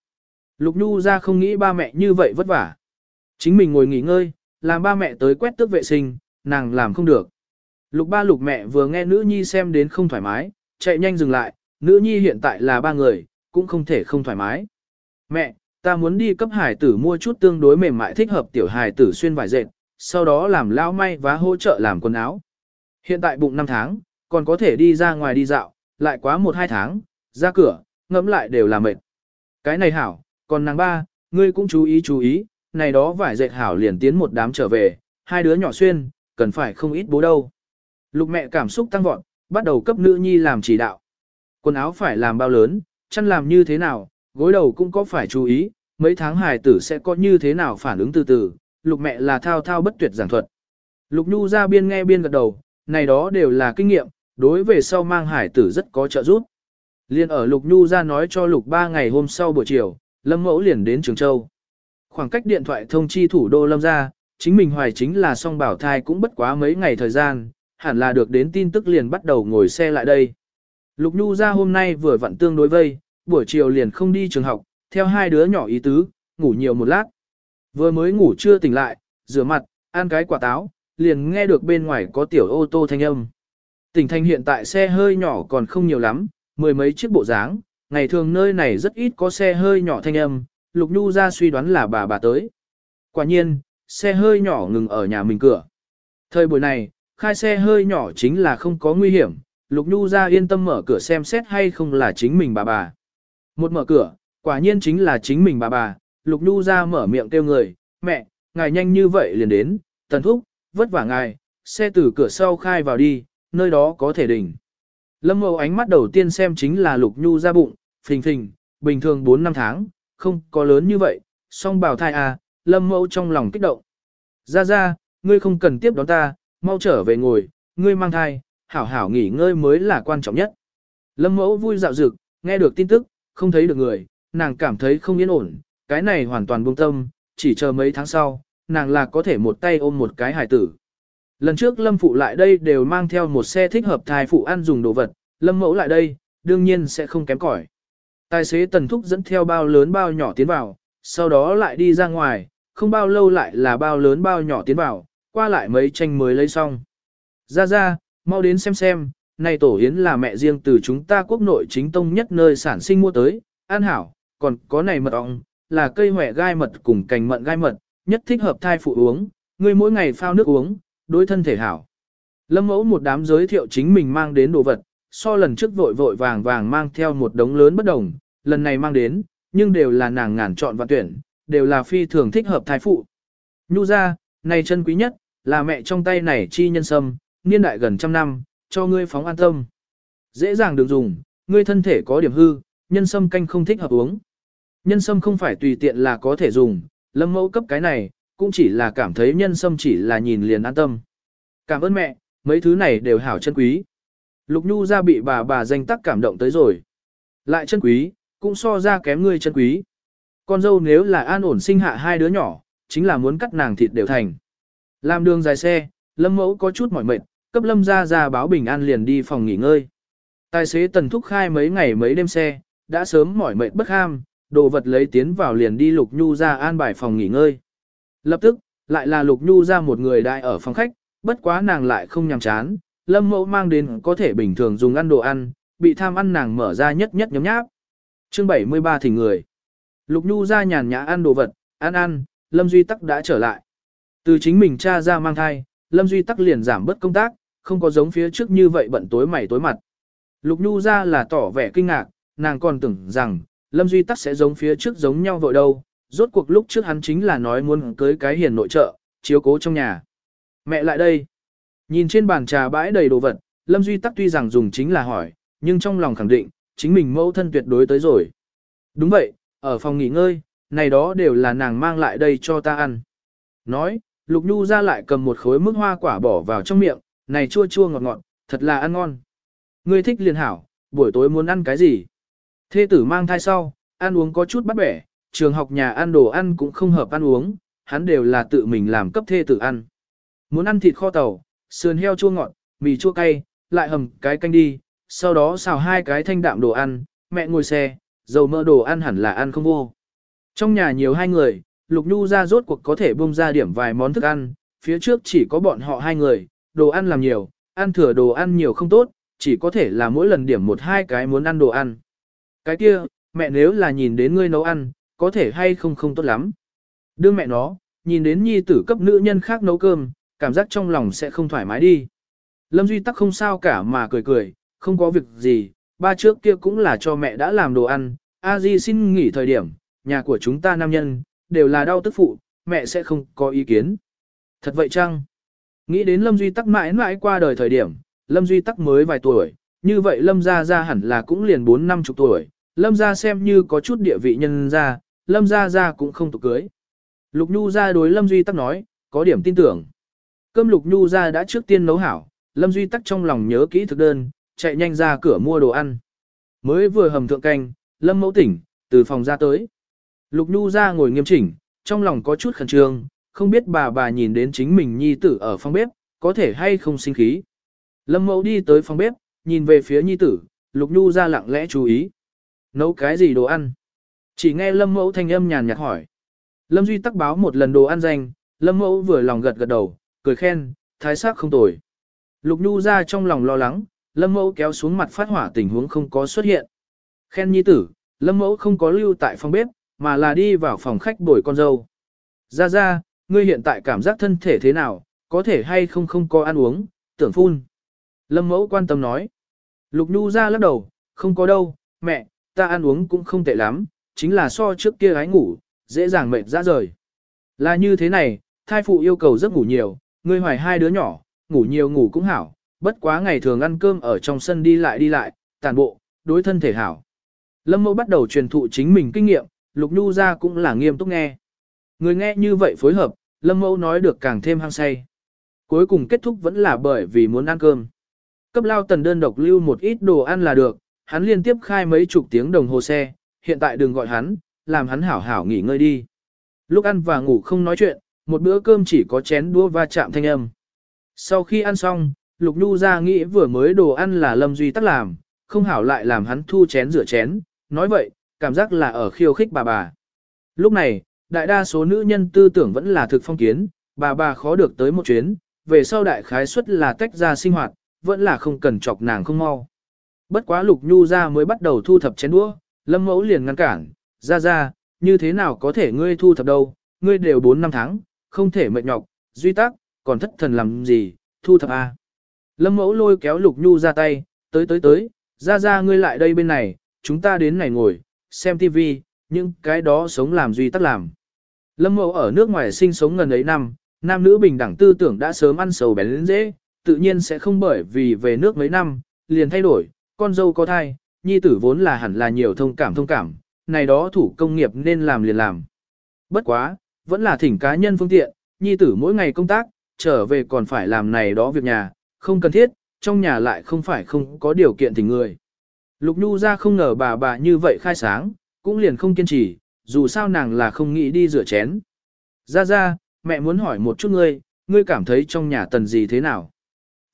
Lục Nhu ra không nghĩ ba mẹ như vậy vất vả. Chính mình ngồi nghỉ ngơi, làm ba mẹ tới quét tước vệ sinh, nàng làm không được. Lục ba lục mẹ vừa nghe nữ nhi xem đến không thoải mái, chạy nhanh dừng lại, nữ nhi hiện tại là ba người, cũng không thể không thoải mái. Mẹ, ta muốn đi cấp hải tử mua chút tương đối mềm mại thích hợp tiểu hải tử xuyên vải dệt, sau đó làm lao may và hỗ trợ làm quần áo. Hiện tại bụng 5 tháng, còn có thể đi ra ngoài đi dạo, lại quá 1-2 tháng, ra cửa, ngẫm lại đều là mệt. Cái này hảo, còn nàng ba, ngươi cũng chú ý chú ý, này đó vải dệt hảo liền tiến một đám trở về, hai đứa nhỏ xuyên, cần phải không ít bố đâu. Lục mẹ cảm xúc tăng vọt, bắt đầu cấp nữ nhi làm chỉ đạo. Quần áo phải làm bao lớn, chăn làm như thế nào, gối đầu cũng có phải chú ý, mấy tháng hài tử sẽ có như thế nào phản ứng từ từ, lục mẹ là thao thao bất tuyệt giảng thuật. Lục nhu ra biên nghe biên gật đầu, này đó đều là kinh nghiệm, đối về sau mang hải tử rất có trợ giúp. Liên ở lục nhu ra nói cho lục ba ngày hôm sau buổi chiều, lâm mẫu liền đến Trường Châu. Khoảng cách điện thoại thông chi thủ đô lâm ra, chính mình hoài chính là song bảo thai cũng bất quá mấy ngày thời gian, hẳn là được đến tin tức liền bắt đầu ngồi xe lại đây. Lục Nhu ra hôm nay vừa vặn tương đối vây, buổi chiều liền không đi trường học, theo hai đứa nhỏ ý tứ, ngủ nhiều một lát. Vừa mới ngủ chưa tỉnh lại, rửa mặt, ăn cái quả táo, liền nghe được bên ngoài có tiểu ô tô thanh âm. Tỉnh thành hiện tại xe hơi nhỏ còn không nhiều lắm, mười mấy chiếc bộ dáng, ngày thường nơi này rất ít có xe hơi nhỏ thanh âm, Lục Nhu ra suy đoán là bà bà tới. Quả nhiên, xe hơi nhỏ ngừng ở nhà mình cửa. Thời buổi này, khai xe hơi nhỏ chính là không có nguy hiểm, Lục Nhu ra yên tâm mở cửa xem xét hay không là chính mình bà bà. Một mở cửa, quả nhiên chính là chính mình bà bà, Lục Nhu ra mở miệng kêu người, mẹ, ngài nhanh như vậy liền đến, tần thúc, vất vả ngài, xe từ cửa sau khai vào đi, nơi đó có thể đỉnh. Lâm Mậu ánh mắt đầu tiên xem chính là Lục Nhu ra bụng, phình phình, bình thường 4 năm tháng, không có lớn như vậy, song bảo thai à, Lâm Mậu trong lòng kích động. Ra ra, ngươi không cần tiếp đón ta, mau trở về ngồi, ngươi mang thai, hảo hảo nghỉ ngơi mới là quan trọng nhất. Lâm mẫu vui dạo dực, nghe được tin tức, không thấy được người, nàng cảm thấy không yên ổn, cái này hoàn toàn buông tâm, chỉ chờ mấy tháng sau, nàng là có thể một tay ôm một cái hải tử. Lần trước Lâm phụ lại đây đều mang theo một xe thích hợp thai phụ ăn dùng đồ vật, Lâm mẫu lại đây, đương nhiên sẽ không kém cỏi. Tài xế tần thúc dẫn theo bao lớn bao nhỏ tiến vào, sau đó lại đi ra ngoài, không bao lâu lại là bao lớn bao nhỏ tiến vào, qua lại mấy tranh mới lấy xong. Ra ra, mau đến xem xem, này tổ yến là mẹ riêng từ chúng ta quốc nội chính tông nhất nơi sản sinh mua tới, an hảo, còn có này mật ong, là cây hỏe gai mật cùng cành mận gai mật, nhất thích hợp thai phụ uống, ngươi mỗi ngày phao nước uống, đối thân thể hảo. Lâm mẫu một đám giới thiệu chính mình mang đến đồ vật, so lần trước vội vội vàng vàng mang theo một đống lớn bất đồng, lần này mang đến, nhưng đều là nàng ngàn chọn và tuyển, đều là phi thường thích hợp thai phụ. Nhu ra, này chân quý nhất, là mẹ trong tay này chi nhân sâm, niên đại gần trăm năm, cho ngươi phóng an tâm. Dễ dàng được dùng, ngươi thân thể có điểm hư, nhân sâm canh không thích hợp uống. Nhân sâm không phải tùy tiện là có thể dùng, lâm mẫu cấp cái này, cũng chỉ là cảm thấy nhân sâm chỉ là nhìn liền an tâm. Cảm ơn mẹ, mấy thứ này đều hảo chân quý. Lục Nhu ra bị bà bà danh tắc cảm động tới rồi. Lại chân quý, cũng so ra kém ngươi chân quý. Con dâu nếu là an ổn sinh hạ hai đứa nhỏ, chính là muốn cắt nàng thịt đều thành. Làm đường dài xe, lâm mẫu có chút mỏi mệt, cấp lâm ra ra báo bình an liền đi phòng nghỉ ngơi. Tài xế tần thúc khai mấy ngày mấy đêm xe, đã sớm mỏi mệt bất ham, đồ vật lấy tiến vào liền đi lục nhu ra an bài phòng nghỉ ngơi. Lập tức, lại là lục nhu ra một người đại ở phòng khách, bất quá nàng lại không nhằm chán, lâm mẫu mang đến có thể bình thường dùng ăn đồ ăn, bị tham ăn nàng mở ra nhất nhất nhóm nháp. Chương 73 thì người. Lục nhu ra nhàn nhã ăn đồ vật, ăn ăn, lâm duy tắc đã trở lại. Từ chính mình cha ra mang thai, lâm duy tắc liền giảm bớt công tác, không có giống phía trước như vậy bận tối mày tối mặt. Lục Nhu ra là tỏ vẻ kinh ngạc, nàng còn tưởng rằng, Lâm Duy Tắc sẽ giống phía trước giống nhau vội đâu, rốt cuộc lúc trước hắn chính là nói muốn cưới cái hiền nội trợ, chiếu cố trong nhà. Mẹ lại đây. Nhìn trên bàn trà bãi đầy đồ vật, Lâm Duy Tắc tuy rằng dùng chính là hỏi, nhưng trong lòng khẳng định, chính mình mẫu thân tuyệt đối tới rồi. Đúng vậy, ở phòng nghỉ ngơi, này đó đều là nàng mang lại đây cho ta ăn. Nói, Lục Nhu ra lại cầm một khối mức hoa quả bỏ vào trong miệng, này chua chua ngọt ngọt, thật là ăn ngon. Ngươi thích liền hảo, buổi tối muốn ăn cái gì? Thê tử mang thai sau, ăn uống có chút bắt bẻ, trường học nhà ăn đồ ăn cũng không hợp ăn uống, hắn đều là tự mình làm cấp thê tử ăn. Muốn ăn thịt kho tàu, sườn heo chua ngọt, mì chua cay, lại hầm cái canh đi, sau đó xào hai cái thanh đạm đồ ăn, mẹ ngồi xe, dầu mỡ đồ ăn hẳn là ăn không vô. Trong nhà nhiều hai người, Lục Nhu ra rốt cuộc có thể bông ra điểm vài món thức ăn, phía trước chỉ có bọn họ hai người, đồ ăn làm nhiều, ăn thừa đồ ăn nhiều không tốt, chỉ có thể là mỗi lần điểm một hai cái muốn ăn đồ ăn. Cái kia, mẹ nếu là nhìn đến ngươi nấu ăn, có thể hay không không tốt lắm. Đương mẹ nó, nhìn đến nhi tử cấp nữ nhân khác nấu cơm, cảm giác trong lòng sẽ không thoải mái đi. Lâm Duy tắc không sao cả mà cười cười, không có việc gì, ba trước kia cũng là cho mẹ đã làm đồ ăn, a di xin nghỉ thời điểm, nhà của chúng ta nam nhân, đều là đau tức phụ, mẹ sẽ không có ý kiến. Thật vậy chăng? Nghĩ đến Lâm Duy tắc mãi mãi qua đời thời điểm, Lâm Duy tắc mới vài tuổi, như vậy Lâm gia gia hẳn là cũng liền 4 năm chục tuổi, Lâm gia xem như có chút địa vị nhân gia, Lâm gia gia cũng không tục cưới. Lục Nhu gia đối Lâm Duy tắc nói, có điểm tin tưởng. Cơm Lục Nhu gia đã trước tiên nấu hảo, Lâm Duy tắc trong lòng nhớ kỹ thực đơn, chạy nhanh ra cửa mua đồ ăn. Mới vừa hầm thượng canh, Lâm mẫu tỉnh, từ phòng ra tới. Lục Nhu gia ngồi nghiêm chỉnh, trong lòng có chút khẩn trương, không biết bà bà nhìn đến chính mình nhi tử ở phòng bếp, có thể hay không sinh khí. Lâm mẫu đi tới phòng bếp, nhìn về phía nhi tử, Lục Nhu ra lặng lẽ chú ý. Nấu cái gì đồ ăn? Chỉ nghe Lâm mẫu thanh âm nhàn nhạt hỏi. Lâm Duy tắc báo một lần đồ ăn danh, Lâm mẫu vừa lòng gật gật đầu, cười khen, thái sắc không tồi. Lục Nhu ra trong lòng lo lắng, Lâm mẫu kéo xuống mặt phát hỏa tình huống không có xuất hiện. Khen nhi tử, Lâm mẫu không có lưu tại phòng bếp, mà là đi vào phòng khách bồi con dâu. Ra ra, ngươi hiện tại cảm giác thân thể thế nào, có thể hay không không có ăn uống, tưởng phun. Lâm mẫu quan tâm nói. Lục Nhu ra lắc đầu, không có đâu, mẹ, ta ăn uống cũng không tệ lắm, chính là so trước kia gái ngủ, dễ dàng mệt ra rời. Là như thế này, thai phụ yêu cầu giấc ngủ nhiều, ngươi hoài hai đứa nhỏ, ngủ nhiều ngủ cũng hảo, bất quá ngày thường ăn cơm ở trong sân đi lại đi lại, tàn bộ, đối thân thể hảo. Lâm mẫu bắt đầu truyền thụ chính mình kinh nghiệm, Lục Nhu ra cũng là nghiêm túc nghe. Người nghe như vậy phối hợp, Lâm mẫu nói được càng thêm hăng say. Cuối cùng kết thúc vẫn là bởi vì muốn ăn cơm. Cấp lao tần đơn độc lưu một ít đồ ăn là được, hắn liên tiếp khai mấy chục tiếng đồng hồ xe, hiện tại đừng gọi hắn, làm hắn hảo hảo nghỉ ngơi đi. Lúc ăn và ngủ không nói chuyện, một bữa cơm chỉ có chén đũa va chạm thanh âm. Sau khi ăn xong, Lục Nhu ra nghĩ vừa mới đồ ăn là Lâm Duy tắc làm, không hảo lại làm hắn thu chén rửa chén, nói vậy, cảm giác là ở khiêu khích bà bà. Lúc này, đại đa số nữ nhân tư tưởng vẫn là thực phong kiến, bà bà khó được tới một chuyến, về sau đại khái suất là tách ra sinh hoạt, vẫn là không cần chọc nàng không mau. Bất quá Lục Nhu ra mới bắt đầu thu thập chén đũa, Lâm Mẫu liền ngăn cản, ra ra, như thế nào có thể ngươi thu thập đâu, ngươi đều 4 năm tháng, không thể mệt nhọc, duy tắc, còn thất thần làm gì, thu thập à? Lâm mẫu lôi kéo Lục Nhu ra tay, tới tới tới, ra ra ngươi lại đây bên này, chúng ta đến này ngồi, xem tivi, những cái đó sống làm duy tắc làm. Lâm mẫu ở nước ngoài sinh sống gần ấy năm, nam nữ bình đẳng tư tưởng đã sớm ăn sầu bén lên dễ, tự nhiên sẽ không bởi vì về nước mấy năm, liền thay đổi, con dâu có thai, nhi tử vốn là hẳn là nhiều thông cảm thông cảm, này đó thủ công nghiệp nên làm liền làm. Bất quá, vẫn là thỉnh cá nhân phương tiện, nhi tử mỗi ngày công tác, trở về còn phải làm này đó việc nhà, không cần thiết, trong nhà lại không phải không có điều kiện thỉnh người. Lục Nhu ra không ngờ bà bà như vậy khai sáng, cũng liền không kiên trì, dù sao nàng là không nghĩ đi rửa chén. Ra ra, mẹ muốn hỏi một chút ngươi, ngươi cảm thấy trong nhà tần gì thế nào?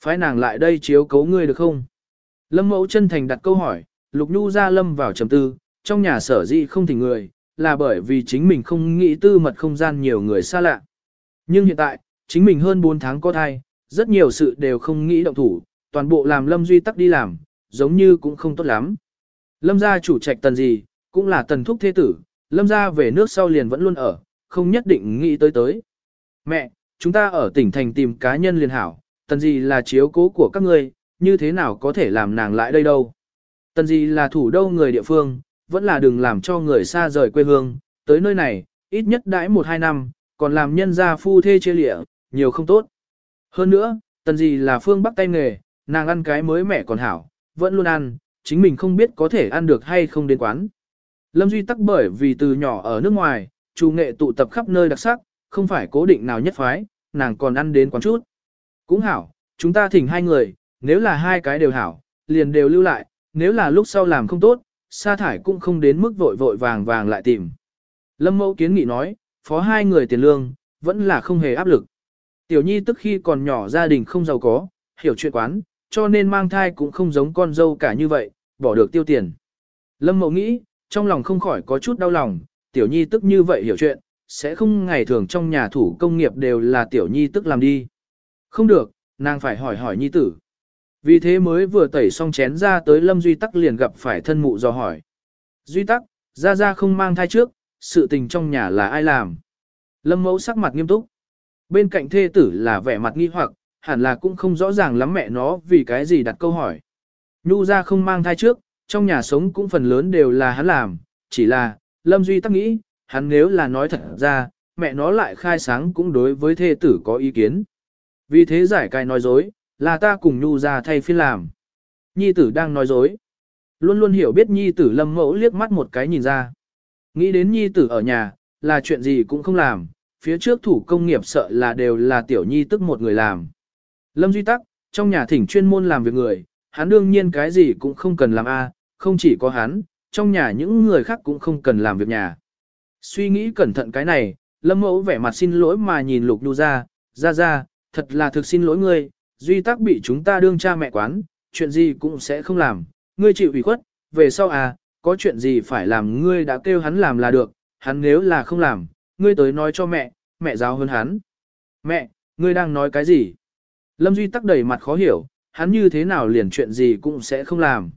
Phái nàng lại đây chiếu cấu ngươi được không? Lâm mẫu chân thành đặt câu hỏi, Lục Nhu ra lâm vào trầm tư, trong nhà sở dĩ không thỉnh người, là bởi vì chính mình không nghĩ tư mật không gian nhiều người xa lạ. Nhưng hiện tại, chính mình hơn 4 tháng có thai, rất nhiều sự đều không nghĩ động thủ, toàn bộ làm Lâm Duy tắc đi làm, giống như cũng không tốt lắm. Lâm gia chủ trạch tần gì, cũng là tần thúc thế tử, Lâm gia về nước sau liền vẫn luôn ở, không nhất định nghĩ tới tới. Mẹ, chúng ta ở tỉnh thành tìm cá nhân liền hảo, tần gì là chiếu cố của các ngươi, như thế nào có thể làm nàng lại đây đâu. Tần gì là thủ đô người địa phương, vẫn là đừng làm cho người xa rời quê hương, tới nơi này, ít nhất đãi một hai năm, còn làm nhân gia phu thê chia lịa, nhiều không tốt. Hơn nữa, tần gì là phương bắc tay nghề, nàng ăn cái mới mẻ còn hảo, vẫn luôn ăn, chính mình không biết có thể ăn được hay không đến quán. Lâm Duy tắc bởi vì từ nhỏ ở nước ngoài, chủ nghệ tụ tập khắp nơi đặc sắc, không phải cố định nào nhất phái, nàng còn ăn đến quán chút. Cũng hảo, chúng ta thỉnh hai người, nếu là hai cái đều hảo, liền đều lưu lại, nếu là lúc sau làm không tốt, sa thải cũng không đến mức vội vội vàng vàng lại tìm. Lâm mẫu kiến nghị nói, phó hai người tiền lương, vẫn là không hề áp lực. Tiểu nhi tức khi còn nhỏ gia đình không giàu có, hiểu chuyện quán, cho nên mang thai cũng không giống con dâu cả như vậy, bỏ được tiêu tiền. Lâm mẫu nghĩ, trong lòng không khỏi có chút đau lòng, tiểu nhi tức như vậy hiểu chuyện, sẽ không ngày thường trong nhà thủ công nghiệp đều là tiểu nhi tức làm đi. Không được, nàng phải hỏi hỏi nhi tử. Vì thế mới vừa tẩy xong chén ra tới Lâm Duy Tắc liền gặp phải thân mụ do hỏi. Duy Tắc, ra ra không mang thai trước, sự tình trong nhà là ai làm? Lâm mẫu sắc mặt nghiêm túc. Bên cạnh thê tử là vẻ mặt nghi hoặc, hẳn là cũng không rõ ràng lắm mẹ nó vì cái gì đặt câu hỏi. Nhu ra không mang thai trước, trong nhà sống cũng phần lớn đều là hắn làm, chỉ là, Lâm Duy tắc nghĩ, hắn nếu là nói thật ra, mẹ nó lại khai sáng cũng đối với thê tử có ý kiến. Vì thế giải cai nói dối, là ta cùng Nhu ra thay phiên làm. Nhi tử đang nói dối. Luôn luôn hiểu biết Nhi tử Lâm mẫu liếc mắt một cái nhìn ra. Nghĩ đến Nhi tử ở nhà, là chuyện gì cũng không làm, phía trước thủ công nghiệp sợ là đều là tiểu Nhi tức một người làm. Lâm Duy Tắc, trong nhà thỉnh chuyên môn làm việc người, hắn đương nhiên cái gì cũng không cần làm a, không chỉ có hắn, trong nhà những người khác cũng không cần làm việc nhà. Suy nghĩ cẩn thận cái này, Lâm Mẫu vẻ mặt xin lỗi mà nhìn Lục Nhu ra, ra ra, thật là thực xin lỗi ngươi, Duy Tắc bị chúng ta đương cha mẹ quán, chuyện gì cũng sẽ không làm, ngươi chịu ủy khuất, về sau à, có chuyện gì phải làm ngươi đã kêu hắn làm là được, hắn nếu là không làm, ngươi tới nói cho mẹ, mẹ giáo hơn hắn. Mẹ, ngươi đang nói cái gì? Lâm Duy tắc đầy mặt khó hiểu, hắn như thế nào liền chuyện gì cũng sẽ không làm.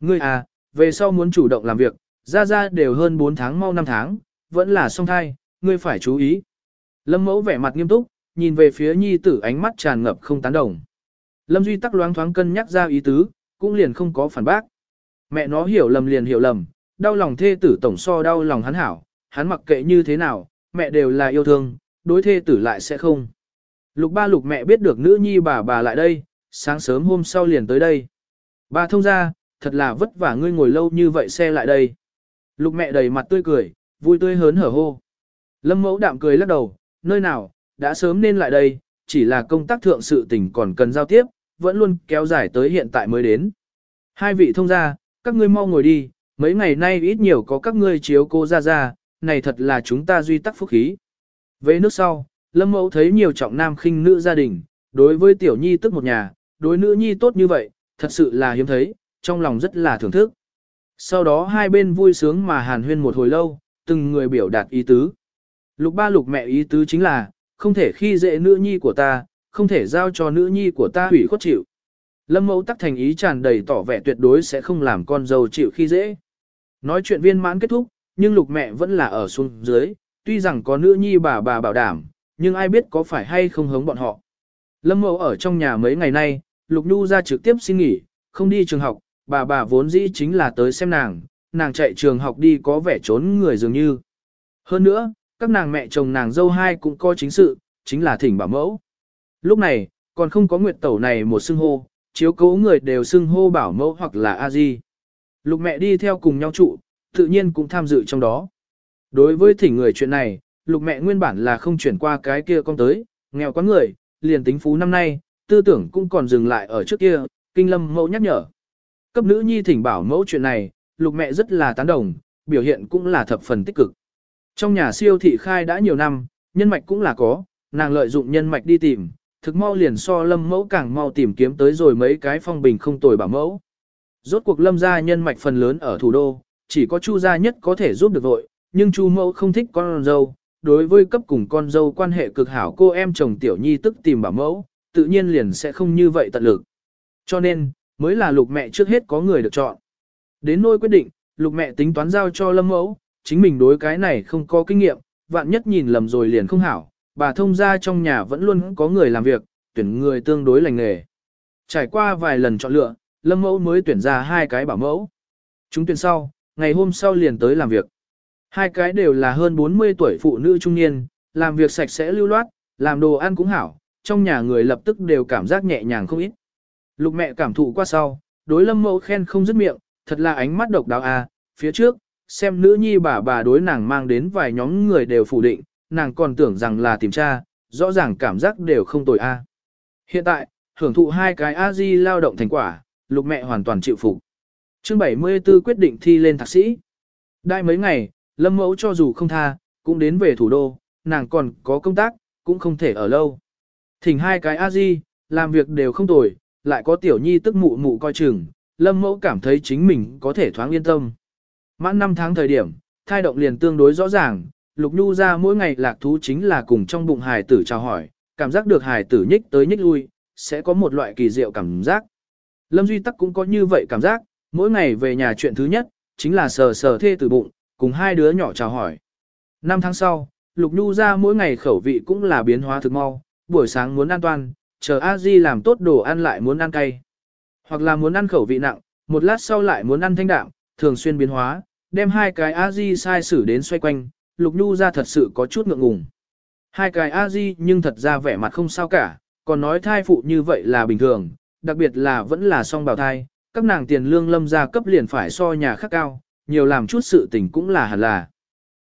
Ngươi à, về sau muốn chủ động làm việc, ra ra đều hơn 4 tháng mau 5 tháng, vẫn là song thai, ngươi phải chú ý. Lâm mẫu vẻ mặt nghiêm túc, nhìn về phía nhi tử ánh mắt tràn ngập không tán đồng. Lâm Duy tắc loáng thoáng cân nhắc ra ý tứ, cũng liền không có phản bác. Mẹ nó hiểu lầm liền hiểu lầm, đau lòng thê tử tổng so đau lòng hắn hảo, hắn mặc kệ như thế nào, mẹ đều là yêu thương, đối thê tử lại sẽ không. Lục ba lục mẹ biết được nữ nhi bà bà lại đây, sáng sớm hôm sau liền tới đây. Bà thông ra, thật là vất vả ngươi ngồi lâu như vậy xe lại đây. Lục mẹ đầy mặt tươi cười, vui tươi hớn hở hô. Lâm mẫu đạm cười lắc đầu, nơi nào, đã sớm nên lại đây, chỉ là công tác thượng sự tình còn cần giao tiếp, vẫn luôn kéo dài tới hiện tại mới đến. Hai vị thông gia, các ngươi mau ngồi đi, mấy ngày nay ít nhiều có các ngươi chiếu cô ra ra, này thật là chúng ta duy tắc phúc khí. Về nước sau, Lâm Mẫu thấy nhiều trọng nam khinh nữ gia đình, đối với tiểu nhi tức một nhà, đối nữ nhi tốt như vậy, thật sự là hiếm thấy, trong lòng rất là thưởng thức. Sau đó hai bên vui sướng mà hàn huyên một hồi lâu, từng người biểu đạt ý tứ. Lục ba lục mẹ ý tứ chính là, không thể khi dễ nữ nhi của ta, không thể giao cho nữ nhi của ta hủy khuất chịu. Lâm mẫu tắc thành ý tràn đầy tỏ vẻ tuyệt đối sẽ không làm con dâu chịu khi dễ. Nói chuyện viên mãn kết thúc, nhưng lục mẹ vẫn là ở xuống dưới, tuy rằng có nữ nhi bà bà bảo đảm, nhưng ai biết có phải hay không hống bọn họ. Lâm mẫu ở trong nhà mấy ngày nay, Lục Nhu ra trực tiếp xin nghỉ, không đi trường học, bà bà vốn dĩ chính là tới xem nàng, nàng chạy trường học đi có vẻ trốn người dường như. Hơn nữa, các nàng mẹ chồng nàng dâu hai cũng có chính sự, chính là thỉnh bảo mẫu. Lúc này, còn không có nguyệt tẩu này một xưng hô, chiếu cố người đều xưng hô bảo mẫu hoặc là a di. Lục mẹ đi theo cùng nhau trụ, tự nhiên cũng tham dự trong đó. Đối với thỉnh người chuyện này, lục mẹ nguyên bản là không chuyển qua cái kia con tới, nghèo quá người, liền tính phú năm nay, tư tưởng cũng còn dừng lại ở trước kia, kinh lâm mẫu nhắc nhở. Cấp nữ nhi thỉnh bảo mẫu chuyện này, lục mẹ rất là tán đồng, biểu hiện cũng là thập phần tích cực. Trong nhà siêu thị khai đã nhiều năm, nhân mạch cũng là có, nàng lợi dụng nhân mạch đi tìm, thực mau liền so lâm mẫu càng mau tìm kiếm tới rồi mấy cái phong bình không tồi bảo mẫu. Rốt cuộc lâm gia nhân mạch phần lớn ở thủ đô, chỉ có chu gia nhất có thể giúp được vội, nhưng chu mẫu không thích con dâu, đối với cấp cùng con dâu quan hệ cực hảo cô em chồng tiểu nhi tức tìm bảo mẫu, tự nhiên liền sẽ không như vậy tận lực. Cho nên, mới là lục mẹ trước hết có người được chọn. Đến nôi quyết định, lục mẹ tính toán giao cho lâm mẫu, chính mình đối cái này không có kinh nghiệm, vạn nhất nhìn lầm rồi liền không hảo, bà thông ra trong nhà vẫn luôn có người làm việc, tuyển người tương đối lành nghề. Trải qua vài lần chọn lựa, lâm mẫu mới tuyển ra hai cái bảo mẫu. Chúng tuyển sau, ngày hôm sau liền tới làm việc. Hai cái đều là hơn 40 tuổi phụ nữ trung niên, làm việc sạch sẽ lưu loát, làm đồ ăn cũng hảo, trong nhà người lập tức đều cảm giác nhẹ nhàng không ít. Lục mẹ cảm thụ qua sau, đối lâm mẫu khen không dứt miệng, thật là ánh mắt độc đáo à, phía trước, xem nữ nhi bà bà đối nàng mang đến vài nhóm người đều phủ định, nàng còn tưởng rằng là tìm tra, rõ ràng cảm giác đều không tồi a. À. Hiện tại, hưởng thụ hai cái a di lao động thành quả, lục mẹ hoàn toàn chịu phục. Chương 74 quyết định thi lên thạc sĩ. Đại mấy ngày, Lâm Mẫu cho dù không tha, cũng đến về thủ đô, nàng còn có công tác, cũng không thể ở lâu. Thỉnh hai cái a di, làm việc đều không tồi, lại có tiểu nhi tức mụ mụ coi chừng, Lâm Mẫu cảm thấy chính mình có thể thoáng yên tâm. Mãn 5 tháng thời điểm, thai động liền tương đối rõ ràng, Lục Nhu ra mỗi ngày lạc thú chính là cùng trong bụng hài tử chào hỏi, cảm giác được hài tử nhích tới nhích lui, sẽ có một loại kỳ diệu cảm giác. Lâm Duy Tắc cũng có như vậy cảm giác, mỗi ngày về nhà chuyện thứ nhất, chính là sờ sờ thê tử bụng, cùng hai đứa nhỏ chào hỏi. Năm tháng sau, Lục Nhu ra mỗi ngày khẩu vị cũng là biến hóa thực mau, buổi sáng muốn ăn toan, chờ a di làm tốt đồ ăn lại muốn ăn cay. Hoặc là muốn ăn khẩu vị nặng, một lát sau lại muốn ăn thanh đạm, thường xuyên biến hóa, đem hai cái a di sai xử đến xoay quanh, Lục Nhu ra thật sự có chút ngượng ngùng. Hai cái a di nhưng thật ra vẻ mặt không sao cả, còn nói thai phụ như vậy là bình thường, đặc biệt là vẫn là song bào thai, các nàng tiền lương lâm gia cấp liền phải so nhà khác cao, nhiều làm chút sự tình cũng là hẳn là.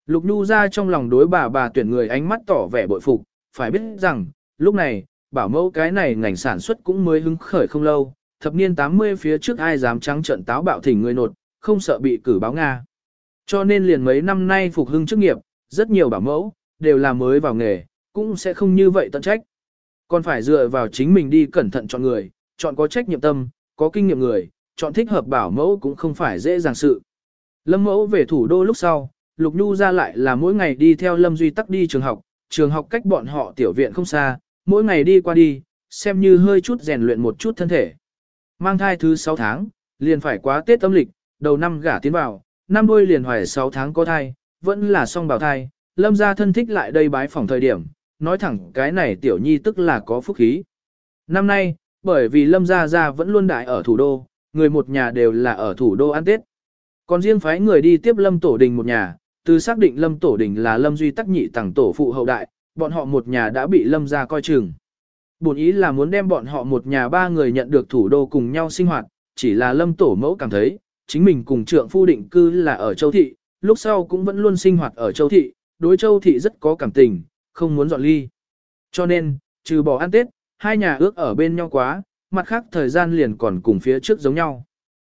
Lục Nhu ra trong lòng đối bà bà tuyển người ánh mắt tỏ vẻ bội phục, phải biết rằng, lúc này, bảo mẫu cái này ngành sản xuất cũng mới hứng khởi không lâu, thập niên 80 phía trước ai dám trắng trận táo bạo thỉnh người nột, không sợ bị cử báo Nga. Cho nên liền mấy năm nay phục hưng chức nghiệp, rất nhiều bảo mẫu, đều là mới vào nghề, cũng sẽ không như vậy tận trách. Còn phải dựa vào chính mình đi cẩn thận chọn người, chọn có trách nhiệm tâm, có kinh nghiệm người, chọn thích hợp bảo mẫu cũng không phải dễ dàng sự. Lâm mẫu về thủ đô lúc sau, Lục Nhu ra lại là mỗi ngày đi theo Lâm Duy Tắc đi trường học, trường học cách bọn họ tiểu viện không xa, mỗi ngày đi qua đi, xem như hơi chút rèn luyện một chút thân thể. Mang thai thứ 6 tháng, liền phải quá Tết âm lịch, đầu năm gả tiến vào, năm đuôi liền hoài 6 tháng có thai, vẫn là song bào thai, Lâm gia thân thích lại đây bái phòng thời điểm, nói thẳng cái này tiểu nhi tức là có phúc khí. Năm nay, bởi vì Lâm gia gia vẫn luôn đại ở thủ đô, người một nhà đều là ở thủ đô ăn Tết. Còn riêng phái người đi tiếp Lâm Tổ Đình một nhà, từ xác định Lâm Tổ Đình là Lâm Duy Tắc nhị tàng tổ phụ hậu đại, bọn họ một nhà đã bị Lâm gia coi chừng. Bổn ý là muốn đem bọn họ một nhà ba người nhận được thủ đô cùng nhau sinh hoạt, chỉ là Lâm Tổ mẫu cảm thấy, chính mình cùng trượng phu định cư là ở Châu Thị, lúc sau cũng vẫn luôn sinh hoạt ở Châu Thị, đối Châu Thị rất có cảm tình, không muốn dọn ly. Cho nên, trừ bỏ ăn Tết, hai nhà ước ở bên nhau quá, mặt khác thời gian liền còn cùng phía trước giống nhau.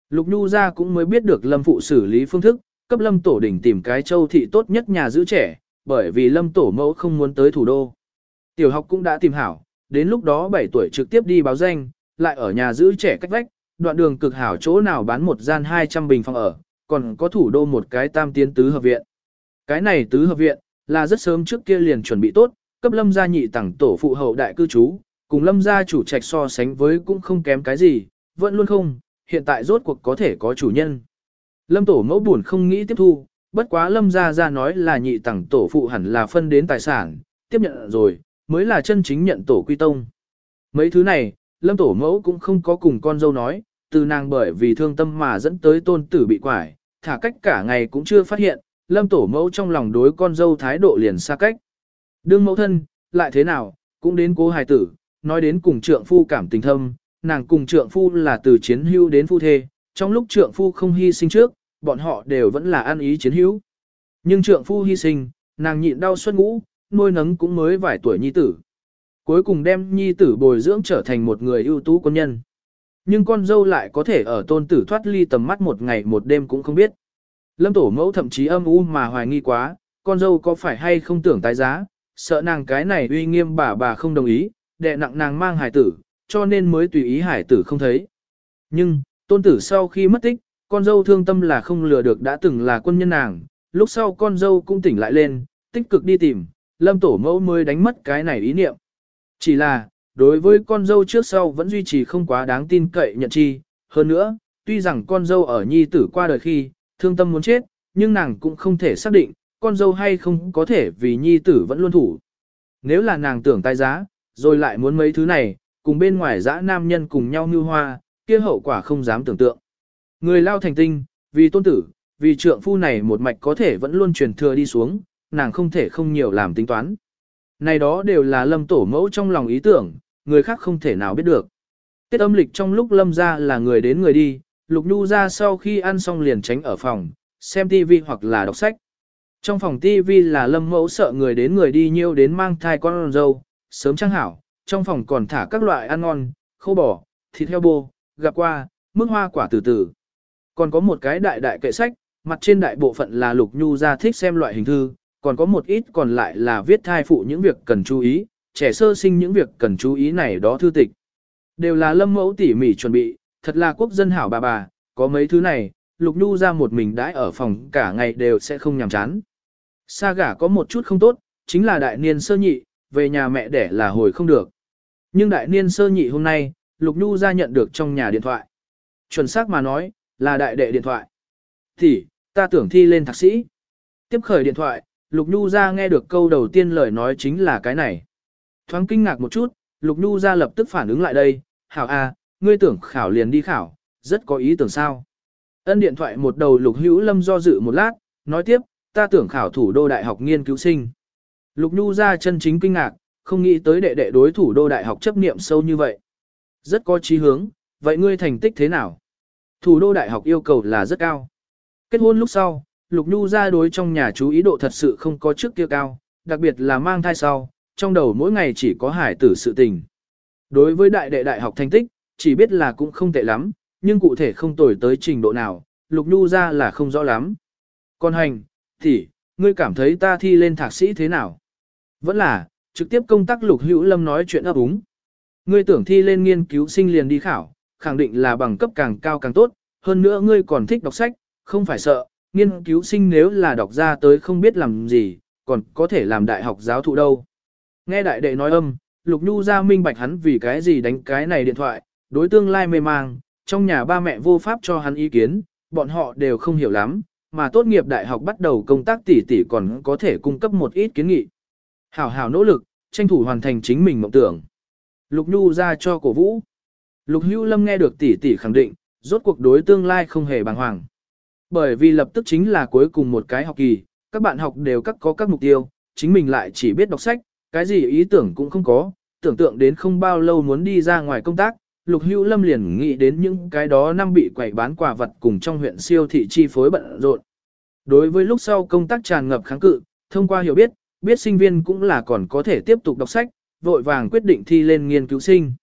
Lục Nhu ra cũng mới biết được Lâm Phụ xử lý phương thức, cấp Lâm Tổ đỉnh tìm cái Châu Thị tốt nhất nhà giữ trẻ, bởi vì Lâm Tổ mẫu không muốn tới thủ đô. Tiểu học cũng đã tìm hảo, đến lúc đó 7 tuổi trực tiếp đi báo danh, lại ở nhà giữ trẻ cách vách, đoạn đường cực hảo chỗ nào bán một gian 200 bình phòng ở, còn có thủ đô một cái tam tiến tứ hợp viện. Cái này tứ hợp viện, là rất sớm trước kia liền chuẩn bị tốt, cấp lâm gia nhị tẳng tổ phụ hậu đại cư trú, cùng lâm gia chủ trạch so sánh với cũng không kém cái gì, vẫn luôn không, hiện tại rốt cuộc có thể có chủ nhân. Lâm tổ mẫu buồn không nghĩ tiếp thu, bất quá lâm gia ra nói là nhị tẳng tổ phụ hẳn là phân đến tài sản, tiếp nhận rồi, mới là chân chính nhận tổ quy tông. Mấy thứ này, lâm tổ mẫu cũng không có cùng con dâu nói, từ nàng bởi vì thương tâm mà dẫn tới tôn tử bị quải, thả cách cả ngày cũng chưa phát hiện, lâm tổ mẫu trong lòng đối con dâu thái độ liền xa cách. Đương mẫu thân, lại thế nào, cũng đến cố hài tử, nói đến cùng trượng phu cảm tình thâm, nàng cùng trượng phu là từ chiến hưu đến phu thê, trong lúc trượng phu không hy sinh trước, bọn họ đều vẫn là an ý chiến hữu. Nhưng trượng phu hy sinh, nàng nhịn đau suốt ngũ, nuôi nấng cũng mới vài tuổi nhi tử. Cuối cùng đem nhi tử bồi dưỡng trở thành một người ưu tú quân nhân. Nhưng con dâu lại có thể ở tôn tử thoát ly tầm mắt một ngày một đêm cũng không biết. Lâm tổ mẫu thậm chí âm u mà hoài nghi quá, con dâu có phải hay không tưởng tái giá, sợ nàng cái này uy nghiêm bà bà không đồng ý, đệ nặng nàng mang hải tử, cho nên mới tùy ý hải tử không thấy. Nhưng, tôn tử sau khi mất tích, con dâu thương tâm là không lừa được đã từng là quân nhân nàng, lúc sau con dâu cũng tỉnh lại lên, tích cực đi tìm, lâm tổ mẫu mới đánh mất cái này ý niệm. Chỉ là, đối với con dâu trước sau vẫn duy trì không quá đáng tin cậy nhận chi, hơn nữa, tuy rằng con dâu ở nhi tử qua đời khi, thương tâm muốn chết, nhưng nàng cũng không thể xác định, con dâu hay không có thể vì nhi tử vẫn luôn thủ. Nếu là nàng tưởng tài giá, rồi lại muốn mấy thứ này, cùng bên ngoài dã nam nhân cùng nhau như hoa, kia hậu quả không dám tưởng tượng. Người lao thành tinh, vì tôn tử, vì trượng phu này một mạch có thể vẫn luôn truyền thừa đi xuống, nàng không thể không nhiều làm tính toán. Này đó đều là lâm tổ mẫu trong lòng ý tưởng, người khác không thể nào biết được. Tết âm lịch trong lúc lâm ra là người đến người đi, lục nhu ra sau khi ăn xong liền tránh ở phòng, xem tivi hoặc là đọc sách. Trong phòng tivi là lâm mẫu sợ người đến người đi nhiêu đến mang thai con dâu, sớm trang hảo, trong phòng còn thả các loại ăn ngon, khô bò, thịt heo bô, gặp qua, mức hoa quả từ từ. Còn có một cái đại đại kệ sách, mặt trên đại bộ phận là Lục Nhu ra thích xem loại hình thư, còn có một ít còn lại là viết thai phụ những việc cần chú ý, trẻ sơ sinh những việc cần chú ý này đó thư tịch. Đều là lâm mẫu tỉ mỉ chuẩn bị, thật là quốc dân hảo bà bà, có mấy thứ này, Lục Nhu ra một mình đãi ở phòng cả ngày đều sẽ không nhàm chán. Sa gả có một chút không tốt, chính là đại niên sơ nhị, về nhà mẹ đẻ là hồi không được. Nhưng đại niên sơ nhị hôm nay, Lục Nhu ra nhận được trong nhà điện thoại. Chuẩn xác mà nói, là đại đệ điện thoại. Thì, ta tưởng thi lên thạc sĩ. Tiếp khởi điện thoại, Lục Nhu ra nghe được câu đầu tiên lời nói chính là cái này. Thoáng kinh ngạc một chút, Lục Nhu ra lập tức phản ứng lại đây, hảo a, ngươi tưởng khảo liền đi khảo, rất có ý tưởng sao. Ân điện thoại một đầu Lục Hữu Lâm do dự một lát, nói tiếp, ta tưởng khảo thủ đô đại học nghiên cứu sinh. Lục Nhu ra chân chính kinh ngạc, không nghĩ tới đệ đệ đối thủ đô đại học chấp niệm sâu như vậy. Rất có chí hướng, vậy ngươi thành tích thế nào? Thủ đô đại học yêu cầu là rất cao. Kết hôn lúc sau, Lục Nhu ra đối trong nhà chú ý độ thật sự không có trước kia cao, đặc biệt là mang thai sau, trong đầu mỗi ngày chỉ có hải tử sự tình. Đối với đại đệ đại học thành tích, chỉ biết là cũng không tệ lắm, nhưng cụ thể không tồi tới trình độ nào, Lục Nhu ra là không rõ lắm. Còn hành, thì, ngươi cảm thấy ta thi lên thạc sĩ thế nào? Vẫn là, trực tiếp công tác Lục Hữu Lâm nói chuyện ấp úng. Ngươi tưởng thi lên nghiên cứu sinh liền đi khảo, khẳng định là bằng cấp càng cao càng tốt, hơn nữa ngươi còn thích đọc sách, không phải sợ, nghiên cứu sinh nếu là đọc ra tới không biết làm gì, còn có thể làm đại học giáo thụ đâu. Nghe đại đệ nói âm, Lục Nhu ra minh bạch hắn vì cái gì đánh cái này điện thoại, đối tương lai mê mang, trong nhà ba mẹ vô pháp cho hắn ý kiến, bọn họ đều không hiểu lắm, mà tốt nghiệp đại học bắt đầu công tác tỉ tỉ còn có thể cung cấp một ít kiến nghị. Hảo hảo nỗ lực, tranh thủ hoàn thành chính mình mộng tưởng. Lục Nhu ra cho cổ vũ. Lục Hữu Lâm nghe được tỷ tỷ khẳng định, rốt cuộc đối tương lai không hề bàng hoàng. Bởi vì lập tức chính là cuối cùng một cái học kỳ, các bạn học đều các có các mục tiêu, chính mình lại chỉ biết đọc sách, cái gì ý tưởng cũng không có, tưởng tượng đến không bao lâu muốn đi ra ngoài công tác, Lục Hữu Lâm liền nghĩ đến những cái đó năm bị quẩy bán quà vật cùng trong huyện siêu thị chi phối bận rộn. Đối với lúc sau công tác tràn ngập kháng cự, thông qua hiểu biết, biết sinh viên cũng là còn có thể tiếp tục đọc sách, vội vàng quyết định thi lên nghiên cứu sinh.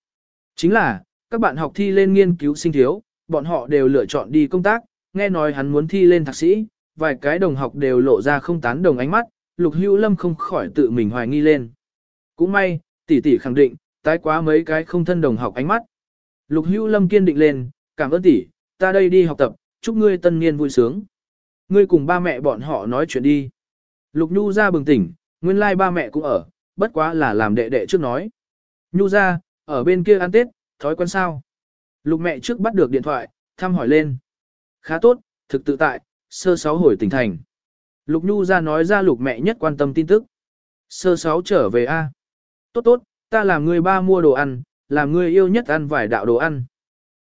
Chính là, các bạn học thi lên nghiên cứu sinh thiếu, bọn họ đều lựa chọn đi công tác, nghe nói hắn muốn thi lên thạc sĩ, vài cái đồng học đều lộ ra không tán đồng ánh mắt, Lục Hữu Lâm không khỏi tự mình hoài nghi lên. Cũng may, tỷ tỷ khẳng định, tái quá mấy cái không thân đồng học ánh mắt. Lục Hữu Lâm kiên định lên, cảm ơn tỷ, ta đây đi học tập, chúc ngươi tân niên vui sướng. Ngươi cùng ba mẹ bọn họ nói chuyện đi. Lục Nhu ra bừng tỉnh, nguyên lai ba mẹ cũng ở, bất quá là làm đệ đệ trước nói. Nhu ra, ở bên kia ăn Tết, thói quen sao? Lục mẹ trước bắt được điện thoại, thăm hỏi lên. Khá tốt, thực tự tại, sơ sáu hồi tỉnh thành. Lục Nhu ra nói ra lục mẹ nhất quan tâm tin tức. Sơ sáu trở về A. Tốt tốt, ta làm người ba mua đồ ăn, làm người yêu nhất ăn vài đạo đồ ăn.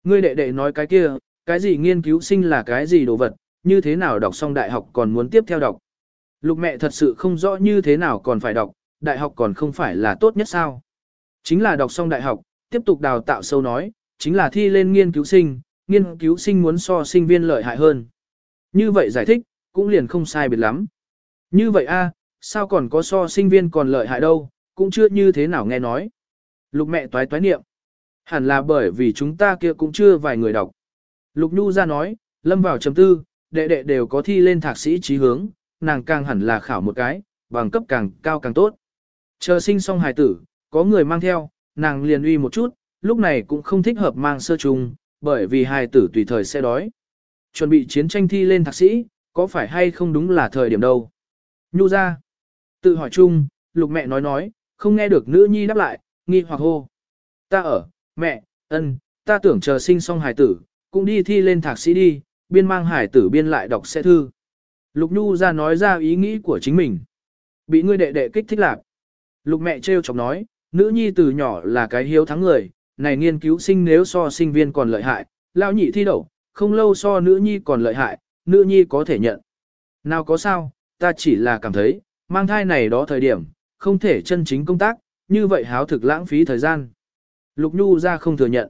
Ngươi đệ đệ nói cái kia, cái gì nghiên cứu sinh là cái gì đồ vật, như thế nào đọc xong đại học còn muốn tiếp theo đọc. Lục mẹ thật sự không rõ như thế nào còn phải đọc, đại học còn không phải là tốt nhất sao. Chính là đọc xong đại học, tiếp tục đào tạo sâu nói, chính là thi lên nghiên cứu sinh, nghiên cứu sinh muốn so sinh viên lợi hại hơn. Như vậy giải thích, cũng liền không sai biệt lắm. Như vậy a, sao còn có so sinh viên còn lợi hại đâu, cũng chưa như thế nào nghe nói. Lục mẹ toái toái niệm. Hẳn là bởi vì chúng ta kia cũng chưa vài người đọc. Lục Nhu ra nói, lâm vào chấm tư, đệ đệ đều có thi lên thạc sĩ trí hướng, nàng càng hẳn là khảo một cái, bằng cấp càng cao càng tốt. Chờ sinh xong hài tử, có người mang theo, nàng liền uy một chút, lúc này cũng không thích hợp mang sơ trùng, bởi vì hài tử tùy thời sẽ đói. Chuẩn bị chiến tranh thi lên thạc sĩ, có phải hay không đúng là thời điểm đâu. Nhu ra. Tự hỏi chung, lục mẹ nói nói, không nghe được nữ nhi đáp lại, nghi hoặc hô. Ta ở, mẹ, ân, ta tưởng chờ sinh xong hải tử, cũng đi thi lên thạc sĩ đi, biên mang hải tử biên lại đọc sẽ thư. Lục Nhu ra nói ra ý nghĩ của chính mình. Bị ngươi đệ đệ kích thích lạc. Lục mẹ trêu chọc nói, nữ nhi từ nhỏ là cái hiếu thắng người, này nghiên cứu sinh nếu so sinh viên còn lợi hại, lão nhị thi đậu, không lâu so nữ nhi còn lợi hại, nữ nhi có thể nhận. Nào có sao, ta chỉ là cảm thấy, mang thai này đó thời điểm, không thể chân chính công tác, như vậy háo thực lãng phí thời gian. Lục Nhu ra không thừa nhận.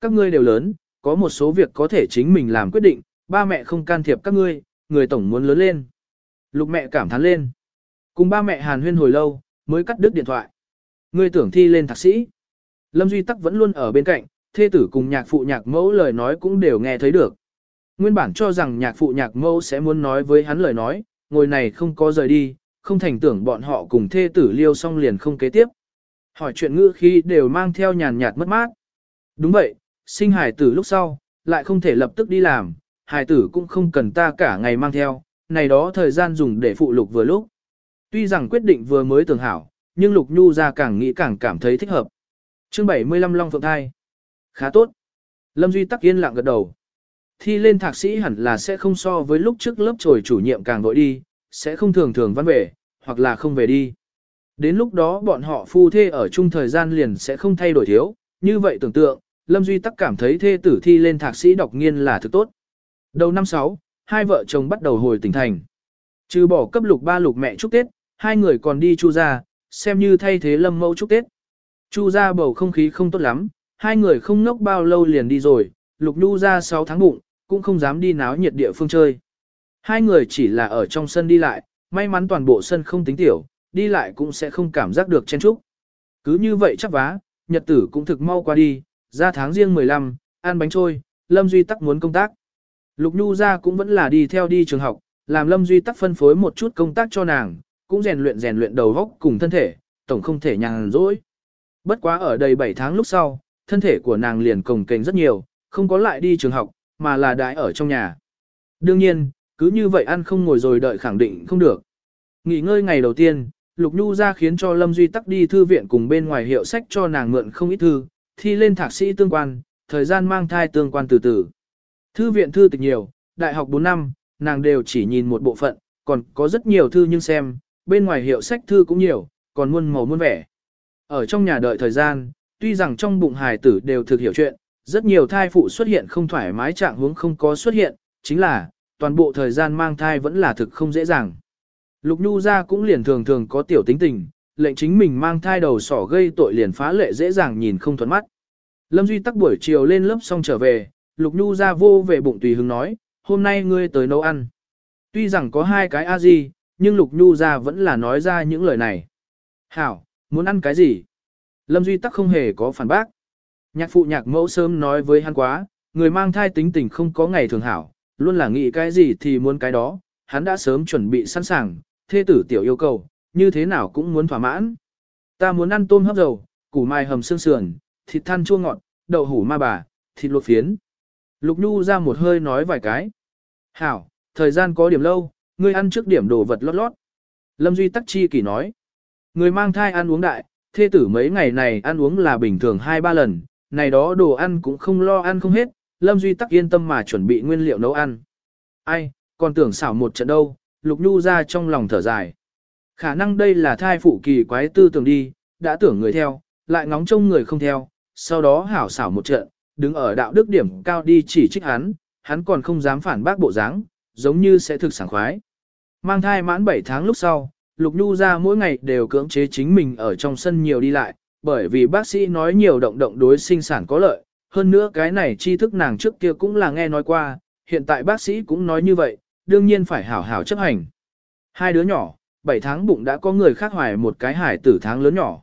Các ngươi đều lớn, có một số việc có thể chính mình làm quyết định, ba mẹ không can thiệp các ngươi, người tổng muốn lớn lên. Lục mẹ cảm thán lên. Cùng ba mẹ hàn huyên hồi lâu, mới cắt đứt điện thoại. Ngươi tưởng thi lên thạc sĩ. Lâm Duy Tắc vẫn luôn ở bên cạnh, thê tử cùng nhạc phụ nhạc mẫu lời nói cũng đều nghe thấy được. Nguyên bản cho rằng nhạc phụ nhạc mẫu sẽ muốn nói với hắn lời nói, ngồi này không có rời đi, không thành tưởng bọn họ cùng thê tử liêu xong liền không kế tiếp. Hỏi chuyện ngữ khi đều mang theo nhàn nhạt mất mát. Đúng vậy, sinh hải tử lúc sau, lại không thể lập tức đi làm, hải tử cũng không cần ta cả ngày mang theo, này đó thời gian dùng để phụ lục vừa lúc. Tuy rằng quyết định vừa mới tưởng hảo, nhưng Lục Nhu ra càng nghĩ càng cảm thấy thích hợp. Chương 75 Long Phượng Thai. Khá tốt. Lâm Duy tắc yên lặng gật đầu. Thi lên thạc sĩ hẳn là sẽ không so với lúc trước lớp trồi chủ nhiệm càng vội đi, sẽ không thường thường văn về, hoặc là không về đi. Đến lúc đó bọn họ phu thê ở chung thời gian liền sẽ không thay đổi thiếu, như vậy tưởng tượng, Lâm Duy tắc cảm thấy thê tử thi lên thạc sĩ đọc nghiên là thực tốt. Đầu năm 6, hai vợ chồng bắt đầu hồi tỉnh thành. Trừ bỏ cấp lục ba lục mẹ chúc Tết, hai người còn đi chu ra, xem như thay thế lâm mẫu chúc Tết. Chu ra bầu không khí không tốt lắm, hai người không nốc bao lâu liền đi rồi, lục nhu ra 6 tháng bụng, cũng không dám đi náo nhiệt địa phương chơi. Hai người chỉ là ở trong sân đi lại, may mắn toàn bộ sân không tính tiểu, đi lại cũng sẽ không cảm giác được chen trúc. Cứ như vậy chắc vá, nhật tử cũng thực mau qua đi, ra tháng riêng 15, ăn bánh trôi, Lâm Duy tắc muốn công tác. Lục Nhu ra cũng vẫn là đi theo đi trường học, làm Lâm Duy tắc phân phối một chút công tác cho nàng, cũng rèn luyện rèn luyện đầu óc cùng thân thể, tổng không thể nhàn rỗi. Bất quá ở đây 7 tháng lúc sau, thân thể của nàng liền cồng kềnh rất nhiều, không có lại đi trường học, mà là đãi ở trong nhà. Đương nhiên, cứ như vậy ăn không ngồi rồi đợi khẳng định không được. Nghỉ ngơi ngày đầu tiên, Lục Nhu ra khiến cho Lâm Duy tắc đi thư viện cùng bên ngoài hiệu sách cho nàng mượn không ít thư, thi lên thạc sĩ tương quan, thời gian mang thai tương quan từ từ. Thư viện thư tịch nhiều, đại học 4 năm, nàng đều chỉ nhìn một bộ phận, còn có rất nhiều thư nhưng xem, bên ngoài hiệu sách thư cũng nhiều, còn muôn màu muôn vẻ. Ở trong nhà đợi thời gian, tuy rằng trong bụng hài tử đều thực hiểu chuyện, rất nhiều thai phụ xuất hiện không thoải mái trạng huống không có xuất hiện, chính là, toàn bộ thời gian mang thai vẫn là thực không dễ dàng. Lục Nhu ra cũng liền thường thường có tiểu tính tình, lệnh chính mình mang thai đầu sỏ gây tội liền phá lệ dễ dàng nhìn không thuận mắt. Lâm Duy tắc buổi chiều lên lớp xong trở về, Lục Nhu ra vô về bụng tùy hứng nói, hôm nay ngươi tới nấu ăn. Tuy rằng có hai cái a di, nhưng Lục Nhu ra vẫn là nói ra những lời này. Hảo, muốn ăn cái gì? Lâm Duy tắc không hề có phản bác. Nhạc phụ nhạc mẫu sớm nói với hắn quá, người mang thai tính tình không có ngày thường hảo, luôn là nghĩ cái gì thì muốn cái đó, hắn đã sớm chuẩn bị sẵn sàng, thê tử tiểu yêu cầu, như thế nào cũng muốn thỏa mãn. Ta muốn ăn tôm hấp dầu, củ mai hầm xương sườn, thịt than chua ngọt, đậu hủ ma bà, thịt luộc phiến. Lục Nhu ra một hơi nói vài cái. Hảo, thời gian có điểm lâu, ngươi ăn trước điểm đồ vật lót lót. Lâm Duy Tắc Chi kỳ nói. Người mang thai ăn uống đại, thê tử mấy ngày này ăn uống là bình thường 2-3 lần, này đó đồ ăn cũng không lo ăn không hết, Lâm Duy Tắc yên tâm mà chuẩn bị nguyên liệu nấu ăn. Ai, còn tưởng xảo một trận đâu, Lục Nhu ra trong lòng thở dài. Khả năng đây là thai phụ kỳ quái tư tưởng đi, đã tưởng người theo, lại ngóng trông người không theo, sau đó hảo xảo một trận, đứng ở đạo đức điểm cao đi chỉ trích hắn, hắn còn không dám phản bác bộ dáng, giống như sẽ thực sảng khoái. Mang thai mãn 7 tháng lúc sau, Lục Nhu ra mỗi ngày đều cưỡng chế chính mình ở trong sân nhiều đi lại, bởi vì bác sĩ nói nhiều động động đối sinh sản có lợi, hơn nữa cái này tri thức nàng trước kia cũng là nghe nói qua, hiện tại bác sĩ cũng nói như vậy, đương nhiên phải hảo hảo chấp hành. Hai đứa nhỏ, 7 tháng bụng đã có người khác hoài một cái hải tử tháng lớn nhỏ.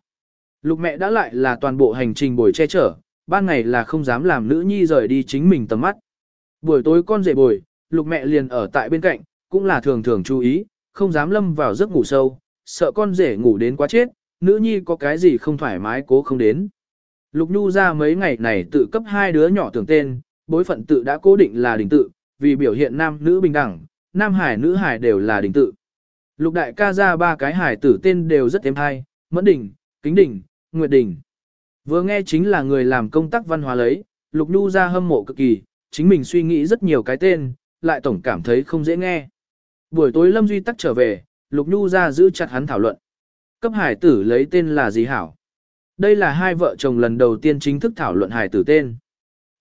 Lục mẹ đã lại là toàn bộ hành trình bồi che chở, ban ngày là không dám làm nữ nhi rời đi chính mình tầm mắt. Buổi tối con dậy bồi, lục mẹ liền ở tại bên cạnh, cũng là thường thường chú ý, không dám lâm vào giấc ngủ sâu, sợ con rể ngủ đến quá chết, nữ nhi có cái gì không thoải mái cố không đến. Lục Nhu ra mấy ngày này tự cấp hai đứa nhỏ tưởng tên, bối phận tự đã cố định là đình tự, vì biểu hiện nam nữ bình đẳng, nam hải nữ hải đều là đình tự. Lục đại ca ra ba cái hải tử tên đều rất êm hay, mẫn đỉnh, kính đỉnh, nguyệt đỉnh. Vừa nghe chính là người làm công tác văn hóa lấy, Lục Nhu ra hâm mộ cực kỳ, chính mình suy nghĩ rất nhiều cái tên, lại tổng cảm thấy không dễ nghe. Buổi tối Lâm Duy tắc trở về, Lục Nhu ra giữ chặt hắn thảo luận. Cấp hải tử lấy tên là gì hảo? Đây là hai vợ chồng lần đầu tiên chính thức thảo luận hài tử tên.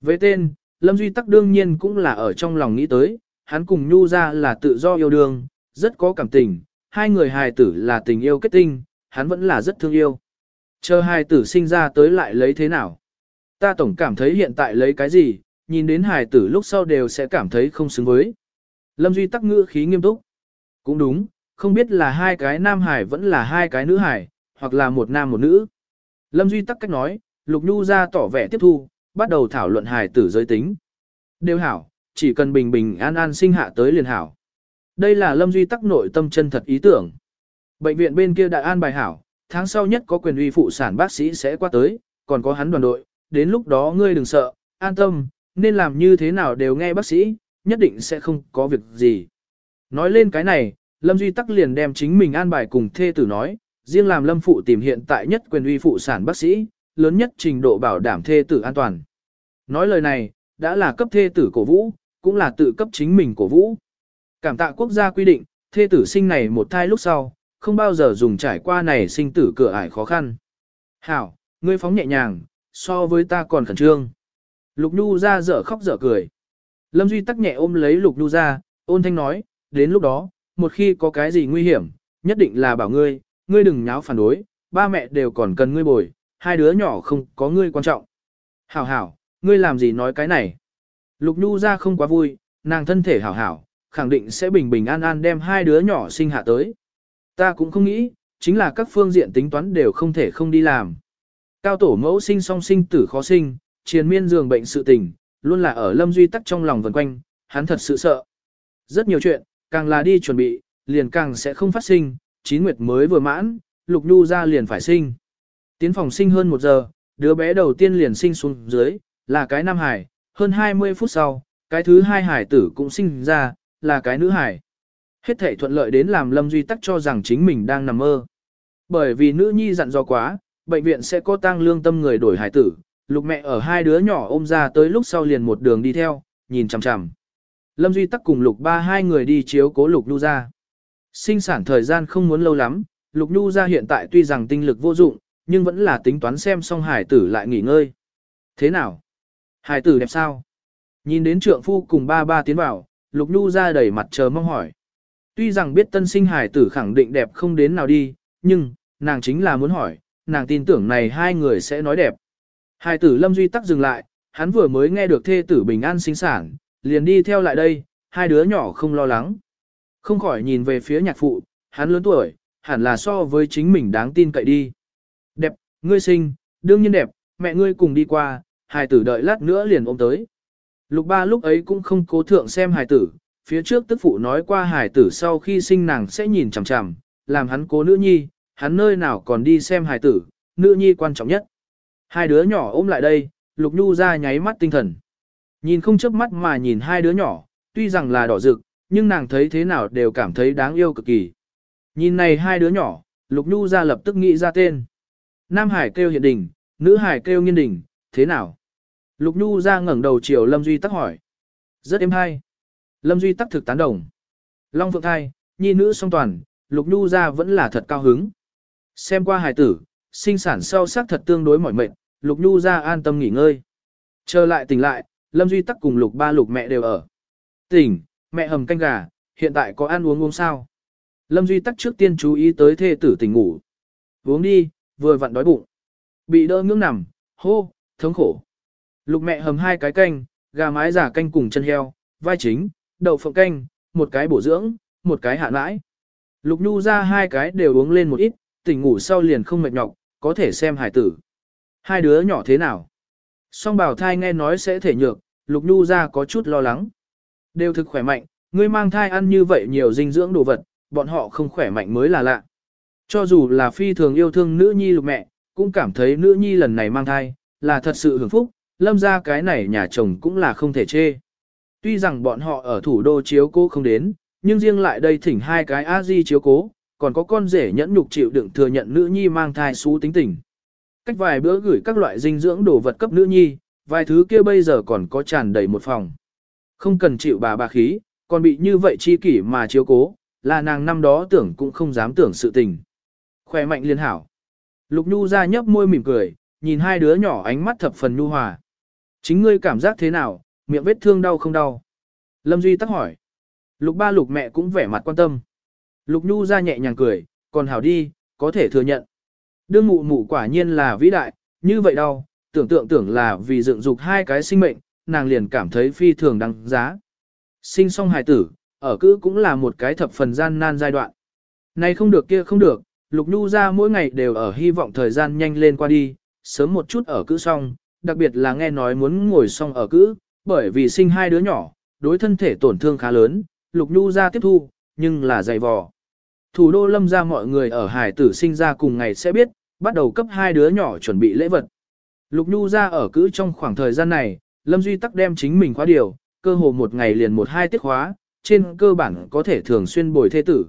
Với tên, Lâm Duy tắc đương nhiên cũng là ở trong lòng nghĩ tới, hắn cùng Nhu ra là tự do yêu đương, rất có cảm tình, hai người hài tử là tình yêu kết tinh, hắn vẫn là rất thương yêu. Chờ hài tử sinh ra tới lại lấy thế nào? Ta tổng cảm thấy hiện tại lấy cái gì, nhìn đến hài tử lúc sau đều sẽ cảm thấy không xứng với. Lâm Duy tắc ngữ khí nghiêm túc. Cũng đúng, không biết là hai cái nam hải vẫn là hai cái nữ hải, hoặc là một nam một nữ. Lâm Duy tắc cách nói, Lục Nhu ra tỏ vẻ tiếp thu, bắt đầu thảo luận hài tử giới tính. Đều hảo, chỉ cần bình bình an an sinh hạ tới liền hảo. Đây là Lâm Duy tắc nội tâm chân thật ý tưởng. Bệnh viện bên kia đã an bài hảo, tháng sau nhất có quyền uy phụ sản bác sĩ sẽ qua tới, còn có hắn đoàn đội, đến lúc đó ngươi đừng sợ, an tâm, nên làm như thế nào đều nghe bác sĩ, nhất định sẽ không có việc gì. Nói lên cái này, Lâm Duy Tắc liền đem chính mình an bài cùng thê tử nói, riêng làm Lâm Phụ tìm hiện tại nhất quyền uy phụ sản bác sĩ, lớn nhất trình độ bảo đảm thê tử an toàn. Nói lời này, đã là cấp thê tử cổ vũ, cũng là tự cấp chính mình cổ vũ. Cảm tạ quốc gia quy định, thê tử sinh này một thai lúc sau, không bao giờ dùng trải qua này sinh tử cửa ải khó khăn. Hảo, ngươi phóng nhẹ nhàng, so với ta còn khẩn trương. Lục Nhu ra dở khóc dở cười. Lâm Duy tắc nhẹ ôm lấy Lục Nhu ra, ôn thanh nói, đến lúc đó, một khi có cái gì nguy hiểm, nhất định là bảo ngươi, ngươi đừng nháo phản đối, ba mẹ đều còn cần ngươi bồi, hai đứa nhỏ không có ngươi quan trọng. Hảo hảo, ngươi làm gì nói cái này? Lục Nhu ra không quá vui, nàng thân thể hảo hảo, khẳng định sẽ bình bình an an đem hai đứa nhỏ sinh hạ tới. Ta cũng không nghĩ, chính là các phương diện tính toán đều không thể không đi làm. Cao tổ mẫu sinh song sinh tử khó sinh, triền miên giường bệnh sự tình, luôn là ở Lâm Duy tắc trong lòng vần quanh, hắn thật sự sợ. Rất nhiều chuyện, càng là đi chuẩn bị, liền càng sẽ không phát sinh, chín nguyệt mới vừa mãn, Lục Nhu ra liền phải sinh. Tiến phòng sinh hơn một giờ, đứa bé đầu tiên liền sinh xuống dưới, là cái nam hải, hơn 20 phút sau, cái thứ hai hải tử cũng sinh ra, là cái nữ hải. Hết thể thuận lợi đến làm Lâm Duy tắc cho rằng chính mình đang nằm mơ. Bởi vì nữ nhi dặn dò quá, bệnh viện sẽ có tang lương tâm người đổi hải tử, lục mẹ ở hai đứa nhỏ ôm ra tới lúc sau liền một đường đi theo, nhìn chằm chằm. Lâm Duy tắc cùng lục ba hai người đi chiếu cố lục nhu ra. Sinh sản thời gian không muốn lâu lắm, lục nhu ra hiện tại tuy rằng tinh lực vô dụng, nhưng vẫn là tính toán xem xong hải tử lại nghỉ ngơi. Thế nào? Hải tử đẹp sao? Nhìn đến trượng phu cùng ba ba tiến vào, lục nhu ra đầy mặt chờ mong hỏi. Tuy rằng biết tân sinh hải tử khẳng định đẹp không đến nào đi, nhưng, nàng chính là muốn hỏi, nàng tin tưởng này hai người sẽ nói đẹp. Hải tử Lâm Duy tắc dừng lại, hắn vừa mới nghe được thê tử bình an sinh sản, liền đi theo lại đây, hai đứa nhỏ không lo lắng. Không khỏi nhìn về phía nhạc phụ, hắn lớn tuổi, hẳn là so với chính mình đáng tin cậy đi. Đẹp, ngươi sinh, đương nhiên đẹp, mẹ ngươi cùng đi qua, hài tử đợi lát nữa liền ôm tới. Lục ba lúc ấy cũng không cố thượng xem hài tử, phía trước tức phụ nói qua hài tử sau khi sinh nàng sẽ nhìn chằm chằm, làm hắn cố nữ nhi, hắn nơi nào còn đi xem hài tử, nữ nhi quan trọng nhất. Hai đứa nhỏ ôm lại đây, lục nhu ra nháy mắt tinh thần. Nhìn không chớp mắt mà nhìn hai đứa nhỏ, tuy rằng là đỏ rực, nhưng nàng thấy thế nào đều cảm thấy đáng yêu cực kỳ. Nhìn này hai đứa nhỏ, lục nhu ra lập tức nghĩ ra tên. Nam Hải kêu hiện đình, nữ Hải kêu nghiên đình, thế nào? Lục nhu ra ngẩng đầu chiều Lâm Duy tắc hỏi. Rất êm hay. Lâm Duy tắc thực tán đồng. Long Phượng Thai, nhi nữ song toàn, Lục Nhu ra vẫn là thật cao hứng. Xem qua hài tử, sinh sản sau sắc thật tương đối mỏi mệt, Lục Nhu ra an tâm nghỉ ngơi. Trở lại tỉnh lại, Lâm Duy tắc cùng Lục ba Lục mẹ đều ở. Tỉnh, mẹ hầm canh gà, hiện tại có ăn uống uống sao? Lâm Duy tắc trước tiên chú ý tới thê tử tỉnh ngủ. Uống đi, vừa vặn đói bụng. Bị đỡ ngưỡng nằm, hô, thống khổ. Lục mẹ hầm hai cái canh, gà mái giả canh cùng chân heo, vai chính, đậu phộng canh, một cái bổ dưỡng, một cái hạ mãi. Lục Nhu ra hai cái đều uống lên một ít, tỉnh ngủ sau liền không mệt nhọc, có thể xem hải tử. Hai đứa nhỏ thế nào? Song bảo thai nghe nói sẽ thể nhược, Lục Nhu ra có chút lo lắng. Đều thực khỏe mạnh, ngươi mang thai ăn như vậy nhiều dinh dưỡng đồ vật, bọn họ không khỏe mạnh mới là lạ. Cho dù là phi thường yêu thương nữ nhi lục mẹ, cũng cảm thấy nữ nhi lần này mang thai, là thật sự hưởng phúc, lâm ra cái này nhà chồng cũng là không thể chê. Tuy rằng bọn họ ở thủ đô chiếu cố không đến, nhưng riêng lại đây thỉnh hai cái a di chiếu cố, còn có con rể nhẫn nhục chịu đựng thừa nhận nữ nhi mang thai xú tính tình. Cách vài bữa gửi các loại dinh dưỡng đồ vật cấp nữ nhi, vài thứ kia bây giờ còn có tràn đầy một phòng. Không cần chịu bà bà khí, còn bị như vậy chi kỷ mà chiếu cố, là nàng năm đó tưởng cũng không dám tưởng sự tình. Khỏe mạnh liên hảo. Lục Nhu ra nhấp môi mỉm cười, nhìn hai đứa nhỏ ánh mắt thập phần nhu hòa. Chính ngươi cảm giác thế nào, miệng vết thương đau không đau? Lâm Duy tắc hỏi. Lục ba lục mẹ cũng vẻ mặt quan tâm. Lục Nhu ra nhẹ nhàng cười, còn hảo đi, có thể thừa nhận. Đương mụ mụ quả nhiên là vĩ đại, như vậy đâu, tưởng tượng tưởng là vì dựng dục hai cái sinh mệnh, nàng liền cảm thấy phi thường đáng giá. Sinh xong hài tử, ở cữ cũng là một cái thập phần gian nan giai đoạn. Này không được kia không được, Lục Nhu ra mỗi ngày đều ở hy vọng thời gian nhanh lên qua đi, sớm một chút ở cữ xong, đặc biệt là nghe nói muốn ngồi xong ở cữ, bởi vì sinh hai đứa nhỏ, đối thân thể tổn thương khá lớn, Lục Nhu ra tiếp thu, nhưng là dày vò. Thủ đô lâm ra mọi người ở hải tử sinh ra cùng ngày sẽ biết, bắt đầu cấp hai đứa nhỏ chuẩn bị lễ vật. Lục Nhu ra ở cữ trong khoảng thời gian này, Lâm Duy Tắc đem chính mình khóa điều, cơ hồ một ngày liền một hai tiết khóa, trên cơ bản có thể thường xuyên bồi thê tử.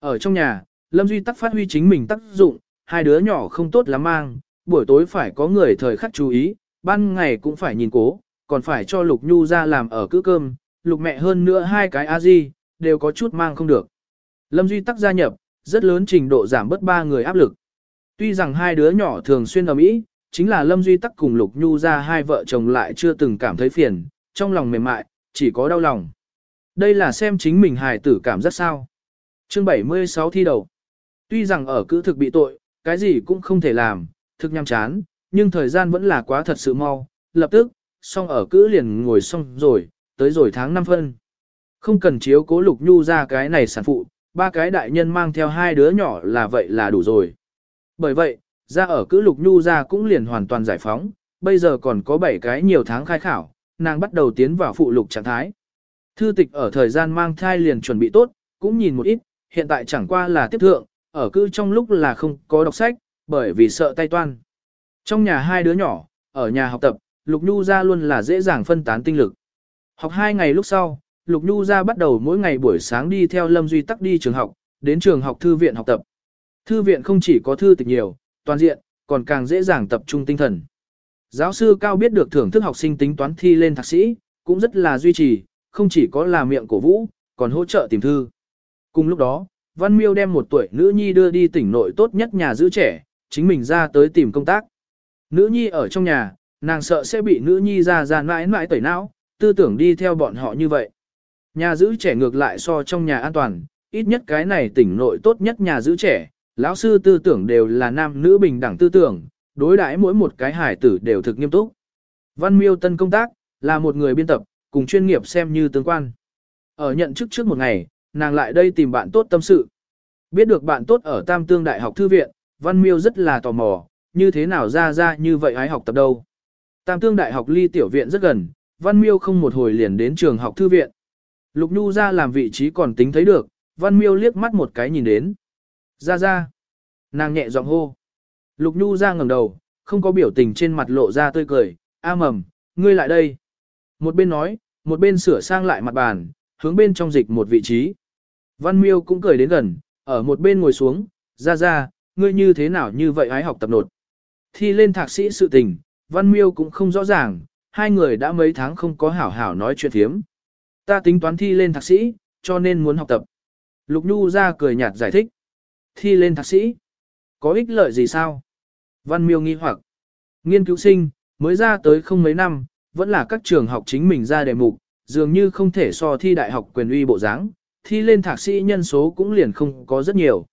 Ở trong nhà, Lâm Duy Tắc phát huy chính mình tác dụng, hai đứa nhỏ không tốt lắm mang, buổi tối phải có người thời khắc chú ý, ban ngày cũng phải nhìn cố, còn phải cho Lục Nhu ra làm ở cữ cơm, Lục mẹ hơn nữa hai cái a di đều có chút mang không được. Lâm Duy Tắc gia nhập, rất lớn trình độ giảm bớt ba người áp lực. Tuy rằng hai đứa nhỏ thường xuyên ở Mỹ, chính là Lâm Duy Tắc cùng Lục Nhu ra hai vợ chồng lại chưa từng cảm thấy phiền, trong lòng mềm mại, chỉ có đau lòng. Đây là xem chính mình hài tử cảm giác sao. Chương 76 thi đầu. Tuy rằng ở cữ thực bị tội, cái gì cũng không thể làm, thực nhằm chán, nhưng thời gian vẫn là quá thật sự mau, lập tức, xong ở cữ liền ngồi xong rồi, tới rồi tháng 5 phân. Không cần chiếu cố Lục Nhu ra cái này sản phụ, ba cái đại nhân mang theo hai đứa nhỏ là vậy là đủ rồi. Bởi vậy, ra ở cữ lục nhu ra cũng liền hoàn toàn giải phóng, bây giờ còn có 7 cái nhiều tháng khai khảo, nàng bắt đầu tiến vào phụ lục trạng thái. Thư tịch ở thời gian mang thai liền chuẩn bị tốt, cũng nhìn một ít, hiện tại chẳng qua là tiếp thượng, ở cư trong lúc là không có đọc sách, bởi vì sợ tay toan. Trong nhà hai đứa nhỏ, ở nhà học tập, Lục Nhu ra luôn là dễ dàng phân tán tinh lực. Học hai ngày lúc sau, Lục Nhu ra bắt đầu mỗi ngày buổi sáng đi theo Lâm Duy Tắc đi trường học, đến trường học thư viện học tập. Thư viện không chỉ có thư tịch nhiều, toàn diện, còn càng dễ dàng tập trung tinh thần. Giáo sư Cao biết được thưởng thức học sinh tính toán thi lên thạc sĩ, cũng rất là duy trì, không chỉ có là miệng cổ vũ, còn hỗ trợ tìm thư. Cùng lúc đó, Văn Miêu đem một tuổi nữ nhi đưa đi tỉnh nội tốt nhất nhà giữ trẻ, chính mình ra tới tìm công tác. Nữ nhi ở trong nhà, nàng sợ sẽ bị nữ nhi ra ra mãi mãi tẩy não, tư tưởng đi theo bọn họ như vậy. Nhà giữ trẻ ngược lại so trong nhà an toàn, ít nhất cái này tỉnh nội tốt nhất nhà giữ trẻ, lão sư tư tưởng đều là nam nữ bình đẳng tư tưởng, đối đãi mỗi một cái hải tử đều thực nghiêm túc. Văn Miêu Tân công tác, là một người biên tập, cùng chuyên nghiệp xem như tương quan. Ở nhận chức trước một ngày, nàng lại đây tìm bạn tốt tâm sự. Biết được bạn tốt ở Tam Tương Đại học Thư viện, Văn Miêu rất là tò mò, như thế nào ra ra như vậy hái học tập đâu. Tam Tương Đại học ly tiểu viện rất gần, Văn Miêu không một hồi liền đến trường học Thư viện. Lục Nhu ra làm vị trí còn tính thấy được, Văn Miêu liếc mắt một cái nhìn đến. Ra ra. Nàng nhẹ giọng hô. Lục Nhu ra ngẩng đầu, không có biểu tình trên mặt lộ ra tươi cười. A mầm, ngươi lại đây. Một bên nói, một bên sửa sang lại mặt bàn, hướng bên trong dịch một vị trí. Văn Miêu cũng cười đến gần, ở một bên ngồi xuống. Ra ra, ngươi như thế nào như vậy hái học tập nột. Thi lên thạc sĩ sự tình, Văn Miêu cũng không rõ ràng, hai người đã mấy tháng không có hảo hảo nói chuyện thiếm. Ta tính toán thi lên thạc sĩ, cho nên muốn học tập. Lục Nhu ra cười nhạt giải thích. Thi lên thạc sĩ. Có ích lợi gì sao? Văn miêu nghi hoặc. Nghiên cứu sinh, mới ra tới không mấy năm, vẫn là các trường học chính mình ra đề mục, dường như không thể so thi đại học quyền uy bộ dáng, thi lên thạc sĩ nhân số cũng liền không có rất nhiều.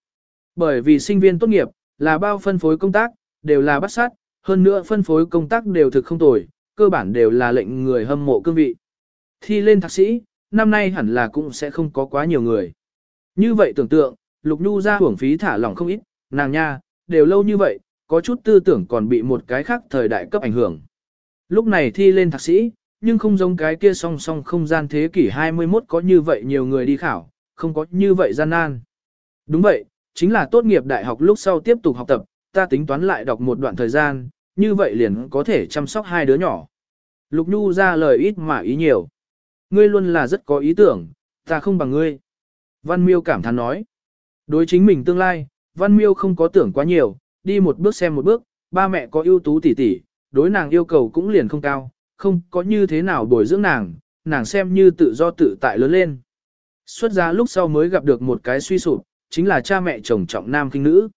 Bởi vì sinh viên tốt nghiệp, là bao phân phối công tác, đều là bắt sát, hơn nữa phân phối công tác đều thực không tồi, cơ bản đều là lệnh người hâm mộ cương vị. Thi lên thạc sĩ, năm nay hẳn là cũng sẽ không có quá nhiều người. Như vậy tưởng tượng, Lục Nhu ra hưởng phí thả lỏng không ít, nàng nha, đều lâu như vậy, có chút tư tưởng còn bị một cái khác thời đại cấp ảnh hưởng. Lúc này thi lên thạc sĩ, nhưng không giống cái kia song song không gian thế kỷ 21 có như vậy nhiều người đi khảo, không có như vậy gian nan. Đúng vậy, chính là tốt nghiệp đại học lúc sau tiếp tục học tập, ta tính toán lại đọc một đoạn thời gian, như vậy liền có thể chăm sóc hai đứa nhỏ. Lục Nhu ra lời ít mà ý nhiều. Ngươi luôn là rất có ý tưởng, ta không bằng ngươi. Văn Miêu cảm thán nói. Đối chính mình tương lai, Văn Miêu không có tưởng quá nhiều, đi một bước xem một bước, ba mẹ có ưu tú tỷ tỷ, đối nàng yêu cầu cũng liền không cao, không có như thế nào bồi dưỡng nàng, nàng xem như tự do tự tại lớn lên. Xuất gia lúc sau mới gặp được một cái suy sụp, chính là cha mẹ chồng trọng nam kinh nữ.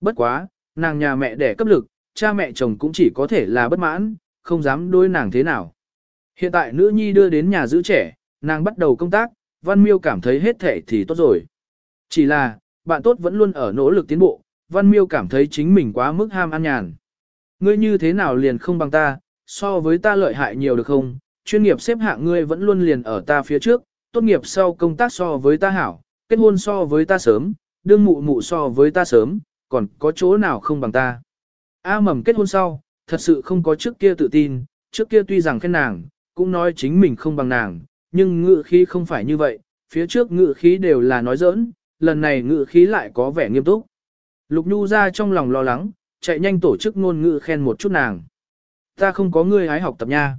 Bất quá, nàng nhà mẹ đẻ cấp lực, cha mẹ chồng cũng chỉ có thể là bất mãn, không dám đối nàng thế nào. Hiện tại nữ nhi đưa đến nhà giữ trẻ, nàng bắt đầu công tác, Văn Miêu cảm thấy hết thể thì tốt rồi. Chỉ là, bạn tốt vẫn luôn ở nỗ lực tiến bộ, Văn Miêu cảm thấy chính mình quá mức ham ăn nhàn. Ngươi như thế nào liền không bằng ta, so với ta lợi hại nhiều được không? Chuyên nghiệp xếp hạng ngươi vẫn luôn liền ở ta phía trước, tốt nghiệp sau công tác so với ta hảo, kết hôn so với ta sớm, đương mụ mụ so với ta sớm, còn có chỗ nào không bằng ta. A mầm kết hôn sau, thật sự không có trước kia tự tin, trước kia tuy rằng khen nàng, cũng nói chính mình không bằng nàng, nhưng ngự khí không phải như vậy, phía trước ngự khí đều là nói giỡn, lần này ngự khí lại có vẻ nghiêm túc. Lục Nhu ra trong lòng lo lắng, chạy nhanh tổ chức ngôn ngữ khen một chút nàng. Ta không có ngươi hái học tập nha.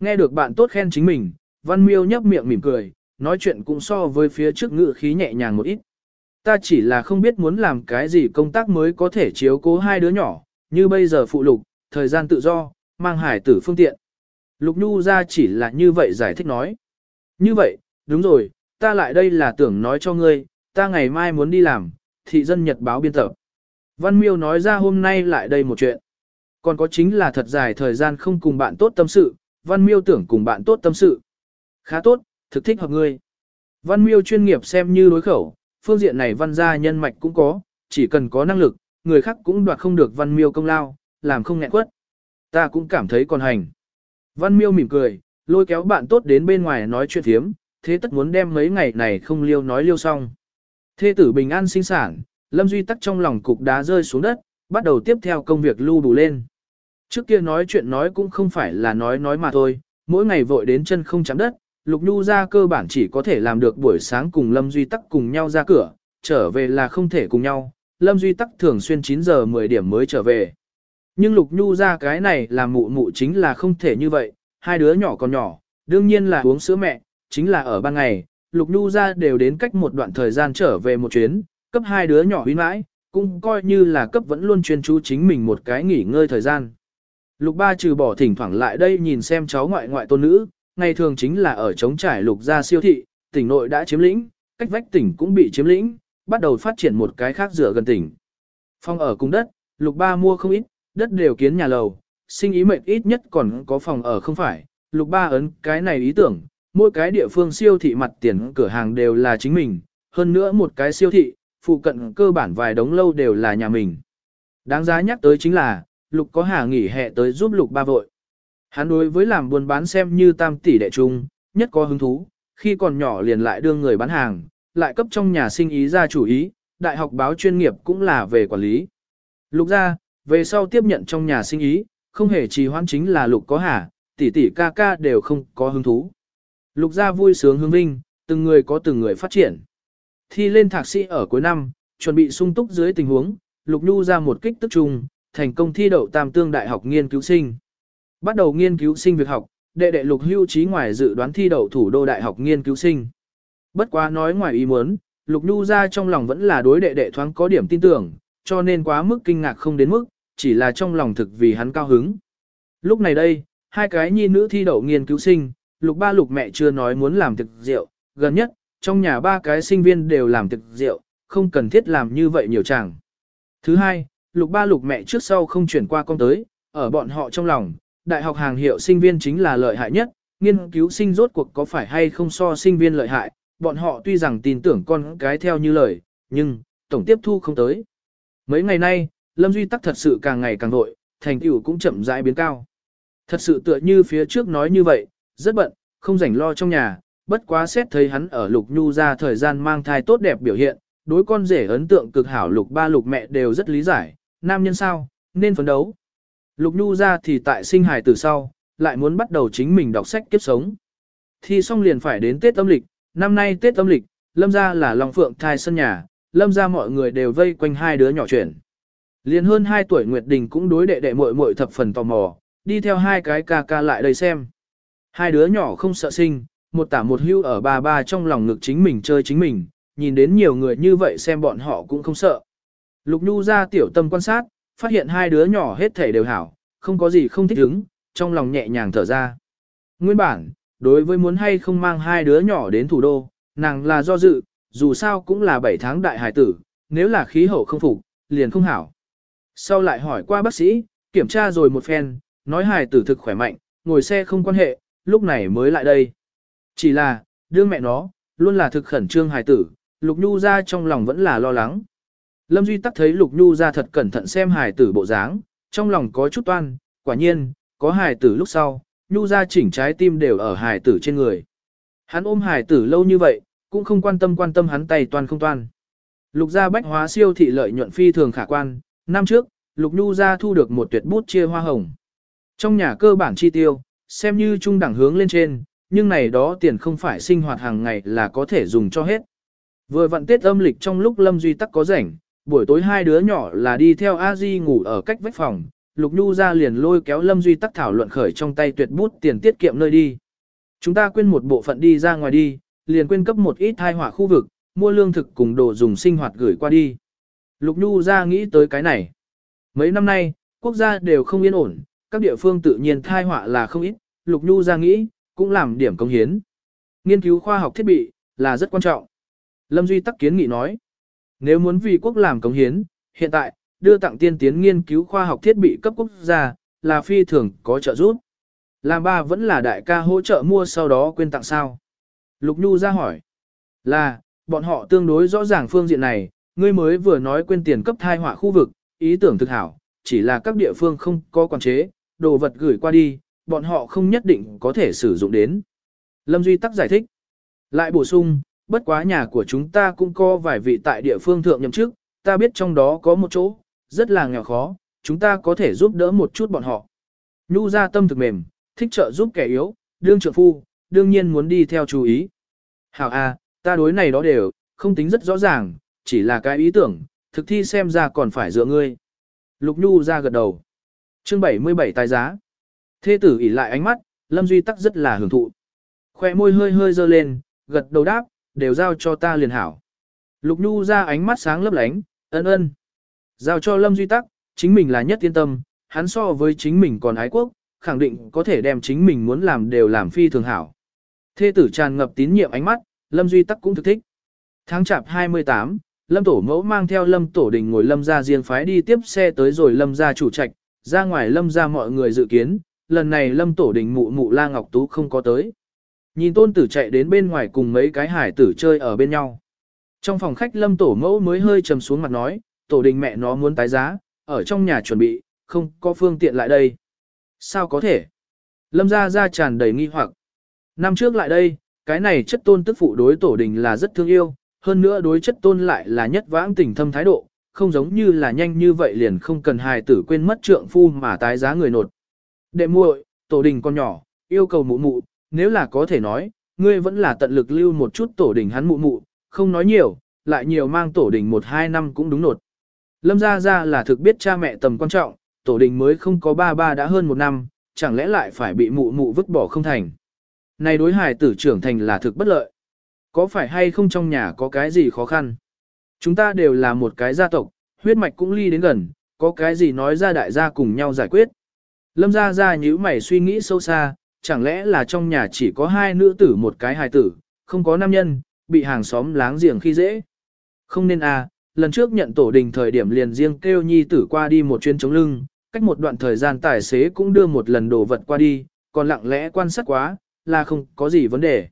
Nghe được bạn tốt khen chính mình, Văn Miêu nhấp miệng mỉm cười, nói chuyện cũng so với phía trước ngự khí nhẹ nhàng một ít. Ta chỉ là không biết muốn làm cái gì công tác mới có thể chiếu cố hai đứa nhỏ, như bây giờ phụ lục, thời gian tự do, mang hải tử phương tiện. Lục Nhu ra chỉ là như vậy giải thích nói. Như vậy, đúng rồi, ta lại đây là tưởng nói cho ngươi, ta ngày mai muốn đi làm, thị dân nhật báo biên tập. Văn Miêu nói ra hôm nay lại đây một chuyện. Còn có chính là thật dài thời gian không cùng bạn tốt tâm sự, Văn Miêu tưởng cùng bạn tốt tâm sự. Khá tốt, thực thích hợp ngươi. Văn Miêu chuyên nghiệp xem như đối khẩu, phương diện này văn gia nhân mạch cũng có, chỉ cần có năng lực, người khác cũng đoạt không được Văn Miêu công lao, làm không nghẹn quất. Ta cũng cảm thấy còn hành. Văn Miêu mỉm cười, lôi kéo bạn tốt đến bên ngoài nói chuyện thiếm, thế tất muốn đem mấy ngày này không liêu nói liêu xong. Thê tử bình an sinh sản, Lâm Duy tắc trong lòng cục đá rơi xuống đất, bắt đầu tiếp theo công việc lưu đủ lên. Trước kia nói chuyện nói cũng không phải là nói nói mà thôi, mỗi ngày vội đến chân không chạm đất, Lục Nhu ra cơ bản chỉ có thể làm được buổi sáng cùng Lâm Duy tắc cùng nhau ra cửa, trở về là không thể cùng nhau, Lâm Duy tắc thường xuyên 9 giờ 10 điểm mới trở về. Nhưng Lục Nhu ra cái này là mụ mụ chính là không thể như vậy, hai đứa nhỏ còn nhỏ, đương nhiên là uống sữa mẹ, chính là ở ban ngày, Lục Nhu ra đều đến cách một đoạn thời gian trở về một chuyến, cấp hai đứa nhỏ huy mãi, cũng coi như là cấp vẫn luôn chuyên chú chính mình một cái nghỉ ngơi thời gian. Lục ba trừ bỏ thỉnh thoảng lại đây nhìn xem cháu ngoại ngoại tôn nữ, ngày thường chính là ở chống trải lục gia siêu thị, tỉnh nội đã chiếm lĩnh, cách vách tỉnh cũng bị chiếm lĩnh, bắt đầu phát triển một cái khác dựa gần tỉnh. Phòng ở cùng đất, lục ba mua không ít, đất đều kiến nhà lầu, sinh ý mệnh ít nhất còn có phòng ở không phải, lục ba ấn cái này ý tưởng, mỗi cái địa phương siêu thị mặt tiền cửa hàng đều là chính mình, hơn nữa một cái siêu thị, phụ cận cơ bản vài đống lâu đều là nhà mình. Đáng giá nhắc tới chính là, lục có hà nghỉ hè tới giúp lục ba vội. Hắn đối với làm buôn bán xem như tam tỷ đệ trung, nhất có hứng thú, khi còn nhỏ liền lại đương người bán hàng, lại cấp trong nhà sinh ý ra chủ ý, đại học báo chuyên nghiệp cũng là về quản lý. Lục ra, về sau tiếp nhận trong nhà sinh ý, không hề trì hoãn chính là lục có hà, tỷ tỷ ca ca đều không có hứng thú. Lục gia vui sướng hướng vinh, từng người có từng người phát triển. Thi lên thạc sĩ ở cuối năm, chuẩn bị sung túc dưới tình huống, Lục Nhu ra một kích tức trùng, thành công thi đậu Tam Tương Đại học nghiên cứu sinh. Bắt đầu nghiên cứu sinh việc học, đệ đệ Lục Hưu trí ngoài dự đoán thi đậu thủ đô Đại học nghiên cứu sinh. Bất quá nói ngoài ý muốn, Lục Nhu ra trong lòng vẫn là đối đệ đệ thoáng có điểm tin tưởng, cho nên quá mức kinh ngạc không đến mức, chỉ là trong lòng thực vì hắn cao hứng. Lúc này đây, hai cái nhi nữ thi đậu nghiên cứu sinh, lục ba lục mẹ chưa nói muốn làm thực rượu, gần nhất, trong nhà ba cái sinh viên đều làm thực rượu, không cần thiết làm như vậy nhiều chàng. Thứ hai, lục ba lục mẹ trước sau không chuyển qua con tới, ở bọn họ trong lòng, đại học hàng hiệu sinh viên chính là lợi hại nhất, nghiên cứu sinh rốt cuộc có phải hay không so sinh viên lợi hại, bọn họ tuy rằng tin tưởng con cái theo như lời, nhưng, tổng tiếp thu không tới. Mấy ngày nay, Lâm Duy Tắc thật sự càng ngày càng vội, thành tựu cũng chậm rãi biến cao. Thật sự tựa như phía trước nói như vậy, rất bận, không rảnh lo trong nhà, bất quá xét thấy hắn ở lục nhu ra thời gian mang thai tốt đẹp biểu hiện, đối con rể ấn tượng cực hảo lục ba lục mẹ đều rất lý giải, nam nhân sao, nên phấn đấu. Lục nhu ra thì tại sinh hài từ sau, lại muốn bắt đầu chính mình đọc sách kiếp sống. Thì xong liền phải đến Tết âm lịch, năm nay Tết âm lịch, lâm ra là lòng phượng thai sân nhà, lâm ra mọi người đều vây quanh hai đứa nhỏ chuyển. Liền hơn 2 tuổi Nguyệt Đình cũng đối đệ đệ muội muội thập phần tò mò, đi theo hai cái ca ca lại đây xem. Hai đứa nhỏ không sợ sinh, một tả một hưu ở ba ba trong lòng ngực chính mình chơi chính mình, nhìn đến nhiều người như vậy xem bọn họ cũng không sợ. Lục Nhu ra tiểu tâm quan sát, phát hiện hai đứa nhỏ hết thể đều hảo, không có gì không thích ứng, trong lòng nhẹ nhàng thở ra. Nguyên bản, đối với muốn hay không mang hai đứa nhỏ đến thủ đô, nàng là do dự, dù sao cũng là 7 tháng đại hải tử, nếu là khí hậu không phục, liền không hảo. Sau lại hỏi qua bác sĩ, kiểm tra rồi một phen, nói hải tử thực khỏe mạnh, ngồi xe không quan hệ, lúc này mới lại đây. Chỉ là, đương mẹ nó, luôn là thực khẩn trương hài tử, Lục Nhu ra trong lòng vẫn là lo lắng. Lâm Duy tắc thấy Lục Nhu ra thật cẩn thận xem hài tử bộ dáng, trong lòng có chút toan, quả nhiên, có hài tử lúc sau, Nhu ra chỉnh trái tim đều ở hài tử trên người. Hắn ôm hài tử lâu như vậy, cũng không quan tâm quan tâm hắn tay toan không toan. Lục gia bách hóa siêu thị lợi nhuận phi thường khả quan, năm trước, Lục Nhu ra thu được một tuyệt bút chia hoa hồng. Trong nhà cơ bản chi tiêu, xem như trung đẳng hướng lên trên, nhưng này đó tiền không phải sinh hoạt hàng ngày là có thể dùng cho hết. Vừa vặn Tết âm lịch trong lúc Lâm Duy Tắc có rảnh, buổi tối hai đứa nhỏ là đi theo A Di ngủ ở cách vách phòng, Lục Nhu ra liền lôi kéo Lâm Duy Tắc thảo luận khởi trong tay tuyệt bút tiền tiết kiệm nơi đi. Chúng ta quên một bộ phận đi ra ngoài đi, liền quên cấp một ít thai hỏa khu vực, mua lương thực cùng đồ dùng sinh hoạt gửi qua đi. Lục Nhu ra nghĩ tới cái này. Mấy năm nay, quốc gia đều không yên ổn, các địa phương tự nhiên thai họa là không ít, Lục Nhu ra nghĩ, cũng làm điểm công hiến. Nghiên cứu khoa học thiết bị, là rất quan trọng. Lâm Duy tắc kiến nghị nói, nếu muốn vì quốc làm công hiến, hiện tại, đưa tặng tiên tiến nghiên cứu khoa học thiết bị cấp quốc gia, là phi thường có trợ giúp. Làm ba vẫn là đại ca hỗ trợ mua sau đó quên tặng sao. Lục Nhu ra hỏi, là, bọn họ tương đối rõ ràng phương diện này, ngươi mới vừa nói quên tiền cấp thai họa khu vực, ý tưởng thực hảo, chỉ là các địa phương không có quản chế, đồ vật gửi qua đi, bọn họ không nhất định có thể sử dụng đến. Lâm Duy Tắc giải thích. Lại bổ sung, bất quá nhà của chúng ta cũng có vài vị tại địa phương thượng nhậm chức, ta biết trong đó có một chỗ, rất là nghèo khó, chúng ta có thể giúp đỡ một chút bọn họ. Nhu ra tâm thực mềm, thích trợ giúp kẻ yếu, đương trợ phu, đương nhiên muốn đi theo chú ý. Hảo A, ta đối này đó đều, không tính rất rõ ràng, chỉ là cái ý tưởng, thực thi xem ra còn phải dựa ngươi. Lục Nhu ra gật đầu. Chương 77 tài giá. Thê tử ỉ lại ánh mắt, Lâm Duy tắc rất là hưởng thụ. Khoe môi hơi hơi dơ lên, gật đầu đáp, đều giao cho ta liền hảo. Lục Nhu ra ánh mắt sáng lấp lánh, ân ân. Giao cho Lâm Duy tắc, chính mình là nhất yên tâm, hắn so với chính mình còn ái quốc, khẳng định có thể đem chính mình muốn làm đều làm phi thường hảo. Thê tử tràn ngập tín nhiệm ánh mắt, Lâm Duy tắc cũng thực thích. Tháng chạp 28, Lâm Tổ Mẫu mang theo Lâm Tổ Đình ngồi Lâm ra riêng phái đi tiếp xe tới rồi Lâm ra chủ trạch, ra ngoài Lâm ra mọi người dự kiến, lần này Lâm Tổ Đình mụ mụ La Ngọc Tú không có tới. Nhìn tôn tử chạy đến bên ngoài cùng mấy cái hải tử chơi ở bên nhau. Trong phòng khách Lâm Tổ Mẫu mới hơi trầm xuống mặt nói, Tổ Đình mẹ nó muốn tái giá, ở trong nhà chuẩn bị, không có phương tiện lại đây. Sao có thể? Lâm ra ra tràn đầy nghi hoặc. Năm trước lại đây, cái này chất tôn tức phụ đối Tổ Đình là rất thương yêu, hơn nữa đối chất tôn lại là nhất vãng tình thâm thái độ, không giống như là nhanh như vậy liền không cần hài tử quên mất trượng phu mà tái giá người nột. Đệ muội, tổ đình con nhỏ, yêu cầu mụ mụ, nếu là có thể nói, ngươi vẫn là tận lực lưu một chút tổ đình hắn mụ mụ, không nói nhiều, lại nhiều mang tổ đình một hai năm cũng đúng nột. Lâm gia gia là thực biết cha mẹ tầm quan trọng, tổ đình mới không có ba ba đã hơn một năm, chẳng lẽ lại phải bị mụ mụ vứt bỏ không thành. Này đối hài tử trưởng thành là thực bất lợi. Có phải hay không trong nhà có cái gì khó khăn? Chúng ta đều là một cái gia tộc, huyết mạch cũng ly đến gần, có cái gì nói ra đại gia cùng nhau giải quyết. Lâm gia gia nhíu mày suy nghĩ sâu xa, chẳng lẽ là trong nhà chỉ có hai nữ tử một cái hài tử, không có nam nhân, bị hàng xóm láng giềng khi dễ. Không nên à, lần trước nhận tổ đình thời điểm liền riêng kêu nhi tử qua đi một chuyến chống lưng, cách một đoạn thời gian tài xế cũng đưa một lần đồ vật qua đi, còn lặng lẽ quan sát quá, là không có gì vấn đề.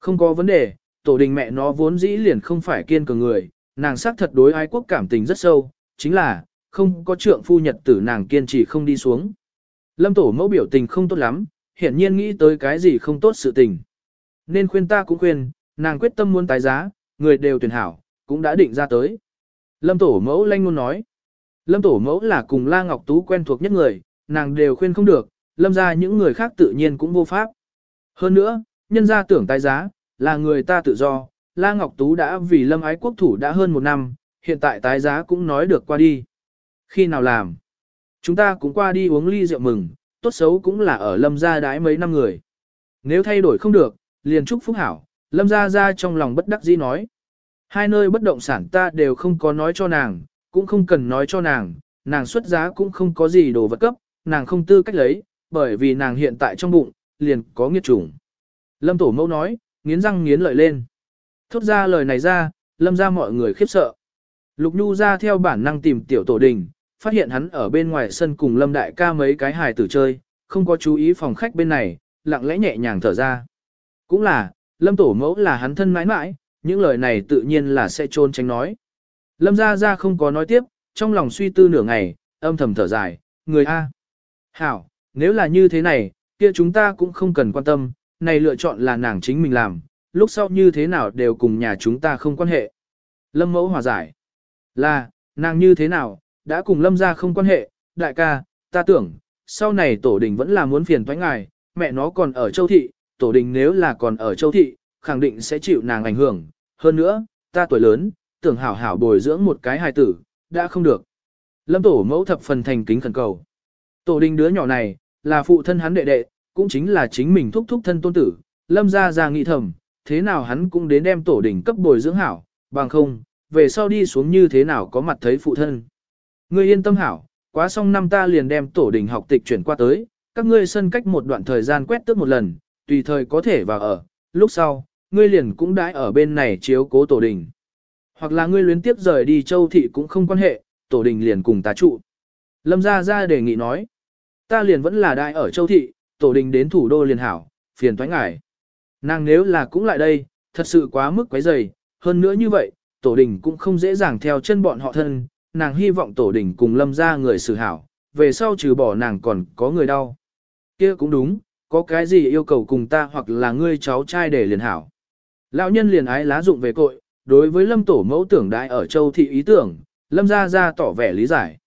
Không có vấn đề, tổ đình mẹ nó vốn dĩ liền không phải kiên cường người, nàng xác thật đối ái quốc cảm tình rất sâu, chính là, không có trượng phu nhật tử nàng kiên trì không đi xuống. Lâm tổ mẫu biểu tình không tốt lắm, hiển nhiên nghĩ tới cái gì không tốt sự tình. Nên khuyên ta cũng khuyên, nàng quyết tâm muốn tái giá, người đều tuyển hảo, cũng đã định ra tới. Lâm tổ mẫu lanh ngôn nói. Lâm tổ mẫu là cùng La Ngọc Tú quen thuộc nhất người, nàng đều khuyên không được, lâm ra những người khác tự nhiên cũng vô pháp. Hơn nữa, nhân gia tưởng tái giá, là người ta tự do, La Ngọc Tú đã vì lâm ái quốc thủ đã hơn một năm, hiện tại tái giá cũng nói được qua đi. Khi nào làm? Chúng ta cũng qua đi uống ly rượu mừng, tốt xấu cũng là ở lâm gia đái mấy năm người. Nếu thay đổi không được, liền chúc phúc hảo, lâm gia ra trong lòng bất đắc dĩ nói. Hai nơi bất động sản ta đều không có nói cho nàng, cũng không cần nói cho nàng, nàng xuất giá cũng không có gì đồ vật cấp, nàng không tư cách lấy, bởi vì nàng hiện tại trong bụng, liền có nghiệt chủng. Lâm Tổ Mẫu nói, nghiến răng nghiến lợi lên. Thốt ra lời này ra, lâm ra mọi người khiếp sợ. Lục Nhu ra theo bản năng tìm tiểu tổ đình, phát hiện hắn ở bên ngoài sân cùng lâm đại ca mấy cái hài tử chơi, không có chú ý phòng khách bên này, lặng lẽ nhẹ nhàng thở ra. Cũng là, lâm tổ mẫu là hắn thân mãi mãi, những lời này tự nhiên là sẽ trôn tránh nói. Lâm ra ra không có nói tiếp, trong lòng suy tư nửa ngày, âm thầm thở dài, người A. Hảo, nếu là như thế này, kia chúng ta cũng không cần quan tâm, này lựa chọn là nàng chính mình làm, lúc sau như thế nào đều cùng nhà chúng ta không quan hệ. Lâm mẫu hòa giải. Là, nàng như thế nào, đã cùng lâm ra không quan hệ, đại ca, ta tưởng, sau này tổ đình vẫn là muốn phiền thoái ngài, mẹ nó còn ở châu thị, tổ đình nếu là còn ở châu thị, khẳng định sẽ chịu nàng ảnh hưởng. Hơn nữa, ta tuổi lớn, tưởng hảo hảo bồi dưỡng một cái hài tử, đã không được. Lâm tổ mẫu thập phần thành kính khẩn cầu. Tổ đình đứa nhỏ này, là phụ thân hắn đệ đệ, cũng chính là chính mình thúc thúc thân tôn tử. Lâm ra ra nghị thầm, thế nào hắn cũng đến đem tổ đình cấp bồi dưỡng hảo, bằng không, về sau đi xuống như thế nào có mặt thấy phụ thân. Ngươi yên tâm hảo, quá xong năm ta liền đem tổ đình học tịch chuyển qua tới, các ngươi sân cách một đoạn thời gian quét tước một lần, tùy thời có thể vào ở, lúc sau, ngươi liền cũng đãi ở bên này chiếu cố tổ đình. Hoặc là ngươi luyến tiếp rời đi châu thị cũng không quan hệ, tổ đình liền cùng ta trụ. Lâm Gia Gia đề nghị nói, ta liền vẫn là đại ở châu thị, tổ đình đến thủ đô liền hảo, phiền thoái ngại. Nàng nếu là cũng lại đây, thật sự quá mức quấy dày, hơn nữa như vậy, tổ đình cũng không dễ dàng theo chân bọn họ thân, nàng hy vọng tổ đình cùng lâm ra người xử hảo, về sau trừ bỏ nàng còn có người đau. kia cũng đúng, có cái gì yêu cầu cùng ta hoặc là ngươi cháu trai để liền hảo. Lão nhân liền ái lá dụng về cội, đối với lâm tổ mẫu tưởng đại ở châu thị ý tưởng, lâm ra ra tỏ vẻ lý giải.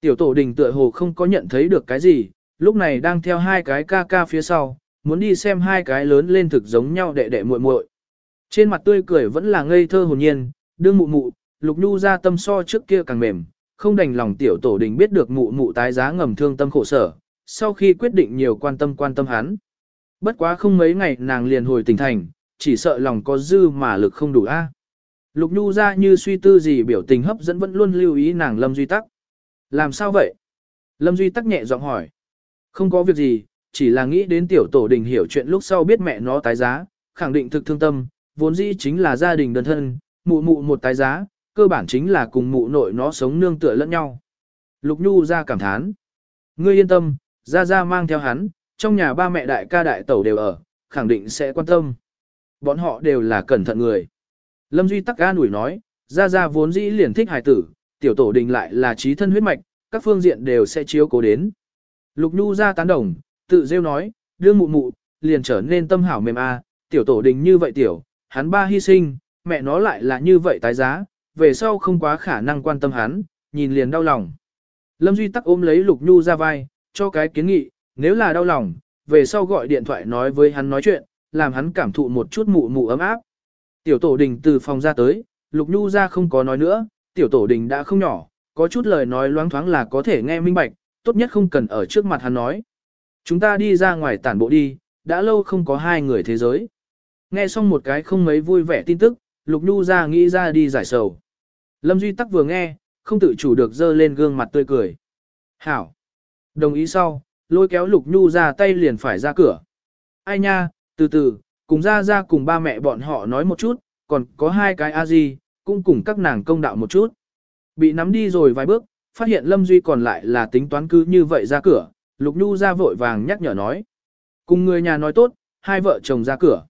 Tiểu tổ đình tựa hồ không có nhận thấy được cái gì, lúc này đang theo hai cái ca ca phía sau, muốn đi xem hai cái lớn lên thực giống nhau đệ đệ muội muội. Trên mặt tươi cười vẫn là ngây thơ hồn nhiên, đương mụ mụ, lục nhu ra tâm so trước kia càng mềm, không đành lòng tiểu tổ đình biết được mụ mụ tái giá ngầm thương tâm khổ sở, sau khi quyết định nhiều quan tâm quan tâm hắn. Bất quá không mấy ngày nàng liền hồi tỉnh thành, chỉ sợ lòng có dư mà lực không đủ a. Lục nhu ra như suy tư gì biểu tình hấp dẫn vẫn luôn lưu ý nàng Lâm Duy Tắc. Làm sao vậy? Lâm Duy Tắc nhẹ giọng hỏi. Không có việc gì, chỉ là nghĩ đến tiểu tổ đình hiểu chuyện lúc sau biết mẹ nó tái giá, khẳng định thực thương tâm, vốn dĩ chính là gia đình đơn thân, mụ mụ một tái giá, cơ bản chính là cùng mụ nội nó sống nương tựa lẫn nhau. Lục Nhu ra cảm thán. Ngươi yên tâm, ra ra mang theo hắn, trong nhà ba mẹ đại ca đại tẩu đều ở, khẳng định sẽ quan tâm. Bọn họ đều là cẩn thận người. Lâm Duy tắc ga nủi nói, ra ra vốn dĩ liền thích hài tử, tiểu tổ đình lại là trí thân huyết mạch, các phương diện đều sẽ chiếu cố đến. Lục Nhu ra tán đồng, tự rêu nói, đương mụ mụ, liền trở nên tâm hảo mềm a, tiểu tổ đình như vậy tiểu, hắn ba hy sinh, mẹ nó lại là như vậy tái giá, về sau không quá khả năng quan tâm hắn, nhìn liền đau lòng. Lâm Duy tắc ôm lấy Lục Nhu ra vai, cho cái kiến nghị, nếu là đau lòng, về sau gọi điện thoại nói với hắn nói chuyện, làm hắn cảm thụ một chút mụ mụ ấm áp. Tiểu tổ đình từ phòng ra tới, Lục Nhu ra không có nói nữa, tiểu tổ đình đã không nhỏ, có chút lời nói loáng thoáng là có thể nghe minh bạch, tốt nhất không cần ở trước mặt hắn nói. Chúng ta đi ra ngoài tản bộ đi, đã lâu không có hai người thế giới. Nghe xong một cái không mấy vui vẻ tin tức, Lục Nhu ra nghĩ ra đi giải sầu. Lâm Duy Tắc vừa nghe, không tự chủ được dơ lên gương mặt tươi cười. Hảo. Đồng ý sau, lôi kéo Lục Nhu ra tay liền phải ra cửa. Ai nha, từ từ, cùng ra ra cùng ba mẹ bọn họ nói một chút, còn có hai cái a di, cũng cùng các nàng công đạo một chút. Bị nắm đi rồi vài bước, phát hiện Lâm Duy còn lại là tính toán cứ như vậy ra cửa, Lục Nhu ra vội vàng nhắc nhở nói. Cùng người nhà nói tốt, hai vợ chồng ra cửa.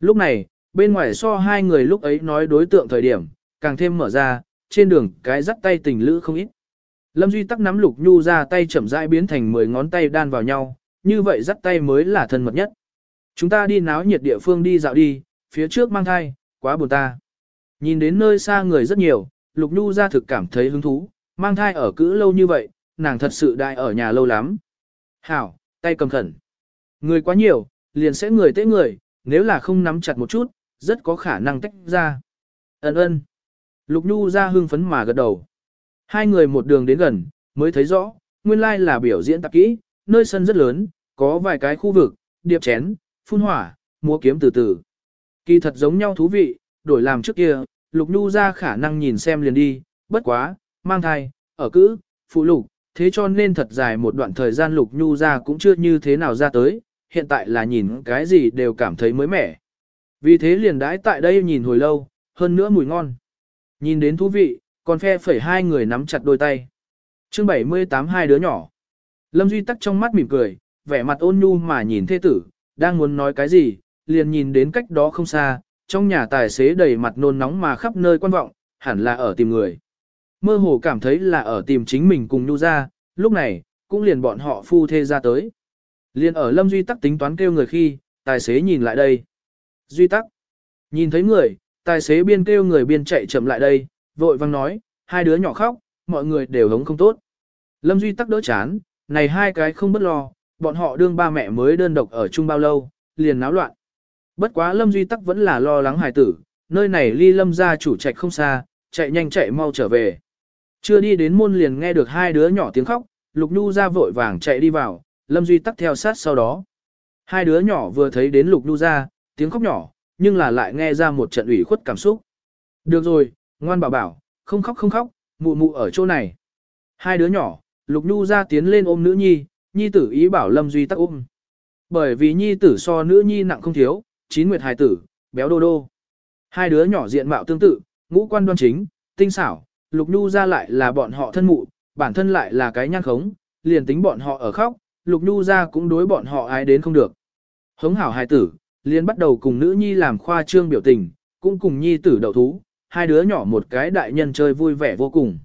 Lúc này, bên ngoài so hai người lúc ấy nói đối tượng thời điểm, càng thêm mở ra, trên đường cái dắt tay tình lữ không ít. Lâm Duy tắc nắm Lục Nhu ra tay chậm rãi biến thành 10 ngón tay đan vào nhau, như vậy dắt tay mới là thân mật nhất. Chúng ta đi náo nhiệt địa phương đi dạo đi, phía trước mang thai, quá buồn ta. Nhìn đến nơi xa người rất nhiều, Lục Nhu ra thực cảm thấy hứng thú, mang thai ở cữ lâu như vậy, nàng thật sự đại ở nhà lâu lắm. Hảo, tay cầm khẩn. Người quá nhiều, liền sẽ người tế người, nếu là không nắm chặt một chút, rất có khả năng tách ra. Ấn ơn. Lục Nhu ra hưng phấn mà gật đầu. Hai người một đường đến gần, mới thấy rõ, nguyên lai là biểu diễn tạp kỹ, nơi sân rất lớn, có vài cái khu vực, điệp chén, phun hỏa, múa kiếm từ từ. Kỳ thật giống nhau thú vị, đổi làm trước kia, Lục Nhu ra khả năng nhìn xem liền đi, bất quá, mang thai, ở cữ, phụ lục, thế cho nên thật dài một đoạn thời gian Lục Nhu ra cũng chưa như thế nào ra tới, hiện tại là nhìn cái gì đều cảm thấy mới mẻ. Vì thế liền đãi tại đây nhìn hồi lâu, hơn nữa mùi ngon. Nhìn đến thú vị, còn phe phẩy hai người nắm chặt đôi tay. chương 78 hai đứa nhỏ. Lâm Duy tắc trong mắt mỉm cười, vẻ mặt ôn nhu mà nhìn thê tử, đang muốn nói cái gì, liền nhìn đến cách đó không xa, trong nhà tài xế đầy mặt nôn nóng mà khắp nơi quan vọng, hẳn là ở tìm người. Mơ hồ cảm thấy là ở tìm chính mình cùng nhu ra, lúc này, cũng liền bọn họ phu thê ra tới. Liền ở Lâm Duy Tắc tính toán kêu người khi, tài xế nhìn lại đây. Duy Tắc. Nhìn thấy người, tài xế biên kêu người biên chạy chậm lại đây, vội vang nói, hai đứa nhỏ khóc, mọi người đều hống không tốt. Lâm Duy Tắc đỡ chán, này hai cái không bất lo, bọn họ đương ba mẹ mới đơn độc ở chung bao lâu, liền náo loạn. Bất quá Lâm Duy Tắc vẫn là lo lắng hài tử, nơi này ly Lâm gia chủ trạch không xa, chạy nhanh chạy mau trở về. Chưa đi đến môn liền nghe được hai đứa nhỏ tiếng khóc, Lục Nhu ra vội vàng chạy đi vào, Lâm Duy Tắc theo sát sau đó. Hai đứa nhỏ vừa thấy đến Lục Nhu ra, tiếng khóc nhỏ, nhưng là lại nghe ra một trận ủy khuất cảm xúc. Được rồi, ngoan bảo bảo, không khóc không khóc, mụ mụ ở chỗ này. Hai đứa nhỏ, Lục Nhu ra tiến lên ôm nữ nhi, nhi tử ý bảo Lâm Duy tắc ôm. Bởi vì nhi tử so nữ nhi nặng không thiếu, chín nguyệt hài tử, béo đô đô. Hai đứa nhỏ diện mạo tương tự, ngũ quan đoan chính, tinh xảo, Lục Nhu ra lại là bọn họ thân mụ, bản thân lại là cái nhan khống, liền tính bọn họ ở khóc, Lục Nhu ra cũng đối bọn họ ai đến không được. Hống hảo hài tử, liền bắt đầu cùng nữ nhi làm khoa trương biểu tình, cũng cùng nhi tử đậu thú, hai đứa nhỏ một cái đại nhân chơi vui vẻ vô cùng.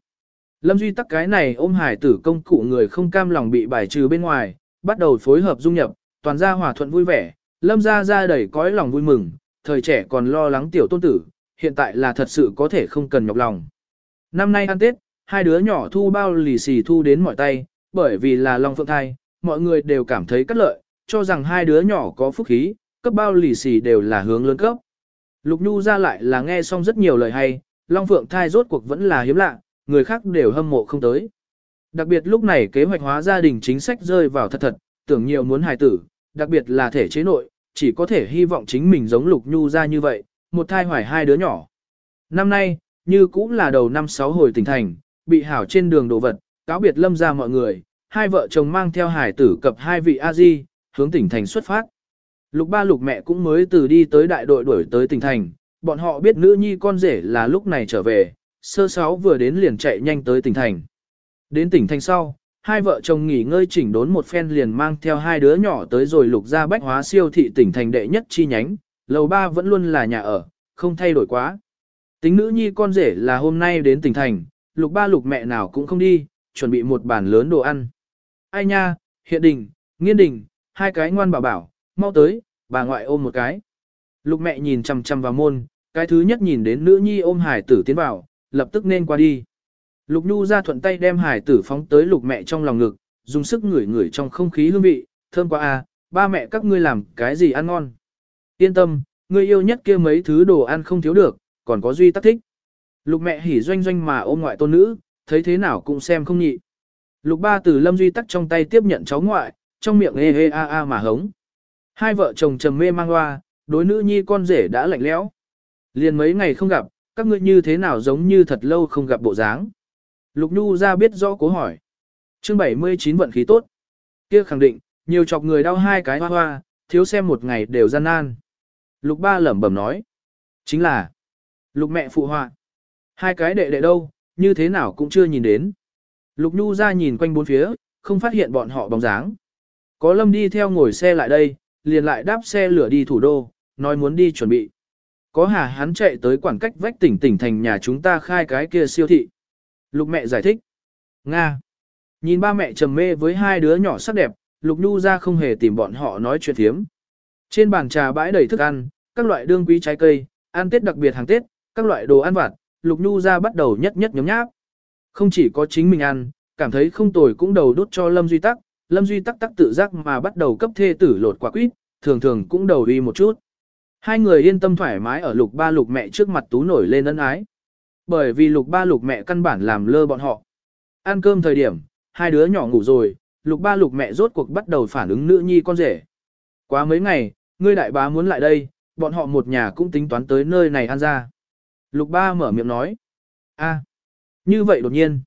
Lâm Duy tắc cái này ôm hải tử công cụ người không cam lòng bị bài trừ bên ngoài, bắt đầu phối hợp dung nhập, toàn gia hòa thuận vui vẻ, Lâm gia gia đầy cõi lòng vui mừng, thời trẻ còn lo lắng tiểu tôn tử, hiện tại là thật sự có thể không cần nhọc lòng. Năm nay ăn Tết, hai đứa nhỏ thu bao lì xì thu đến mọi tay, bởi vì là Long Phượng thai, mọi người đều cảm thấy cắt lợi, cho rằng hai đứa nhỏ có phúc khí, cấp bao lì xì đều là hướng lớn cấp. Lục Nhu ra lại là nghe xong rất nhiều lời hay, Long Phượng thai rốt cuộc vẫn là hiếm lạ, người khác đều hâm mộ không tới. Đặc biệt lúc này kế hoạch hóa gia đình chính sách rơi vào thật thật, tưởng nhiều muốn hài tử, đặc biệt là thể chế nội, chỉ có thể hy vọng chính mình giống Lục Nhu ra như vậy, một thai hoài hai đứa nhỏ. Năm nay, như cũng là đầu năm sáu hồi tỉnh thành, bị hảo trên đường đồ vật, cáo biệt lâm ra mọi người, hai vợ chồng mang theo hải tử cập hai vị A-di, hướng tỉnh thành xuất phát. Lục ba lục mẹ cũng mới từ đi tới đại đội đuổi tới tỉnh thành, bọn họ biết nữ nhi con rể là lúc này trở về, sơ sáu vừa đến liền chạy nhanh tới tỉnh thành. Đến tỉnh thành sau, hai vợ chồng nghỉ ngơi chỉnh đốn một phen liền mang theo hai đứa nhỏ tới rồi lục ra bách hóa siêu thị tỉnh thành đệ nhất chi nhánh, lầu ba vẫn luôn là nhà ở, không thay đổi quá. Tính nữ nhi con rể là hôm nay đến tỉnh thành, lục ba lục mẹ nào cũng không đi, chuẩn bị một bàn lớn đồ ăn. Ai nha, hiện đình, nghiên đình, hai cái ngoan bảo bảo, mau tới, bà ngoại ôm một cái. Lục mẹ nhìn chằm chằm vào môn, cái thứ nhất nhìn đến nữ nhi ôm hải tử tiến vào, lập tức nên qua đi. Lục Nhu ra thuận tay đem hải tử phóng tới lục mẹ trong lòng ngực, dùng sức ngửi ngửi trong không khí hương vị, thơm quá à, ba mẹ các ngươi làm cái gì ăn ngon. Yên tâm, ngươi yêu nhất kia mấy thứ đồ ăn không thiếu được, còn có duy tắc thích. Lục mẹ hỉ doanh doanh mà ôm ngoại tôn nữ, thấy thế nào cũng xem không nhị. Lục ba từ lâm duy tắc trong tay tiếp nhận cháu ngoại, trong miệng ê ê a a mà hống. Hai vợ chồng trầm mê mang hoa, đối nữ nhi con rể đã lạnh lẽo. Liền mấy ngày không gặp, các ngươi như thế nào giống như thật lâu không gặp bộ dáng. Lục Nhu ra biết rõ cố hỏi. chương 79 vận khí tốt. Kia khẳng định, nhiều chọc người đau hai cái hoa hoa, thiếu xem một ngày đều gian nan. Lục ba lẩm bẩm nói. Chính là, lục mẹ phụ họa. Hai cái đệ đệ đâu, như thế nào cũng chưa nhìn đến. Lục Nhu ra nhìn quanh bốn phía, không phát hiện bọn họ bóng dáng. Có lâm đi theo ngồi xe lại đây, liền lại đáp xe lửa đi thủ đô, nói muốn đi chuẩn bị. Có hà hắn chạy tới quảng cách vách tỉnh tỉnh thành nhà chúng ta khai cái kia siêu thị. Lục mẹ giải thích. Nga. Nhìn ba mẹ trầm mê với hai đứa nhỏ sắc đẹp, Lục Nhu ra không hề tìm bọn họ nói chuyện thiếm. Trên bàn trà bãi đầy thức ăn, các loại đương quý trái cây, ăn Tết đặc biệt hàng Tết, các loại đồ ăn vặt, Lục Nhu ra bắt đầu nhất nhất nhóm nháp. Không chỉ có chính mình ăn, cảm thấy không tồi cũng đầu đốt cho Lâm Duy Tắc, Lâm Duy Tắc tắc tự giác mà bắt đầu cấp thê tử lột quả quýt, thường thường cũng đầu đi một chút. Hai người yên tâm thoải mái ở lục ba lục mẹ trước mặt tú nổi lên ân ái. Bởi vì lục ba lục mẹ căn bản làm lơ bọn họ. Ăn cơm thời điểm, hai đứa nhỏ ngủ rồi, lục ba lục mẹ rốt cuộc bắt đầu phản ứng nữ nhi con rể. Quá mấy ngày, ngươi đại bá muốn lại đây, bọn họ một nhà cũng tính toán tới nơi này ăn ra. Lục ba mở miệng nói. a như vậy đột nhiên.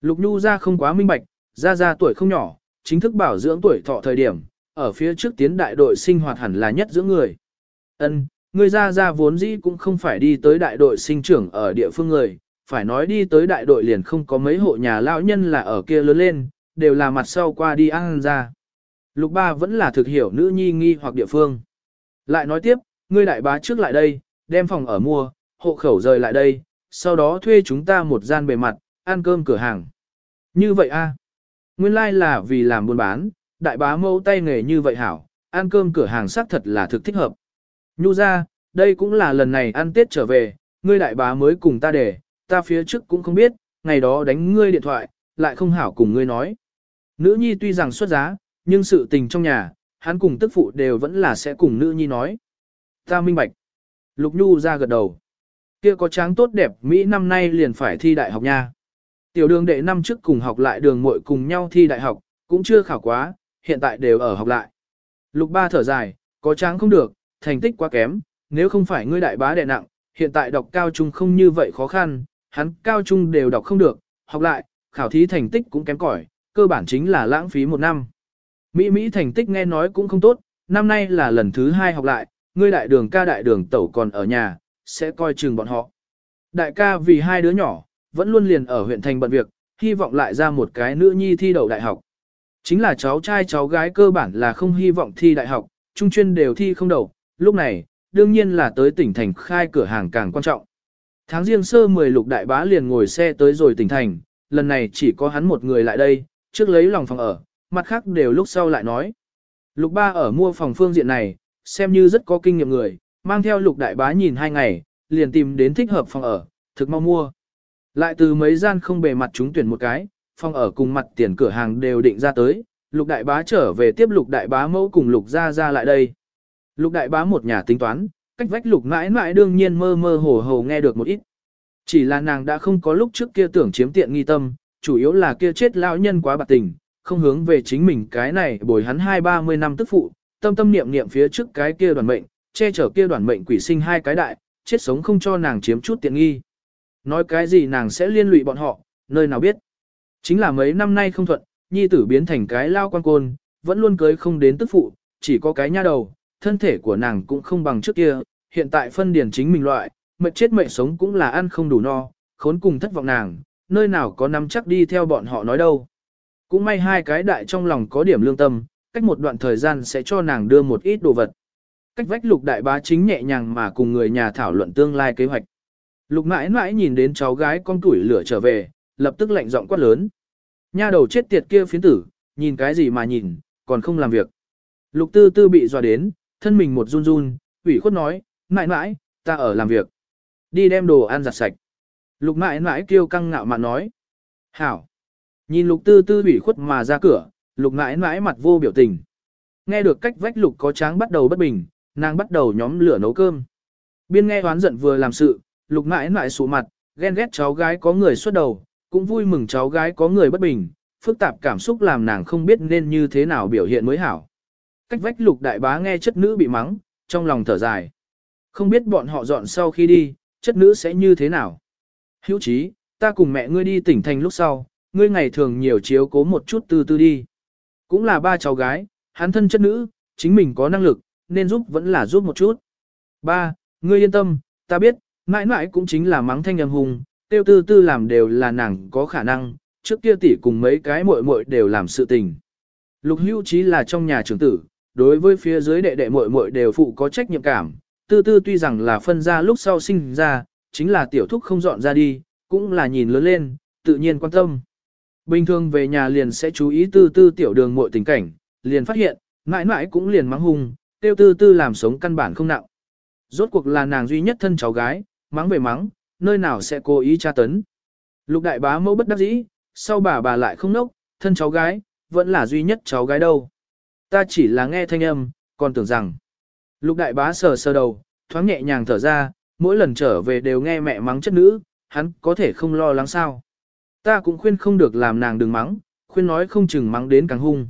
Lục nhu ra không quá minh bạch, ra ra tuổi không nhỏ, chính thức bảo dưỡng tuổi thọ thời điểm, ở phía trước tiến đại đội sinh hoạt hẳn là nhất giữa người. Ân, người ra ra vốn dĩ cũng không phải đi tới đại đội sinh trưởng ở địa phương người, phải nói đi tới đại đội liền không có mấy hộ nhà lão nhân là ở kia lớn lên, đều là mặt sau qua đi ăn ra. Lục ba vẫn là thực hiểu nữ nhi nghi hoặc địa phương. Lại nói tiếp, ngươi đại bá trước lại đây, đem phòng ở mua, hộ khẩu rời lại đây, sau đó thuê chúng ta một gian bề mặt, ăn cơm cửa hàng. Như vậy a Nguyên lai like là vì làm buôn bán, đại bá mẫu tay nghề như vậy hảo, ăn cơm cửa hàng xác thật là thực thích hợp. Nhu ra, đây cũng là lần này ăn Tết trở về, ngươi đại bá mới cùng ta để, ta phía trước cũng không biết, ngày đó đánh ngươi điện thoại, lại không hảo cùng ngươi nói. Nữ nhi tuy rằng xuất giá, nhưng sự tình trong nhà, hắn cùng tức phụ đều vẫn là sẽ cùng nữ nhi nói. Ta minh bạch. Lục Nhu ra gật đầu. Kia có tráng tốt đẹp Mỹ năm nay liền phải thi đại học nha. Tiểu đường đệ năm trước cùng học lại đường muội cùng nhau thi đại học, cũng chưa khảo quá, hiện tại đều ở học lại. Lục ba thở dài, có tráng không được, thành tích quá kém, nếu không phải ngươi đại bá đệ nặng, hiện tại đọc cao trung không như vậy khó khăn, hắn cao trung đều đọc không được, học lại, khảo thí thành tích cũng kém cỏi, cơ bản chính là lãng phí một năm. Mỹ Mỹ thành tích nghe nói cũng không tốt, năm nay là lần thứ hai học lại, ngươi đại đường ca đại đường tẩu còn ở nhà, sẽ coi chừng bọn họ. Đại ca vì hai đứa nhỏ, vẫn luôn liền ở huyện thành bận việc, hy vọng lại ra một cái nữ nhi thi đậu đại học. Chính là cháu trai cháu gái cơ bản là không hy vọng thi đại học, trung chuyên đều thi không đậu, lúc này, đương nhiên là tới tỉnh thành khai cửa hàng càng quan trọng. Tháng riêng sơ 10 lục đại bá liền ngồi xe tới rồi tỉnh thành, lần này chỉ có hắn một người lại đây, trước lấy lòng phòng ở, mặt khác đều lúc sau lại nói. Lục ba ở mua phòng phương diện này, xem như rất có kinh nghiệm người, mang theo lục đại bá nhìn hai ngày, liền tìm đến thích hợp phòng ở, thực mau mua. Lại từ mấy gian không bề mặt chúng tuyển một cái, phòng ở cùng mặt tiền cửa hàng đều định ra tới, lục đại bá trở về tiếp lục đại bá mẫu cùng lục ra ra lại đây. Lục đại bá một nhà tính toán, cách vách lục mãi mãi đương nhiên mơ mơ hồ hồ nghe được một ít. Chỉ là nàng đã không có lúc trước kia tưởng chiếm tiện nghi tâm, chủ yếu là kia chết lão nhân quá bạc tình, không hướng về chính mình cái này bồi hắn hai ba mươi năm tức phụ, tâm tâm niệm niệm phía trước cái kia đoàn mệnh, che chở kia đoàn mệnh quỷ sinh hai cái đại, chết sống không cho nàng chiếm chút tiện nghi. Nói cái gì nàng sẽ liên lụy bọn họ, nơi nào biết. Chính là mấy năm nay không thuận, nhi tử biến thành cái lao quan côn, vẫn luôn cưới không đến tức phụ, chỉ có cái nha đầu, thân thể của nàng cũng không bằng trước kia, hiện tại phân điển chính mình loại, mệt chết mệt sống cũng là ăn không đủ no, khốn cùng thất vọng nàng, nơi nào có nắm chắc đi theo bọn họ nói đâu. Cũng may hai cái đại trong lòng có điểm lương tâm, cách một đoạn thời gian sẽ cho nàng đưa một ít đồ vật. Cách vách lục đại bá chính nhẹ nhàng mà cùng người nhà thảo luận tương lai kế hoạch. Lục mãi mãi nhìn đến cháu gái con tuổi lửa trở về, lập tức lạnh giọng quát lớn. Nha đầu chết tiệt kia phiến tử, nhìn cái gì mà nhìn, còn không làm việc. Lục tư tư bị dọa đến, thân mình một run run, ủy khuất nói, mãi mãi, ta ở làm việc. Đi đem đồ ăn giặt sạch. Lục mãi mãi kêu căng ngạo mạn nói. Hảo. Nhìn lục tư tư ủy khuất mà ra cửa, lục mãi mãi mặt vô biểu tình. Nghe được cách vách lục có tráng bắt đầu bất bình, nàng bắt đầu nhóm lửa nấu cơm. Biên nghe hoán giận vừa làm sự, lục mãi mãi sụ mặt, ghen ghét cháu gái có người xuất đầu, cũng vui mừng cháu gái có người bất bình, phức tạp cảm xúc làm nàng không biết nên như thế nào biểu hiện mới hảo. Cách vách lục đại bá nghe chất nữ bị mắng, trong lòng thở dài. Không biết bọn họ dọn sau khi đi, chất nữ sẽ như thế nào. Hữu trí, ta cùng mẹ ngươi đi tỉnh thành lúc sau, ngươi ngày thường nhiều chiếu cố một chút từ từ đi. Cũng là ba cháu gái, hắn thân chất nữ, chính mình có năng lực, nên giúp vẫn là giúp một chút. Ba, ngươi yên tâm, ta biết, mãi mãi cũng chính là mắng thanh âm hùng, tiêu tư tư làm đều là nàng có khả năng, trước kia tỷ cùng mấy cái muội muội đều làm sự tình. Lục hữu trí là trong nhà trưởng tử, đối với phía dưới đệ đệ muội muội đều phụ có trách nhiệm cảm, tư tư tuy rằng là phân ra lúc sau sinh ra, chính là tiểu thúc không dọn ra đi, cũng là nhìn lớn lên, tự nhiên quan tâm. Bình thường về nhà liền sẽ chú ý tư tư tiểu đường muội tình cảnh, liền phát hiện, mãi mãi cũng liền mắng hung, tiêu tư tư làm sống căn bản không nặng. Rốt cuộc là nàng duy nhất thân cháu gái, mắng về mắng, nơi nào sẽ cố ý tra tấn. Lục đại bá mẫu bất đắc dĩ, sau bà bà lại không nốc, thân cháu gái, vẫn là duy nhất cháu gái đâu. Ta chỉ là nghe thanh âm, còn tưởng rằng. Lục đại bá sờ sờ đầu, thoáng nhẹ nhàng thở ra, mỗi lần trở về đều nghe mẹ mắng chất nữ, hắn có thể không lo lắng sao. Ta cũng khuyên không được làm nàng đừng mắng, khuyên nói không chừng mắng đến càng hung.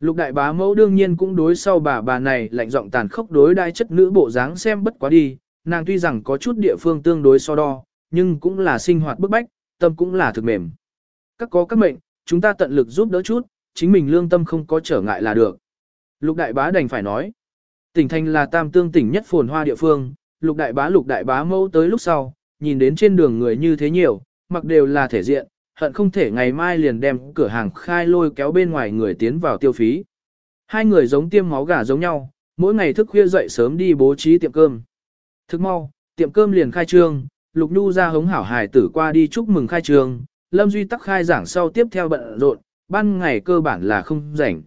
Lục đại bá mẫu đương nhiên cũng đối sau bà bà này lạnh giọng tàn khốc đối đai chất nữ bộ dáng xem bất quá đi, nàng tuy rằng có chút địa phương tương đối so đo, nhưng cũng là sinh hoạt bức bách, tâm cũng là thực mềm. Các có các mệnh, chúng ta tận lực giúp đỡ chút, chính mình lương tâm không có trở ngại là được. Lục đại bá đành phải nói, tỉnh thành là tam tương tỉnh nhất phồn hoa địa phương, lục đại bá lục đại bá mâu tới lúc sau, nhìn đến trên đường người như thế nhiều, mặc đều là thể diện, hận không thể ngày mai liền đem cửa hàng khai lôi kéo bên ngoài người tiến vào tiêu phí. Hai người giống tiêm máu gà giống nhau, mỗi ngày thức khuya dậy sớm đi bố trí tiệm cơm. Thức mau, tiệm cơm liền khai trương, Lục Nhu ra hống hảo hài tử qua đi chúc mừng khai trương, Lâm Duy tắc khai giảng sau tiếp theo bận rộn, ban ngày cơ bản là không rảnh.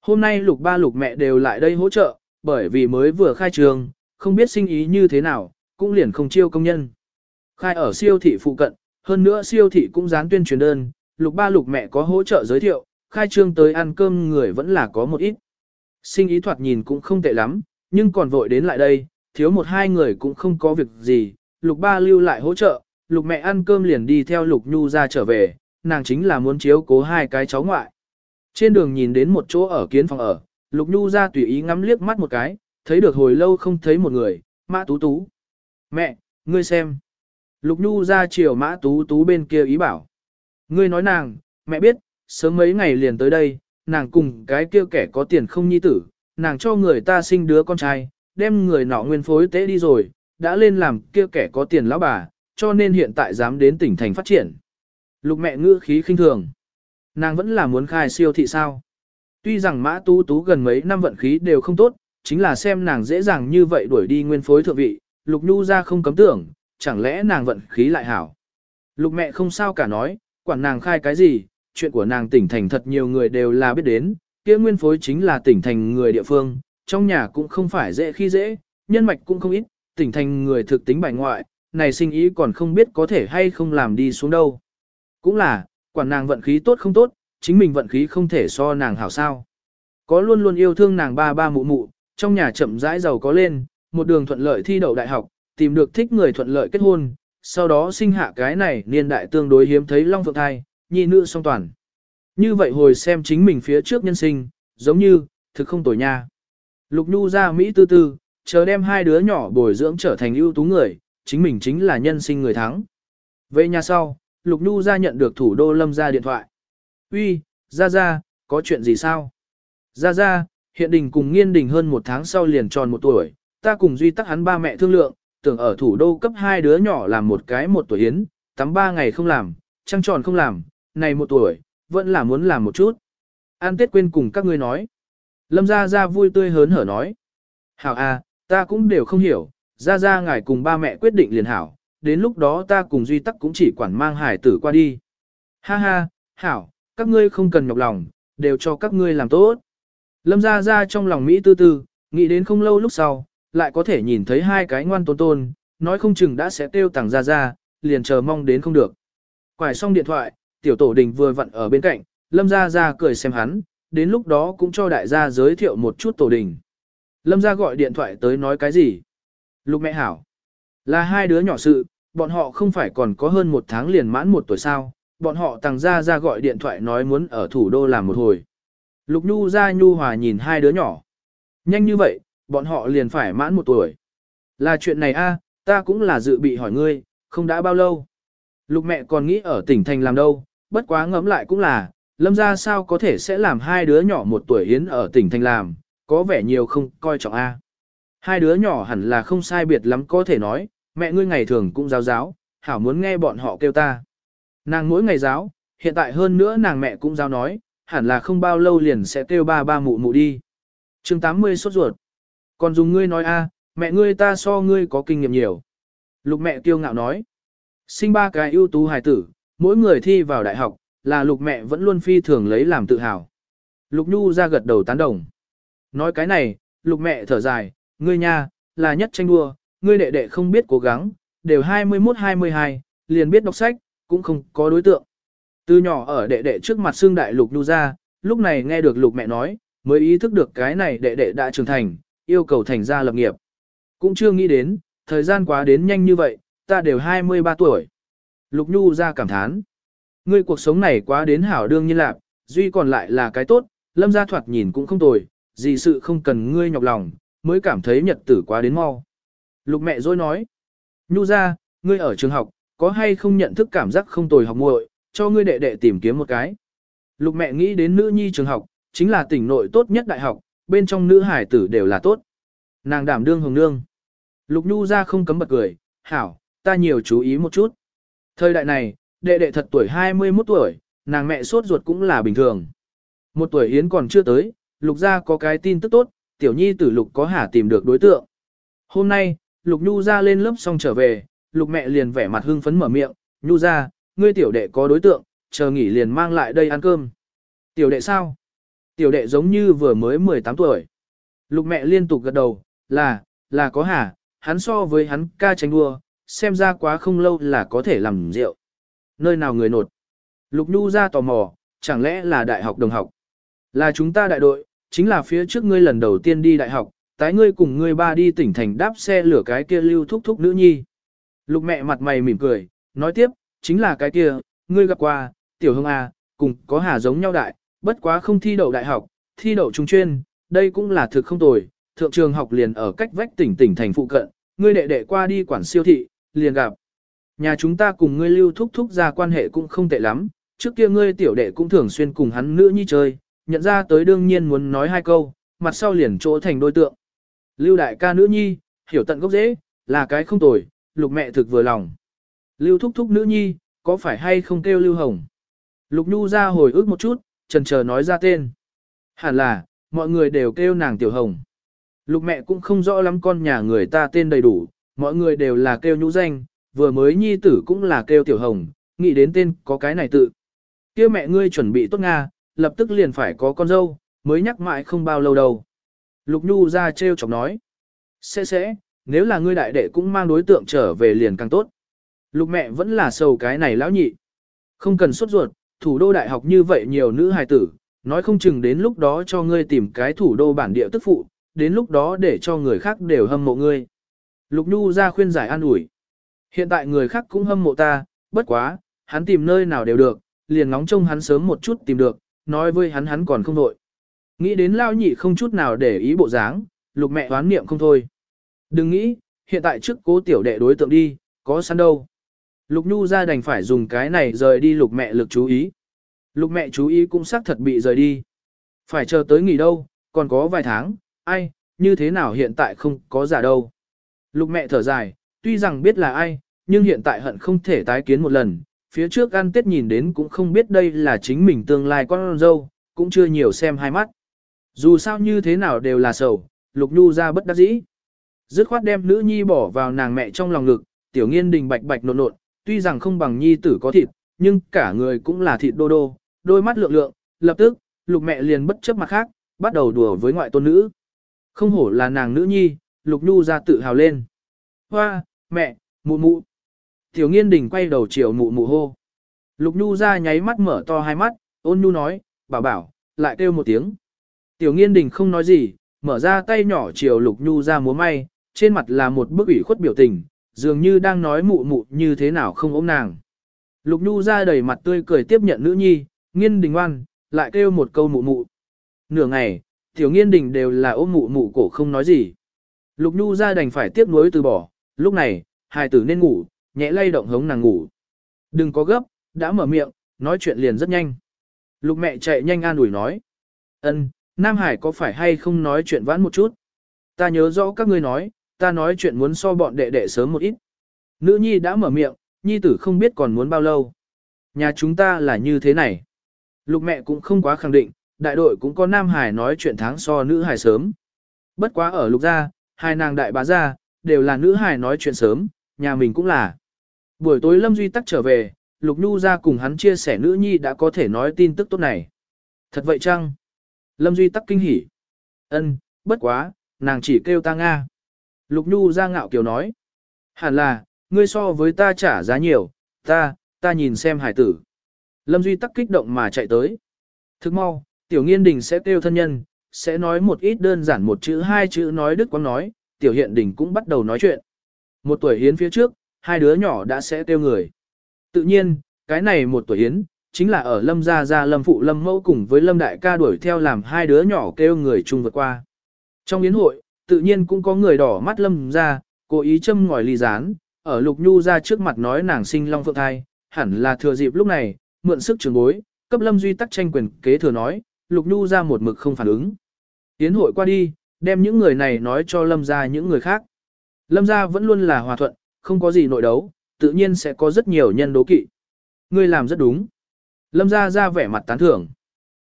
Hôm nay Lục ba Lục mẹ đều lại đây hỗ trợ, bởi vì mới vừa khai trương, không biết sinh ý như thế nào, cũng liền không chiêu công nhân. Khai ở siêu thị phụ cận, hơn nữa siêu thị cũng dán tuyên truyền đơn, lục ba lục mẹ có hỗ trợ giới thiệu, khai trương tới ăn cơm người vẫn là có một ít. Sinh ý thoạt nhìn cũng không tệ lắm, nhưng còn vội đến lại đây, thiếu một hai người cũng không có việc gì, lục ba lưu lại hỗ trợ, lục mẹ ăn cơm liền đi theo lục nhu ra trở về, nàng chính là muốn chiếu cố hai cái cháu ngoại. Trên đường nhìn đến một chỗ ở kiến phòng ở, lục nhu ra tùy ý ngắm liếc mắt một cái, thấy được hồi lâu không thấy một người, mã tú tú. Mẹ, ngươi xem. Lục nhu ra chiều mã tú tú bên kia ý bảo. Ngươi nói nàng, mẹ biết, sớm mấy ngày liền tới đây, nàng cùng cái kia kẻ có tiền không nhi tử, nàng cho người ta sinh đứa con trai, đem người nọ nguyên phối tế đi rồi, đã lên làm kia kẻ có tiền lão bà, cho nên hiện tại dám đến tỉnh thành phát triển. Lục mẹ ngữ khí khinh thường. Nàng vẫn là muốn khai siêu thị sao. Tuy rằng mã tú tú gần mấy năm vận khí đều không tốt, chính là xem nàng dễ dàng như vậy đuổi đi nguyên phối thượng vị, lục nhu ra không cấm tưởng, chẳng lẽ nàng vận khí lại hảo. Lục mẹ không sao cả nói, quản nàng khai cái gì, chuyện của nàng tỉnh thành thật nhiều người đều là biết đến, kia nguyên phối chính là tỉnh thành người địa phương, trong nhà cũng không phải dễ khi dễ, nhân mạch cũng không ít, tỉnh thành người thực tính bài ngoại, này sinh ý còn không biết có thể hay không làm đi xuống đâu. Cũng là, quản nàng vận khí tốt không tốt, chính mình vận khí không thể so nàng hảo sao. Có luôn luôn yêu thương nàng ba ba mụ mụ, trong nhà chậm rãi giàu có lên, một đường thuận lợi thi đậu đại học, tìm được thích người thuận lợi kết hôn, sau đó sinh hạ cái này niên đại tương đối hiếm thấy long phượng thai, nhi nữ song toàn. Như vậy hồi xem chính mình phía trước nhân sinh, giống như, thực không tồi nha. Lục Nhu ra Mỹ tư tư, chờ đem hai đứa nhỏ bồi dưỡng trở thành ưu tú người, chính mình chính là nhân sinh người thắng. Về nhà sau, Lục Nhu ra nhận được thủ đô lâm ra điện thoại. Uy, ra ra, có chuyện gì sao? Ra ra, hiện đình cùng nghiên đình hơn một tháng sau liền tròn một tuổi, ta cùng duy tắc hắn ba mẹ thương lượng, tưởng ở thủ đô cấp hai đứa nhỏ làm một cái một tuổi yến, tắm ba ngày không làm, trăng tròn không làm, này một tuổi, vẫn là muốn làm một chút. An Tết quên cùng các ngươi nói. Lâm Gia Gia vui tươi hớn hở nói. Hảo à, ta cũng đều không hiểu, Gia Gia ngài cùng ba mẹ quyết định liền hảo, đến lúc đó ta cùng Duy Tắc cũng chỉ quản mang hải tử qua đi. Ha ha, Hảo, các ngươi không cần nhọc lòng, đều cho các ngươi làm tốt. Lâm Gia Gia trong lòng Mỹ tư tư, nghĩ đến không lâu lúc sau, lại có thể nhìn thấy hai cái ngoan tôn tôn, nói không chừng đã sẽ tiêu tàng Gia Gia, liền chờ mong đến không được. Quải xong điện thoại, tiểu tổ đình vừa vặn ở bên cạnh, Lâm Gia Gia cười xem hắn, đến lúc đó cũng cho đại gia giới thiệu một chút tổ đình. Lâm Gia gọi điện thoại tới nói cái gì? Lục mẹ hảo. Là hai đứa nhỏ sự, bọn họ không phải còn có hơn một tháng liền mãn một tuổi sao, bọn họ tăng ra ra gọi điện thoại nói muốn ở thủ đô làm một hồi. Lục Nhu ra Nhu Hòa nhìn hai đứa nhỏ. Nhanh như vậy, bọn họ liền phải mãn một tuổi. Là chuyện này a, ta cũng là dự bị hỏi ngươi, không đã bao lâu. Lục mẹ còn nghĩ ở tỉnh thành làm đâu, bất quá ngẫm lại cũng là, lâm ra sao có thể sẽ làm hai đứa nhỏ một tuổi yến ở tỉnh thành làm, có vẻ nhiều không coi trọng a. Hai đứa nhỏ hẳn là không sai biệt lắm có thể nói, mẹ ngươi ngày thường cũng giáo giáo, hảo muốn nghe bọn họ kêu ta. Nàng mỗi ngày giáo, hiện tại hơn nữa nàng mẹ cũng giáo nói, hẳn là không bao lâu liền sẽ kêu ba ba mụ mụ đi. chương 80 sốt ruột. Còn dùng ngươi nói a, mẹ ngươi ta so ngươi có kinh nghiệm nhiều. Lục mẹ kiêu ngạo nói. Sinh ba cái ưu tú hài tử, mỗi người thi vào đại học, là lục mẹ vẫn luôn phi thường lấy làm tự hào. Lục Nhu ra gật đầu tán đồng. Nói cái này, lục mẹ thở dài, ngươi nha, là nhất tranh đua, ngươi đệ đệ không biết cố gắng, đều 21-22, liền biết đọc sách, cũng không có đối tượng. Từ nhỏ ở đệ đệ trước mặt xương đại lục Nhu ra, lúc này nghe được lục mẹ nói, mới ý thức được cái này đệ đệ đã trưởng thành, yêu cầu thành ra lập nghiệp. Cũng chưa nghĩ đến, thời gian quá đến nhanh như vậy, ta đều 23 tuổi. Lục Nhu ra cảm thán. Ngươi cuộc sống này quá đến hảo đương nhiên lạc, duy còn lại là cái tốt, lâm gia thoạt nhìn cũng không tồi, gì sự không cần ngươi nhọc lòng, mới cảm thấy nhật tử quá đến mau. Lục mẹ dối nói. Nhu ra, ngươi ở trường học, có hay không nhận thức cảm giác không tồi học muội, cho ngươi đệ đệ tìm kiếm một cái. Lục mẹ nghĩ đến nữ nhi trường học, chính là tỉnh nội tốt nhất đại học, bên trong nữ hải tử đều là tốt. Nàng đảm đương hồng nương. Lục Nhu ra không cấm bật cười, hảo, ta nhiều chú ý một chút. Thời đại này, đệ đệ thật tuổi 21 tuổi, nàng mẹ sốt ruột cũng là bình thường. Một tuổi Yến còn chưa tới, Lục ra có cái tin tức tốt, tiểu nhi tử Lục có hả tìm được đối tượng. Hôm nay, Lục Nhu ra lên lớp xong trở về, Lục mẹ liền vẻ mặt hưng phấn mở miệng, Nhu ra, ngươi tiểu đệ có đối tượng, chờ nghỉ liền mang lại đây ăn cơm. Tiểu đệ sao? Tiểu đệ giống như vừa mới 18 tuổi. Lục mẹ liên tục gật đầu, là, là có hả, hắn so với hắn ca tranh đua, xem ra quá không lâu là có thể làm rượu. Nơi nào người nột? Lục Nhu ra tò mò, chẳng lẽ là đại học đồng học? Là chúng ta đại đội, chính là phía trước ngươi lần đầu tiên đi đại học, tái ngươi cùng ngươi ba đi tỉnh thành đáp xe lửa cái kia lưu thúc thúc nữ nhi. Lục mẹ mặt mày mỉm cười, nói tiếp, chính là cái kia, ngươi gặp qua, tiểu hương A, cùng có hà giống nhau đại, bất quá không thi đậu đại học, thi đậu trung chuyên, đây cũng là thực không tồi, thượng trường học liền ở cách vách tỉnh tỉnh thành phụ cận, ngươi đệ đệ qua đi quản siêu thị, liền gặp. Nhà chúng ta cùng ngươi lưu thúc thúc ra quan hệ cũng không tệ lắm, trước kia ngươi tiểu đệ cũng thường xuyên cùng hắn nữ nhi chơi, nhận ra tới đương nhiên muốn nói hai câu, mặt sau liền chỗ thành đôi tượng. Lưu đại ca nữ nhi, hiểu tận gốc dễ, là cái không tồi, lục mẹ thực vừa lòng. Lưu thúc thúc nữ nhi, có phải hay không kêu Lưu Hồng? Lục Nhu ra hồi ức một chút, trần chờ nói ra tên. Hẳn là, mọi người đều kêu nàng Tiểu Hồng. Lục mẹ cũng không rõ lắm con nhà người ta tên đầy đủ, mọi người đều là kêu nhũ danh, vừa mới nhi tử cũng là kêu Tiểu Hồng, nghĩ đến tên có cái này tự. kia mẹ ngươi chuẩn bị tốt Nga, lập tức liền phải có con dâu, mới nhắc mãi không bao lâu đâu. Lục Nhu ra trêu chọc nói. Sẽ sẽ, nếu là ngươi đại đệ cũng mang đối tượng trở về liền càng tốt. Lục mẹ vẫn là sầu cái này lão nhị. Không cần sốt ruột, thủ đô đại học như vậy nhiều nữ hài tử, nói không chừng đến lúc đó cho ngươi tìm cái thủ đô bản địa tức phụ, đến lúc đó để cho người khác đều hâm mộ ngươi. Lục Nhu ra khuyên giải an ủi. Hiện tại người khác cũng hâm mộ ta, bất quá, hắn tìm nơi nào đều được, liền ngóng trông hắn sớm một chút tìm được, nói với hắn hắn còn không đội. Nghĩ đến lao nhị không chút nào để ý bộ dáng, lục mẹ đoán niệm không thôi. Đừng nghĩ, hiện tại trước cố tiểu đệ đối tượng đi, có sẵn đâu. Lục Nhu ra đành phải dùng cái này rời đi lục mẹ lực chú ý. Lục mẹ chú ý cũng xác thật bị rời đi. Phải chờ tới nghỉ đâu, còn có vài tháng, ai, như thế nào hiện tại không có giả đâu. Lục mẹ thở dài, tuy rằng biết là ai, nhưng hiện tại hận không thể tái kiến một lần, phía trước ăn tết nhìn đến cũng không biết đây là chính mình tương lai con dâu, cũng chưa nhiều xem hai mắt. Dù sao như thế nào đều là sầu, lục nhu ra bất đắc dĩ. Dứt khoát đem nữ nhi bỏ vào nàng mẹ trong lòng ngực, tiểu nghiên đình bạch bạch nộn nộn, tuy rằng không bằng nhi tử có thịt, nhưng cả người cũng là thịt đô đô, đôi mắt lượng lượng, lập tức, lục mẹ liền bất chấp mặt khác, bắt đầu đùa với ngoại tôn nữ. Không hổ là nàng nữ nhi, lục nhu ra tự hào lên. Hoa, mẹ, mụ mụ. Tiểu nghiên đình quay đầu chiều mụ mụ hô. Lục nhu ra nháy mắt mở to hai mắt, ôn nhu nói, bảo bảo, lại kêu một tiếng. Tiểu nghiên đình không nói gì, mở ra tay nhỏ chiều lục nhu ra múa may, trên mặt là một bức ủy khuất biểu tình, dường như đang nói mụ mụ như thế nào không ôm nàng. Lục nhu ra đầy mặt tươi cười tiếp nhận nữ nhi, nghiên đình ngoan, lại kêu một câu mụ mụ. Nửa ngày, tiểu nghiên đình đều là ôm mụ mụ cổ không nói gì. Lục nhu ra đành phải tiếp nối từ bỏ, lúc này, hài tử nên ngủ, nhẹ lay động hống nàng ngủ. Đừng có gấp, đã mở miệng, nói chuyện liền rất nhanh. Lục mẹ chạy nhanh an ủi nói. ân Nam Hải có phải hay không nói chuyện vãn một chút? Ta nhớ rõ các ngươi nói, ta nói chuyện muốn so bọn đệ đệ sớm một ít. Nữ nhi đã mở miệng, nhi tử không biết còn muốn bao lâu. Nhà chúng ta là như thế này. Lục mẹ cũng không quá khẳng định, đại đội cũng có Nam Hải nói chuyện tháng so nữ Hải sớm. Bất quá ở lục gia, hai nàng đại bá gia, đều là nữ hài nói chuyện sớm, nhà mình cũng là. Buổi tối Lâm Duy tắc trở về, Lục Nhu ra cùng hắn chia sẻ nữ nhi đã có thể nói tin tức tốt này. Thật vậy chăng? Lâm Duy tắc kinh hỉ. Ân, bất quá, nàng chỉ kêu ta Nga. Lục Nhu ra ngạo kiều nói. Hẳn là, ngươi so với ta trả giá nhiều, ta, ta nhìn xem hải tử. Lâm Duy tắc kích động mà chạy tới. Thức mau, tiểu nghiên đình sẽ kêu thân nhân, sẽ nói một ít đơn giản một chữ hai chữ nói đức quang nói, tiểu hiện đình cũng bắt đầu nói chuyện. Một tuổi hiến phía trước, hai đứa nhỏ đã sẽ kêu người. Tự nhiên, cái này một tuổi hiến, chính là ở lâm gia gia lâm phụ lâm mẫu cùng với lâm đại ca đuổi theo làm hai đứa nhỏ kêu người chung vượt qua. Trong yến hội, tự nhiên cũng có người đỏ mắt lâm Gia cố ý châm ngòi ly rán, ở lục nhu ra trước mặt nói nàng sinh long phượng thai, hẳn là thừa dịp lúc này, mượn sức trường bối, cấp lâm duy tắc tranh quyền kế thừa nói, lục nhu ra một mực không phản ứng. Yến hội qua đi, đem những người này nói cho lâm ra những người khác. Lâm gia vẫn luôn là hòa thuận, không có gì nội đấu, tự nhiên sẽ có rất nhiều nhân đố kỵ. Ngươi làm rất đúng. Lâm gia ra vẻ mặt tán thưởng.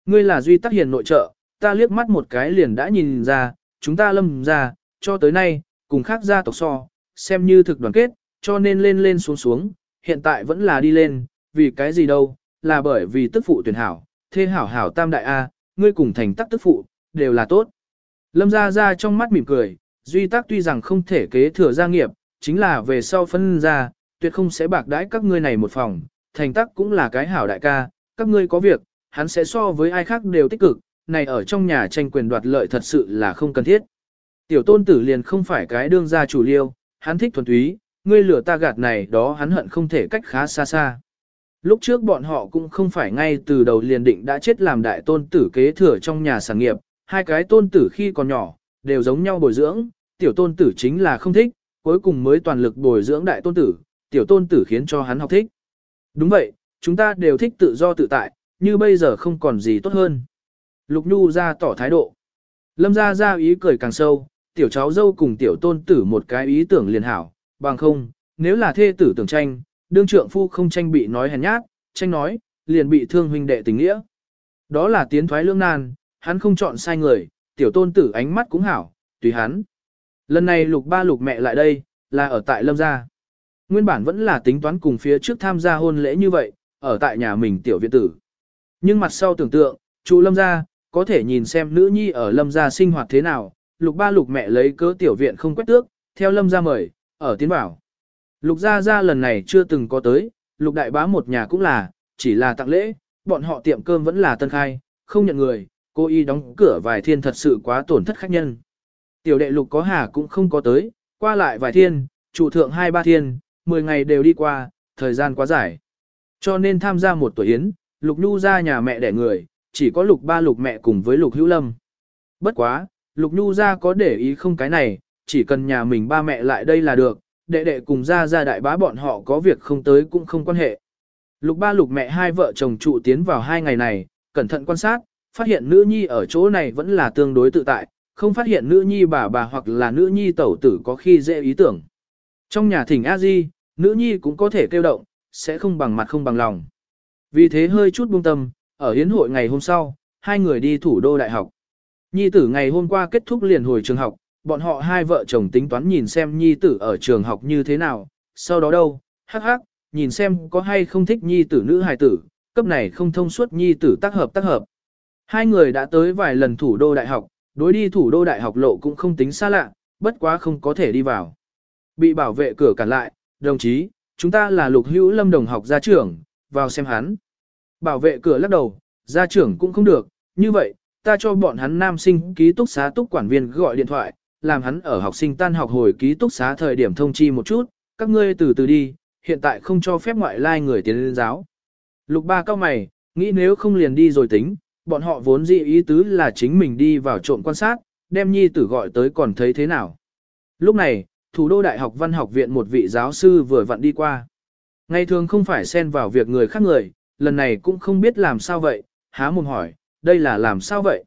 Ngươi là duy tắc hiền nội trợ, ta liếc mắt một cái liền đã nhìn ra, chúng ta lâm gia, cho tới nay, cùng khác gia tộc so, xem như thực đoàn kết, cho nên lên lên xuống xuống, hiện tại vẫn là đi lên, vì cái gì đâu, là bởi vì tức phụ tuyển hảo, thế hảo hảo tam đại A, ngươi cùng thành tắc tức phụ, đều là tốt. Lâm gia ra trong mắt mỉm cười, duy tác tuy rằng không thể kế thừa gia nghiệp, chính là về sau phân ra, tuyệt không sẽ bạc đãi các ngươi này một phòng, thành tắc cũng là cái hảo đại ca, các ngươi có việc, hắn sẽ so với ai khác đều tích cực, này ở trong nhà tranh quyền đoạt lợi thật sự là không cần thiết. Tiểu tôn tử liền không phải cái đương gia chủ liêu, hắn thích thuần túy, ngươi lửa ta gạt này đó hắn hận không thể cách khá xa xa. Lúc trước bọn họ cũng không phải ngay từ đầu liền định đã chết làm đại tôn tử kế thừa trong nhà sản nghiệp, hai cái tôn tử khi còn nhỏ, đều giống nhau bồi dưỡng, tiểu tôn tử chính là không thích, cuối cùng mới toàn lực bồi dưỡng đại tôn tử, tiểu tôn tử khiến cho hắn học thích. Đúng vậy, chúng ta đều thích tự do tự tại, như bây giờ không còn gì tốt hơn. Lục Nhu ra tỏ thái độ. Lâm ra ra ý cười càng sâu, tiểu cháu dâu cùng tiểu tôn tử một cái ý tưởng liền hảo, bằng không, nếu là thê tử tưởng tranh, đương trượng phu không tranh bị nói hèn nhát, tranh nói, liền bị thương huynh đệ tình nghĩa. Đó là tiến thoái lương nan, hắn không chọn sai người, tiểu tôn tử ánh mắt cũng hảo, tùy hắn. Lần này lục ba lục mẹ lại đây, là ở tại lâm gia. Nguyên bản vẫn là tính toán cùng phía trước tham gia hôn lễ như vậy, ở tại nhà mình tiểu viện tử. Nhưng mặt sau tưởng tượng, chủ lâm gia, có thể nhìn xem nữ nhi ở lâm gia sinh hoạt thế nào, lục ba lục mẹ lấy cớ tiểu viện không quét tước, theo lâm gia mời, ở tiến bảo. Lục gia gia lần này chưa từng có tới, lục đại bá một nhà cũng là, chỉ là tặng lễ, bọn họ tiệm cơm vẫn là tân khai, không nhận người, cô y đóng cửa vài thiên thật sự quá tổn thất khách nhân. Tiểu đệ lục có hà cũng không có tới, qua lại vài thiên, chủ thượng hai ba thiên, mười ngày đều đi qua, thời gian quá dài. Cho nên tham gia một tuổi yến, lục nhu ra nhà mẹ đẻ người, chỉ có lục ba lục mẹ cùng với lục hữu lâm. Bất quá, lục nhu ra có để ý không cái này, chỉ cần nhà mình ba mẹ lại đây là được, đệ đệ cùng ra ra đại bá bọn họ có việc không tới cũng không quan hệ. Lục ba lục mẹ hai vợ chồng trụ tiến vào hai ngày này, cẩn thận quan sát, phát hiện nữ nhi ở chỗ này vẫn là tương đối tự tại, không phát hiện nữ nhi bà bà hoặc là nữ nhi tẩu tử có khi dễ ý tưởng. Trong nhà thỉnh a di, nữ nhi cũng có thể kêu động, sẽ không bằng mặt không bằng lòng. Vì thế hơi chút buông tâm, ở hiến hội ngày hôm sau, hai người đi thủ đô đại học. Nhi tử ngày hôm qua kết thúc liền hồi trường học, bọn họ hai vợ chồng tính toán nhìn xem nhi tử ở trường học như thế nào, sau đó đâu, hắc hắc, nhìn xem có hay không thích nhi tử nữ hài tử, cấp này không thông suốt nhi tử tác hợp tác hợp. Hai người đã tới vài lần thủ đô đại học, đối đi thủ đô đại học lộ cũng không tính xa lạ, bất quá không có thể đi vào. Bị bảo vệ cửa cản lại, đồng chí, chúng ta là lục hữu lâm đồng học gia trưởng, vào xem hắn. Bảo vệ cửa lắc đầu, gia trưởng cũng không được, như vậy, ta cho bọn hắn nam sinh ký túc xá túc quản viên gọi điện thoại, làm hắn ở học sinh tan học hồi ký túc xá thời điểm thông chi một chút, các ngươi từ từ đi, hiện tại không cho phép ngoại lai người tiến lên giáo. Lục ba cao mày, nghĩ nếu không liền đi rồi tính, bọn họ vốn dị ý tứ là chính mình đi vào trộm quan sát, đem nhi tử gọi tới còn thấy thế nào. Lúc này, thủ đô đại học văn học viện một vị giáo sư vừa vặn đi qua. Ngày thường không phải xen vào việc người khác người, lần này cũng không biết làm sao vậy, há mồm hỏi, đây là làm sao vậy?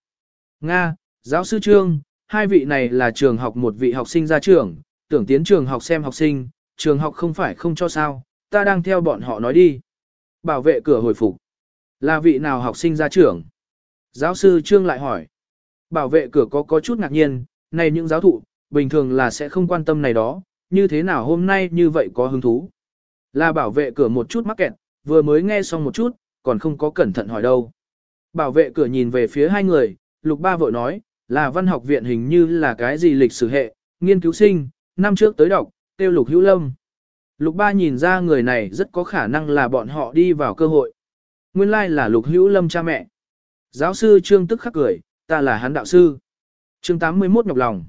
Nga, giáo sư Trương, hai vị này là trường học một vị học sinh ra trường, tưởng tiến trường học xem học sinh, trường học không phải không cho sao, ta đang theo bọn họ nói đi. Bảo vệ cửa hồi phục. Là vị nào học sinh ra trường? Giáo sư Trương lại hỏi. Bảo vệ cửa có có chút ngạc nhiên, này những giáo thụ, bình thường là sẽ không quan tâm này đó, như thế nào hôm nay như vậy có hứng thú. Là bảo vệ cửa một chút mắc kẹt, vừa mới nghe xong một chút, còn không có cẩn thận hỏi đâu. Bảo vệ cửa nhìn về phía hai người, lục ba vội nói, là văn học viện hình như là cái gì lịch sử hệ, nghiên cứu sinh, năm trước tới đọc, tiêu lục hữu lâm. Lục ba nhìn ra người này rất có khả năng là bọn họ đi vào cơ hội. Nguyên lai like là lục hữu lâm cha mẹ. Giáo sư Trương tức khắc cười, ta là hắn đạo sư. Chương 81 nhọc lòng.